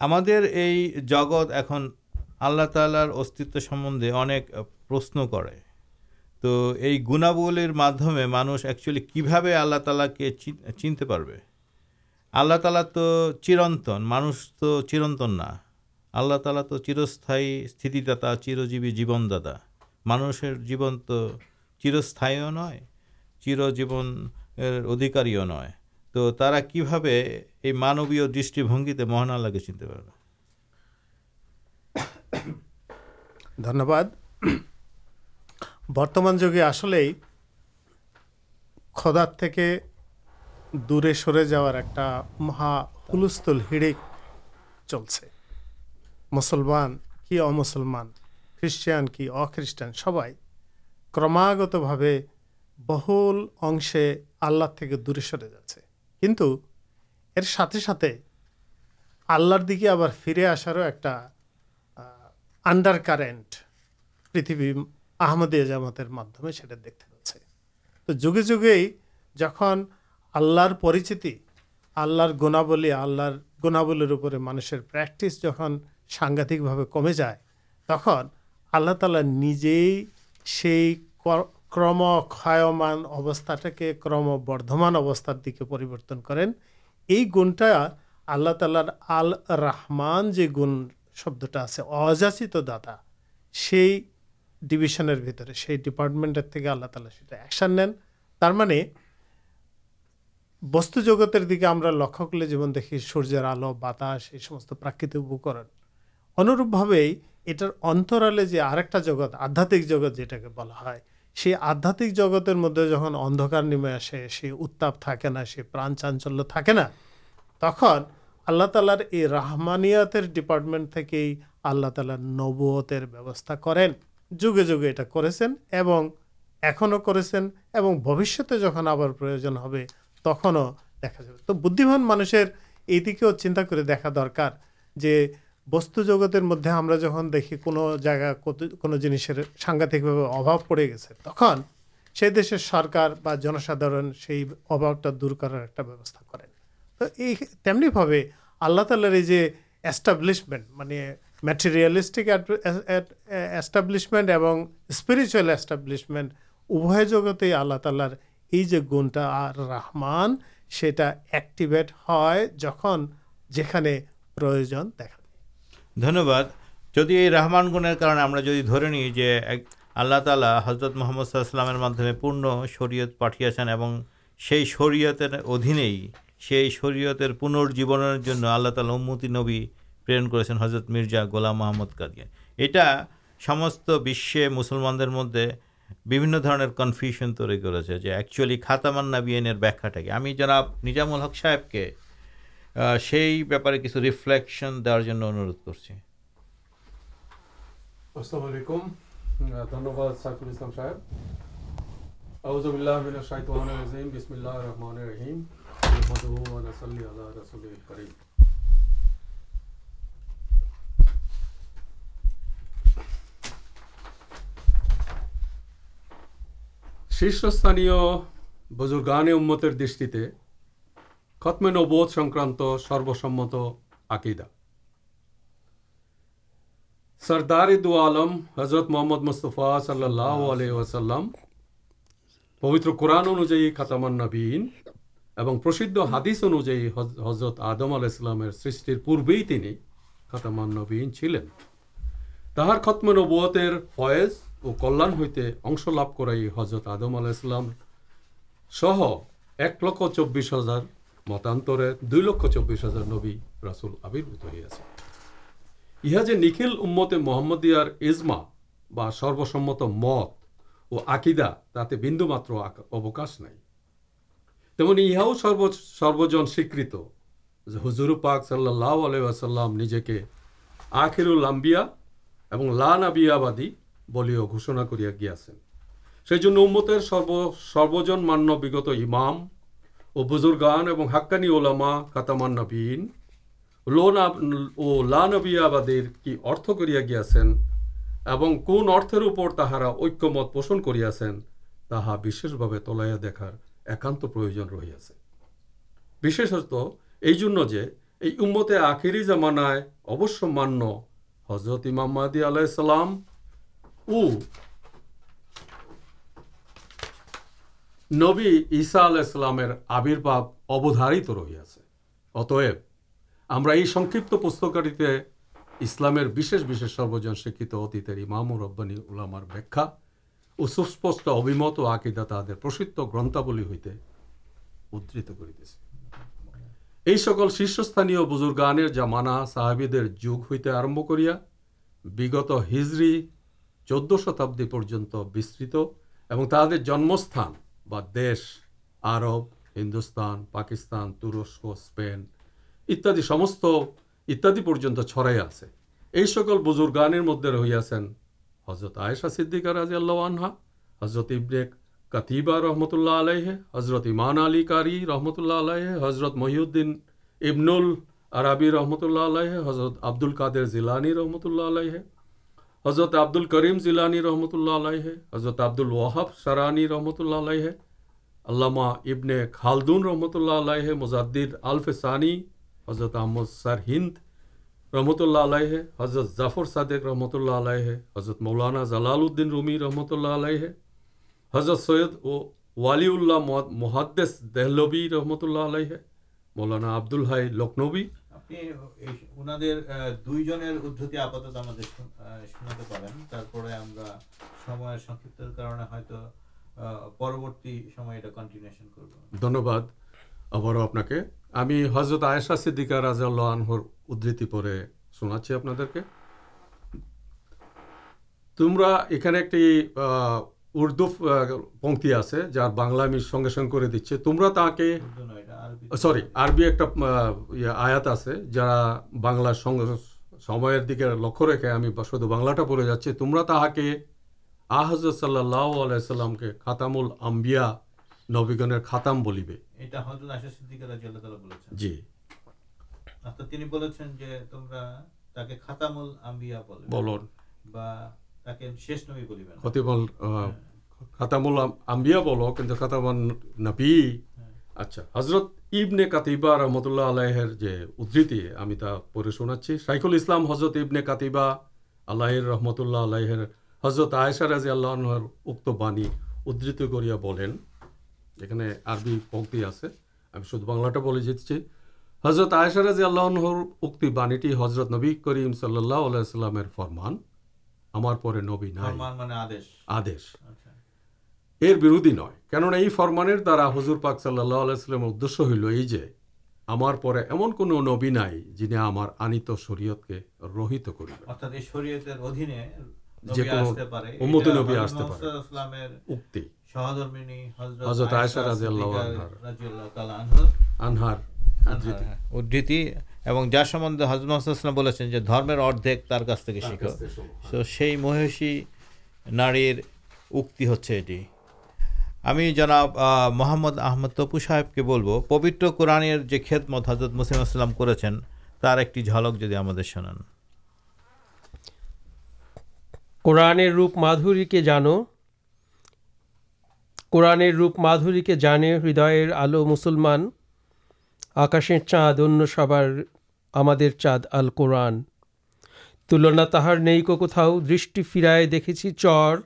ہم جگت اُن آللہ تعالی استندے اکشن کرنا مانگ اکچولی کی بھا تا کے چی چنتے پڑے اللہ تعالی تو چرنت مانس تو چرنت نہ آلہ تعالی تو چرستی دا چرجیو جیبن داتا مانشر جیبن تو چرست ندھکار تو مانوی دستی بنگی مہانالا کے چنتے پڑواد برتمان جگہ آسلیک دور سر جا رہا ایک مہا ہلستل ہڑے چلتے مسلمان کیمسلمان خیشٹان کی اخسٹان سب کماگت بہل امشے آللہ تھی دورے سر جائے کچھ ارسے ساتھ آللہ دیکھ کے آپ فری آساروں ایک آنڈارکارینٹ پریتھ آمد ایجامت مادمے دکھتے ہوتے تو جگہ جگہ جن آلر پریچت آللہ گنابلیا آلر گنابل مانشر پریکٹیس جہاں ساگے کمے جائے تک اللہ تعالیج سے کم کمان اوستا کے کم بردمان اوستار دیکھ کے پریتن کریں یہ گنٹا اللہ تعالی آل رحمان جو گن شبدے اجاچیت دادا سی ڈیویشن بھی ڈیپارٹمینٹ تعالیشن تین وس جگت لکھے جیمن دیکھی سورجر آلو بات یہ سمست پر ہی اٹارے جو ہے جگت آدھات جگت جو بلا آ جگت کے مدد جہاں ادھکنیمے سے اتپا تھا پرا چاچل تھا تخ آللہ تعالی یہ رحمانیات ڈیپارٹمنٹ اللہ تعالی نبوتر کریں جگہ جگہ یہ سنگھ بوشی جہاں آپ پر تک جان مانس چنتا درکار جو بست جگت کے مدد جہاں دیکھی کو سنگاتی ابو پڑے گی تک سے سرکار جن سا اباب دور کر تمنی بھا آرجیلٹ مجھے میٹریالسٹکلٹ اسپریچوٹ اب جگتے اللہ تعالی یہ جو گن رحمان سے دھنیہ جدی رحمان گنیرہ تعالی حضرت محمد صلاح اللہ مرئت پاٹیاسین اور شرعت ادھینے شرعت پنرجیبر تعالی امتی نبی پرن کرزرت مرزا گولام محمد کارگی یہ مسلمان مدد বিভিন্ন ধরনের কনফিউশন তৈরি করেছে যে অ্যাকচুয়ালি খাতামান না বিএনের ব্যাখ্যাটা কি আমি জনাব নিজামুল হক সাহেবকে সেই ব্যাপারে কিছু রিফ্লেকশন দেওয়ার জন্য অনুরোধ করছি আসসালামু আলাইকুম ধন্যবাদ সাইফুল ইসলাম সাহেব আউযুবিল্লাহি মিনাশ শাইতানির রাজিম বিসমিল্লাহির রহমানির রহিম মাদুহু ওয়া নাসাল্লি আলা রাসূলিল কারীম شیشستان دستمینکرانت سروسمت آکیدا سرداردو آلم حضرت محمد مستفا صلی اللہ علیہ وسلم پبتر قورن انوجائن اور پرسد حادث انوجائے حضرت آدم علیہسلام سو ختم چلین ختم نوبت اور کل ہوئی اشلا لب کرزرت آدم آلام سہ ایک لکھ چبیس ہزار متانک چبیس ہزار نبی رسول امتے محمد سروسمت مت اور آکیدا تن ابکاش نہیں تماؤ سروز سیكت ہزر پاک صلی اللہ علیہ وسلام نجے کے آخر المبیادی بلی گوشنا کر سیز امت سرو سروز مانگت ایمام بزرگان اور ہاکانی اولا ما کتامان لون اب ارتھ کریا گیا کون اردر اوپر تہارا یقمت پوشن کرا بھا تلائیا دیکھار ایکانت پر یہ امتے آخری جامان ابشم مان حضرت مادیسلام نبیسا پستلام سوسپش آکیدا تعداد گرتھا لکل شیشست بزرگان جگ ہوئی آر کر چود شتابی پرستتر جنمستان بس آرب ہندوستان پاکستان ترسک اسپین اتنی سمست پہ چڑیا بزرگان مدد رویہ حضرت آئشہ صدیق رضی اللہ عنہ حضرت ابدیک کتیبہ رحمۃ اللہ علیہ حضرت ایمان علی کاری رحمۃ اللہ الہ حضرت محی الدین ابنول عربی رحمۃ اللہ علیہ حضرت عبدال قدر ضلعانی رحمۃ اللہ علیہ حضرت عبد الکریم ضیلانی رحمۃ اللہ علیہ ہے، حضرت عبد الوہب سرانی رحمۃ اللہ علیہ ہے، علامہ ابن خالدون رحمۃ اللہ علیہ مزدد الف ثانی حضرت احمد سر ہند رحمۃ اللہ علیہ ہے، حضرت ظفر صادق رحمۃ اللہ علیہ ہے، حضرت مولانا ضلال الدین رومی رحمۃ اللہ علیہ ہے، حضرت سید والی اللہ محدث دہلوی رحمۃ اللہ علیہ ہے، مولانا عبد الحائی لکھنوی پکی آگل سنگے سنگ کر دیں تمام سر ایک لکھے جی تمہارا حضرتب اللہ حضرت کرتی آپ سے حضرت آئس رضی اللہ اکتی حضرت نبی کریم صلی اللہ علیہ فرمان ہمارے نبی نا لہ پہ ایمنائی جنہاری جا سمندے مہیشی نارتی ہوں روپ مادوری کے جانے ہر آلو مسلمان آکاشن چا دم چاد آل قورن تلنا تہار نہیں کتاؤ درائے چر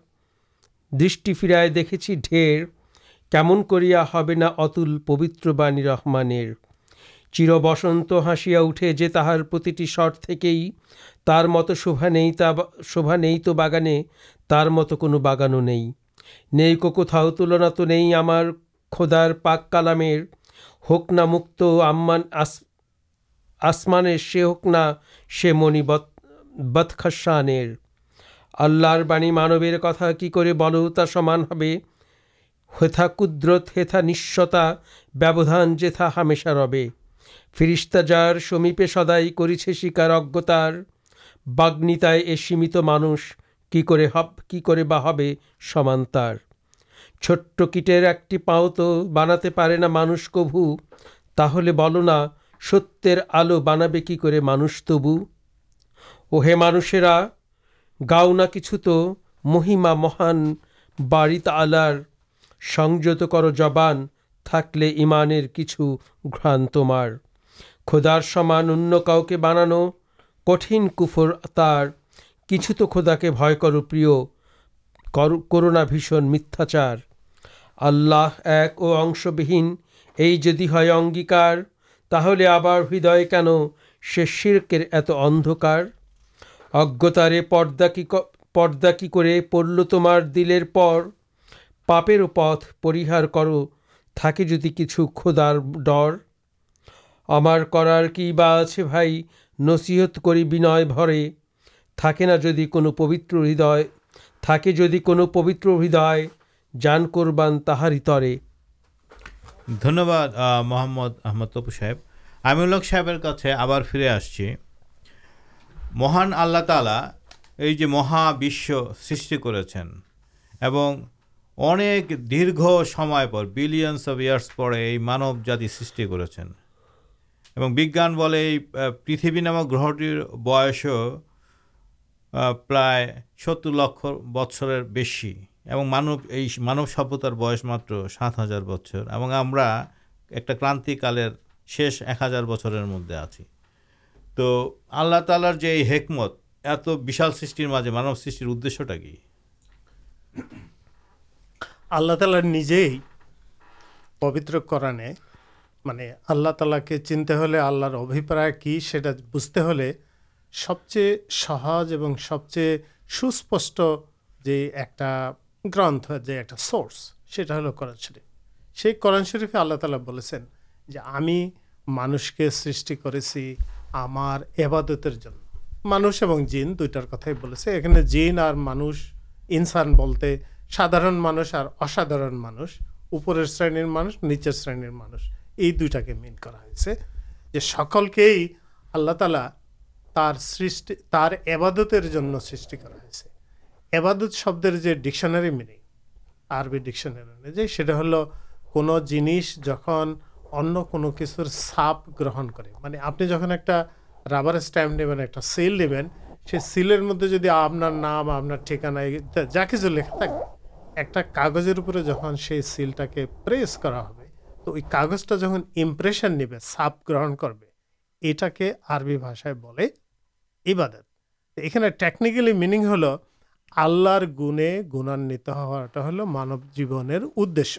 دشٹی فیرائےمن کرتل پبتر بانحمان چر بسنت ہاسیا اٹھے جی تہارتی شرط مت شوا نہیں شوبا نئی تو بغان تر مت کگان تلنا تو نہیں ہمار پاک کالام ہوکنا مس آسمان سے ہوکنا شم بتخسان اللہ مانو کتا کی بلتا سمان ہے ہوتا قدرت ہی تھا ہمیشہ رب فریشتا جارمپے سدائی کرگنتائمت مانس کی بانتار چھٹکیٹر ایکٹی پاؤ تو بانا پے نہانس کبو تھی بولنا ستر آلو بانا کی مانس تبو اہ مانشرا گاؤچ تو مہیما مہان بارت آلار سنجت کر جبان تھلان کچھ گرانت مار کھدار سمان ان کے بان کٹھن کفر تر کچھ تو کھدا کے بھیا کر کرنا بھیشن میتھاچار اللہ ایک اور یہ جدی اگیار تھی آپ ہدے کن شرکے ات ادکار اجنتارے پداکی پدا کی پڑ تمارلر پھر پت پہ کرو تھا جد کچھ خودار ڈر ہمار کی باس نصیحت کر جی کو پوتر ہردے جن کو پوتر ہدا جان کر بان تہارے دنیہباد محمد آمد تپو صاحب آک صاحب آپ فری آسیں مہان آللہ تعالی یہ جو مہابش سب اب دیر سمجھنس اب یارس پڑے مانو جاتی سرجان بولے پریتھ نام گرہٹر بس ہو پر ستر لکھ بچر بس مان مانو سب بات سات ہزار بچر اور ہمارا ایکانتکال شیش ایک ہزار بچر مدد آئی تو اللہ تعالیمت پبتر کرنے پر سب چیز سہج اور سب چیز سوسپش ایک گرتھ سورس کرن شرف سے کرن شرف اللہ تعالی بول ہمیں مانش کے سیشٹی کر ہمار ابادت مانس اور جین دوارے یہ مانس انسان بولتے سادارن مانس اور اساد مانشر مانس نیچر شران یہ دو مینا ہو سکل کے ہی اللہ تعالی تر سارت سیبادت شبدی جو ڈکشناری مین اور ڈکشنارش جن ان کوچر سپ گرہن کربار اسٹام ایک سیلبین سی سیلر مدد جی آپ نام آپ ٹھیکانا جا کچھ لکھا تھا ایکزرپ سیل کے پرس کرگزن سپ گرہن کر یہ کہاشائیں بولت یہ ٹیکنیکیل مین ہل آلر گنے گناانت ہوا ہل مان جیوش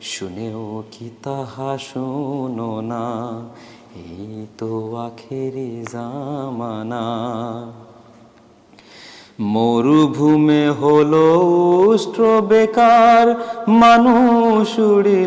شنا مرو بھومی ہل بےکار مان سڑی